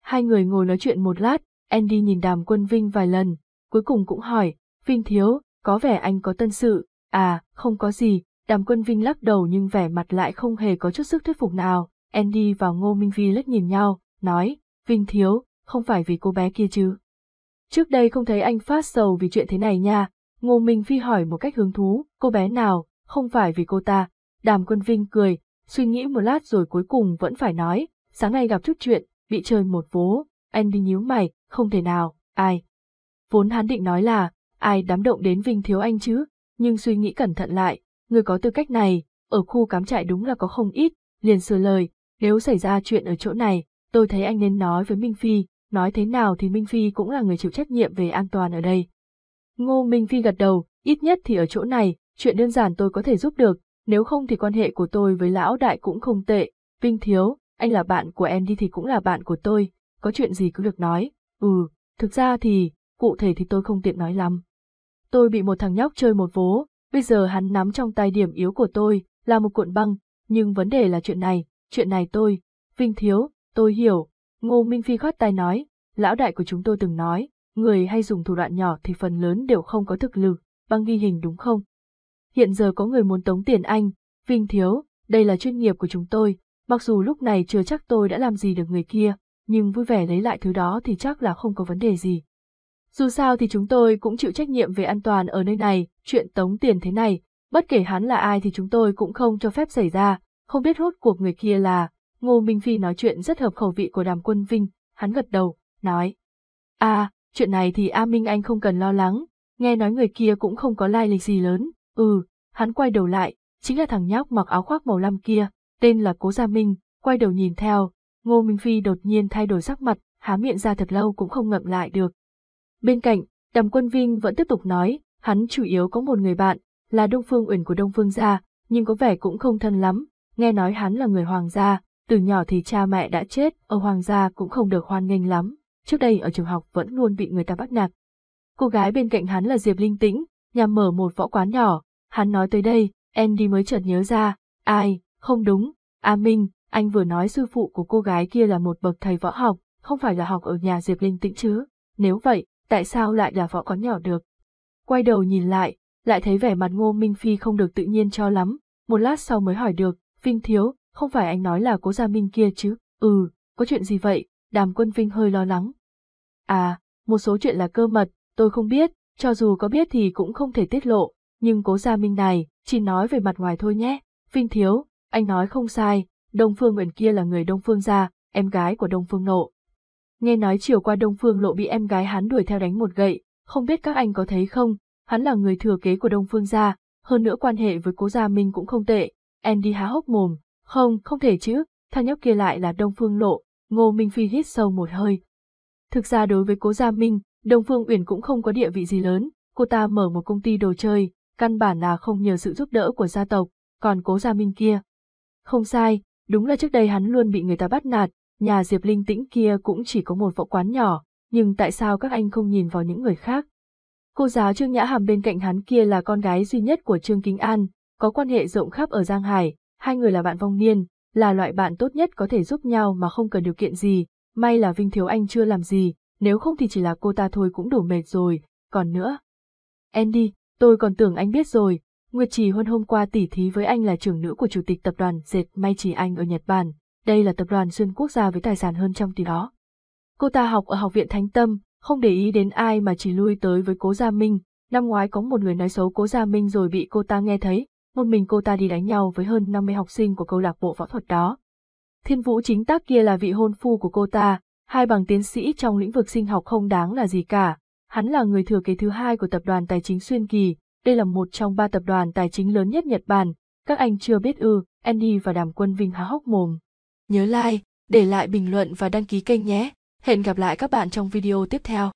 S2: Hai người ngồi nói chuyện một lát, Andy nhìn đàm quân Vinh vài lần, cuối cùng cũng hỏi, Vinh thiếu, có vẻ anh có tân sự, à, không có gì, đàm quân Vinh lắc đầu nhưng vẻ mặt lại không hề có chút sức thuyết phục nào, Andy và Ngô Minh Vi lách nhìn nhau, nói, Vinh thiếu, không phải vì cô bé kia chứ. Trước đây không thấy anh phát sầu vì chuyện thế này nha, Ngô Minh Vi hỏi một cách hứng thú, cô bé nào, không phải vì cô ta. Đàm Quân Vinh cười, suy nghĩ một lát rồi cuối cùng vẫn phải nói, sáng nay gặp chút chuyện, bị chơi một vố, Andy nhíu mày, không thể nào, ai. Vốn hắn định nói là, ai đám động đến Vinh thiếu anh chứ, nhưng suy nghĩ cẩn thận lại, người có tư cách này, ở khu cắm trại đúng là có không ít, liền sửa lời, nếu xảy ra chuyện ở chỗ này, tôi thấy anh nên nói với Minh Phi, nói thế nào thì Minh Phi cũng là người chịu trách nhiệm về an toàn ở đây. Ngô Minh Phi gật đầu, ít nhất thì ở chỗ này, chuyện đơn giản tôi có thể giúp được, nếu không thì quan hệ của tôi với lão đại cũng không tệ. Vinh Thiếu, anh là bạn của em đi thì cũng là bạn của tôi, có chuyện gì cứ được nói. Ừ, thực ra thì, cụ thể thì tôi không tiện nói lắm. Tôi bị một thằng nhóc chơi một vố, bây giờ hắn nắm trong tay điểm yếu của tôi, là một cuộn băng, nhưng vấn đề là chuyện này, chuyện này tôi, Vinh Thiếu, tôi hiểu. Ngô Minh Phi khoát tay nói, lão đại của chúng tôi từng nói, người hay dùng thủ đoạn nhỏ thì phần lớn đều không có thực lực, băng ghi hình đúng không? Hiện giờ có người muốn tống tiền anh, Vinh Thiếu, đây là chuyên nghiệp của chúng tôi, mặc dù lúc này chưa chắc tôi đã làm gì được người kia, nhưng vui vẻ lấy lại thứ đó thì chắc là không có vấn đề gì. Dù sao thì chúng tôi cũng chịu trách nhiệm về an toàn ở nơi này, chuyện tống tiền thế này, bất kể hắn là ai thì chúng tôi cũng không cho phép xảy ra, không biết rốt cuộc người kia là, Ngô Minh Phi nói chuyện rất hợp khẩu vị của đàm quân Vinh, hắn gật đầu, nói. À, chuyện này thì A Minh Anh không cần lo lắng, nghe nói người kia cũng không có lai lịch gì lớn, ừ, hắn quay đầu lại, chính là thằng nhóc mặc áo khoác màu lam kia, tên là Cố Gia Minh, quay đầu nhìn theo, Ngô Minh Phi đột nhiên thay đổi sắc mặt, há miệng ra thật lâu cũng không ngậm lại được. Bên cạnh, Đàm Quân Vinh vẫn tiếp tục nói, hắn chủ yếu có một người bạn, là Đông Phương Uyển của Đông Phương gia, nhưng có vẻ cũng không thân lắm, nghe nói hắn là người hoàng gia, từ nhỏ thì cha mẹ đã chết, ở hoàng gia cũng không được hoan nghênh lắm, trước đây ở trường học vẫn luôn bị người ta bắt nạt. Cô gái bên cạnh hắn là Diệp Linh Tĩnh, nhà mở một võ quán nhỏ, hắn nói tới đây, Andy mới chợt nhớ ra, ai, không đúng, A Minh, anh vừa nói sư phụ của cô gái kia là một bậc thầy võ học, không phải là học ở nhà Diệp Linh Tĩnh chứ, nếu vậy, tại sao lại là võ con nhỏ được? Quay đầu nhìn lại, lại thấy vẻ mặt Ngô Minh Phi không được tự nhiên cho lắm, một lát sau mới hỏi được, Vinh Thiếu, không phải anh nói là cố Gia Minh kia chứ, ừ, có chuyện gì vậy, đàm quân Vinh hơi lo lắng. À, một số chuyện là cơ mật, tôi không biết, cho dù có biết thì cũng không thể tiết lộ, nhưng cố Gia Minh này, chỉ nói về mặt ngoài thôi nhé, Vinh Thiếu, anh nói không sai, Đông Phương Nguyễn kia là người Đông Phương gia, em gái của Đông Phương Nộ. Nghe nói chiều qua Đông Phương Lộ bị em gái hắn đuổi theo đánh một gậy, không biết các anh có thấy không, hắn là người thừa kế của Đông Phương gia, hơn nữa quan hệ với cố Gia Minh cũng không tệ. Andy há hốc mồm, không, không thể chứ, thằng nhóc kia lại là Đông Phương Lộ, Ngô Minh Phi hít sâu một hơi. Thực ra đối với cố Gia Minh, Đông Phương Uyển cũng không có địa vị gì lớn, cô ta mở một công ty đồ chơi, căn bản là không nhờ sự giúp đỡ của gia tộc, còn cố Gia Minh kia. Không sai, Đúng là trước đây hắn luôn bị người ta bắt nạt, nhà Diệp Linh Tĩnh kia cũng chỉ có một võ quán nhỏ, nhưng tại sao các anh không nhìn vào những người khác? Cô giáo Trương Nhã Hàm bên cạnh hắn kia là con gái duy nhất của Trương Kính An, có quan hệ rộng khắp ở Giang Hải, hai người là bạn vong niên, là loại bạn tốt nhất có thể giúp nhau mà không cần điều kiện gì, may là Vinh Thiếu Anh chưa làm gì, nếu không thì chỉ là cô ta thôi cũng đủ mệt rồi, còn nữa. Andy, tôi còn tưởng anh biết rồi, Nguyệt Trì Huân hôm qua tỉ thí với anh là trưởng nữ của chủ tịch tập đoàn dệt may chỉ anh ở Nhật Bản, đây là tập đoàn xuyên quốc gia với tài sản hơn trăm tỷ đó. Cô ta học ở học viện Thánh Tâm, không để ý đến ai mà chỉ lui tới với cố Gia Minh, năm ngoái có một người nói xấu cố Gia Minh rồi bị cô ta nghe thấy, một mình cô ta đi đánh nhau với hơn 50 học sinh của câu lạc bộ võ thuật đó. Thiên Vũ chính tác kia là vị hôn phu của cô ta, hai bằng tiến sĩ trong lĩnh vực sinh học không đáng là gì cả. Hắn là người thừa kế thứ hai của tập đoàn tài chính Xuyên Kỳ, đây là một trong ba tập đoàn tài chính lớn nhất Nhật Bản. Các anh chưa biết ư, Andy và Đàm Quân Vinh há hốc mồm.
S1: Nhớ like, để lại bình luận và đăng ký kênh nhé. Hẹn gặp lại các bạn trong video tiếp theo.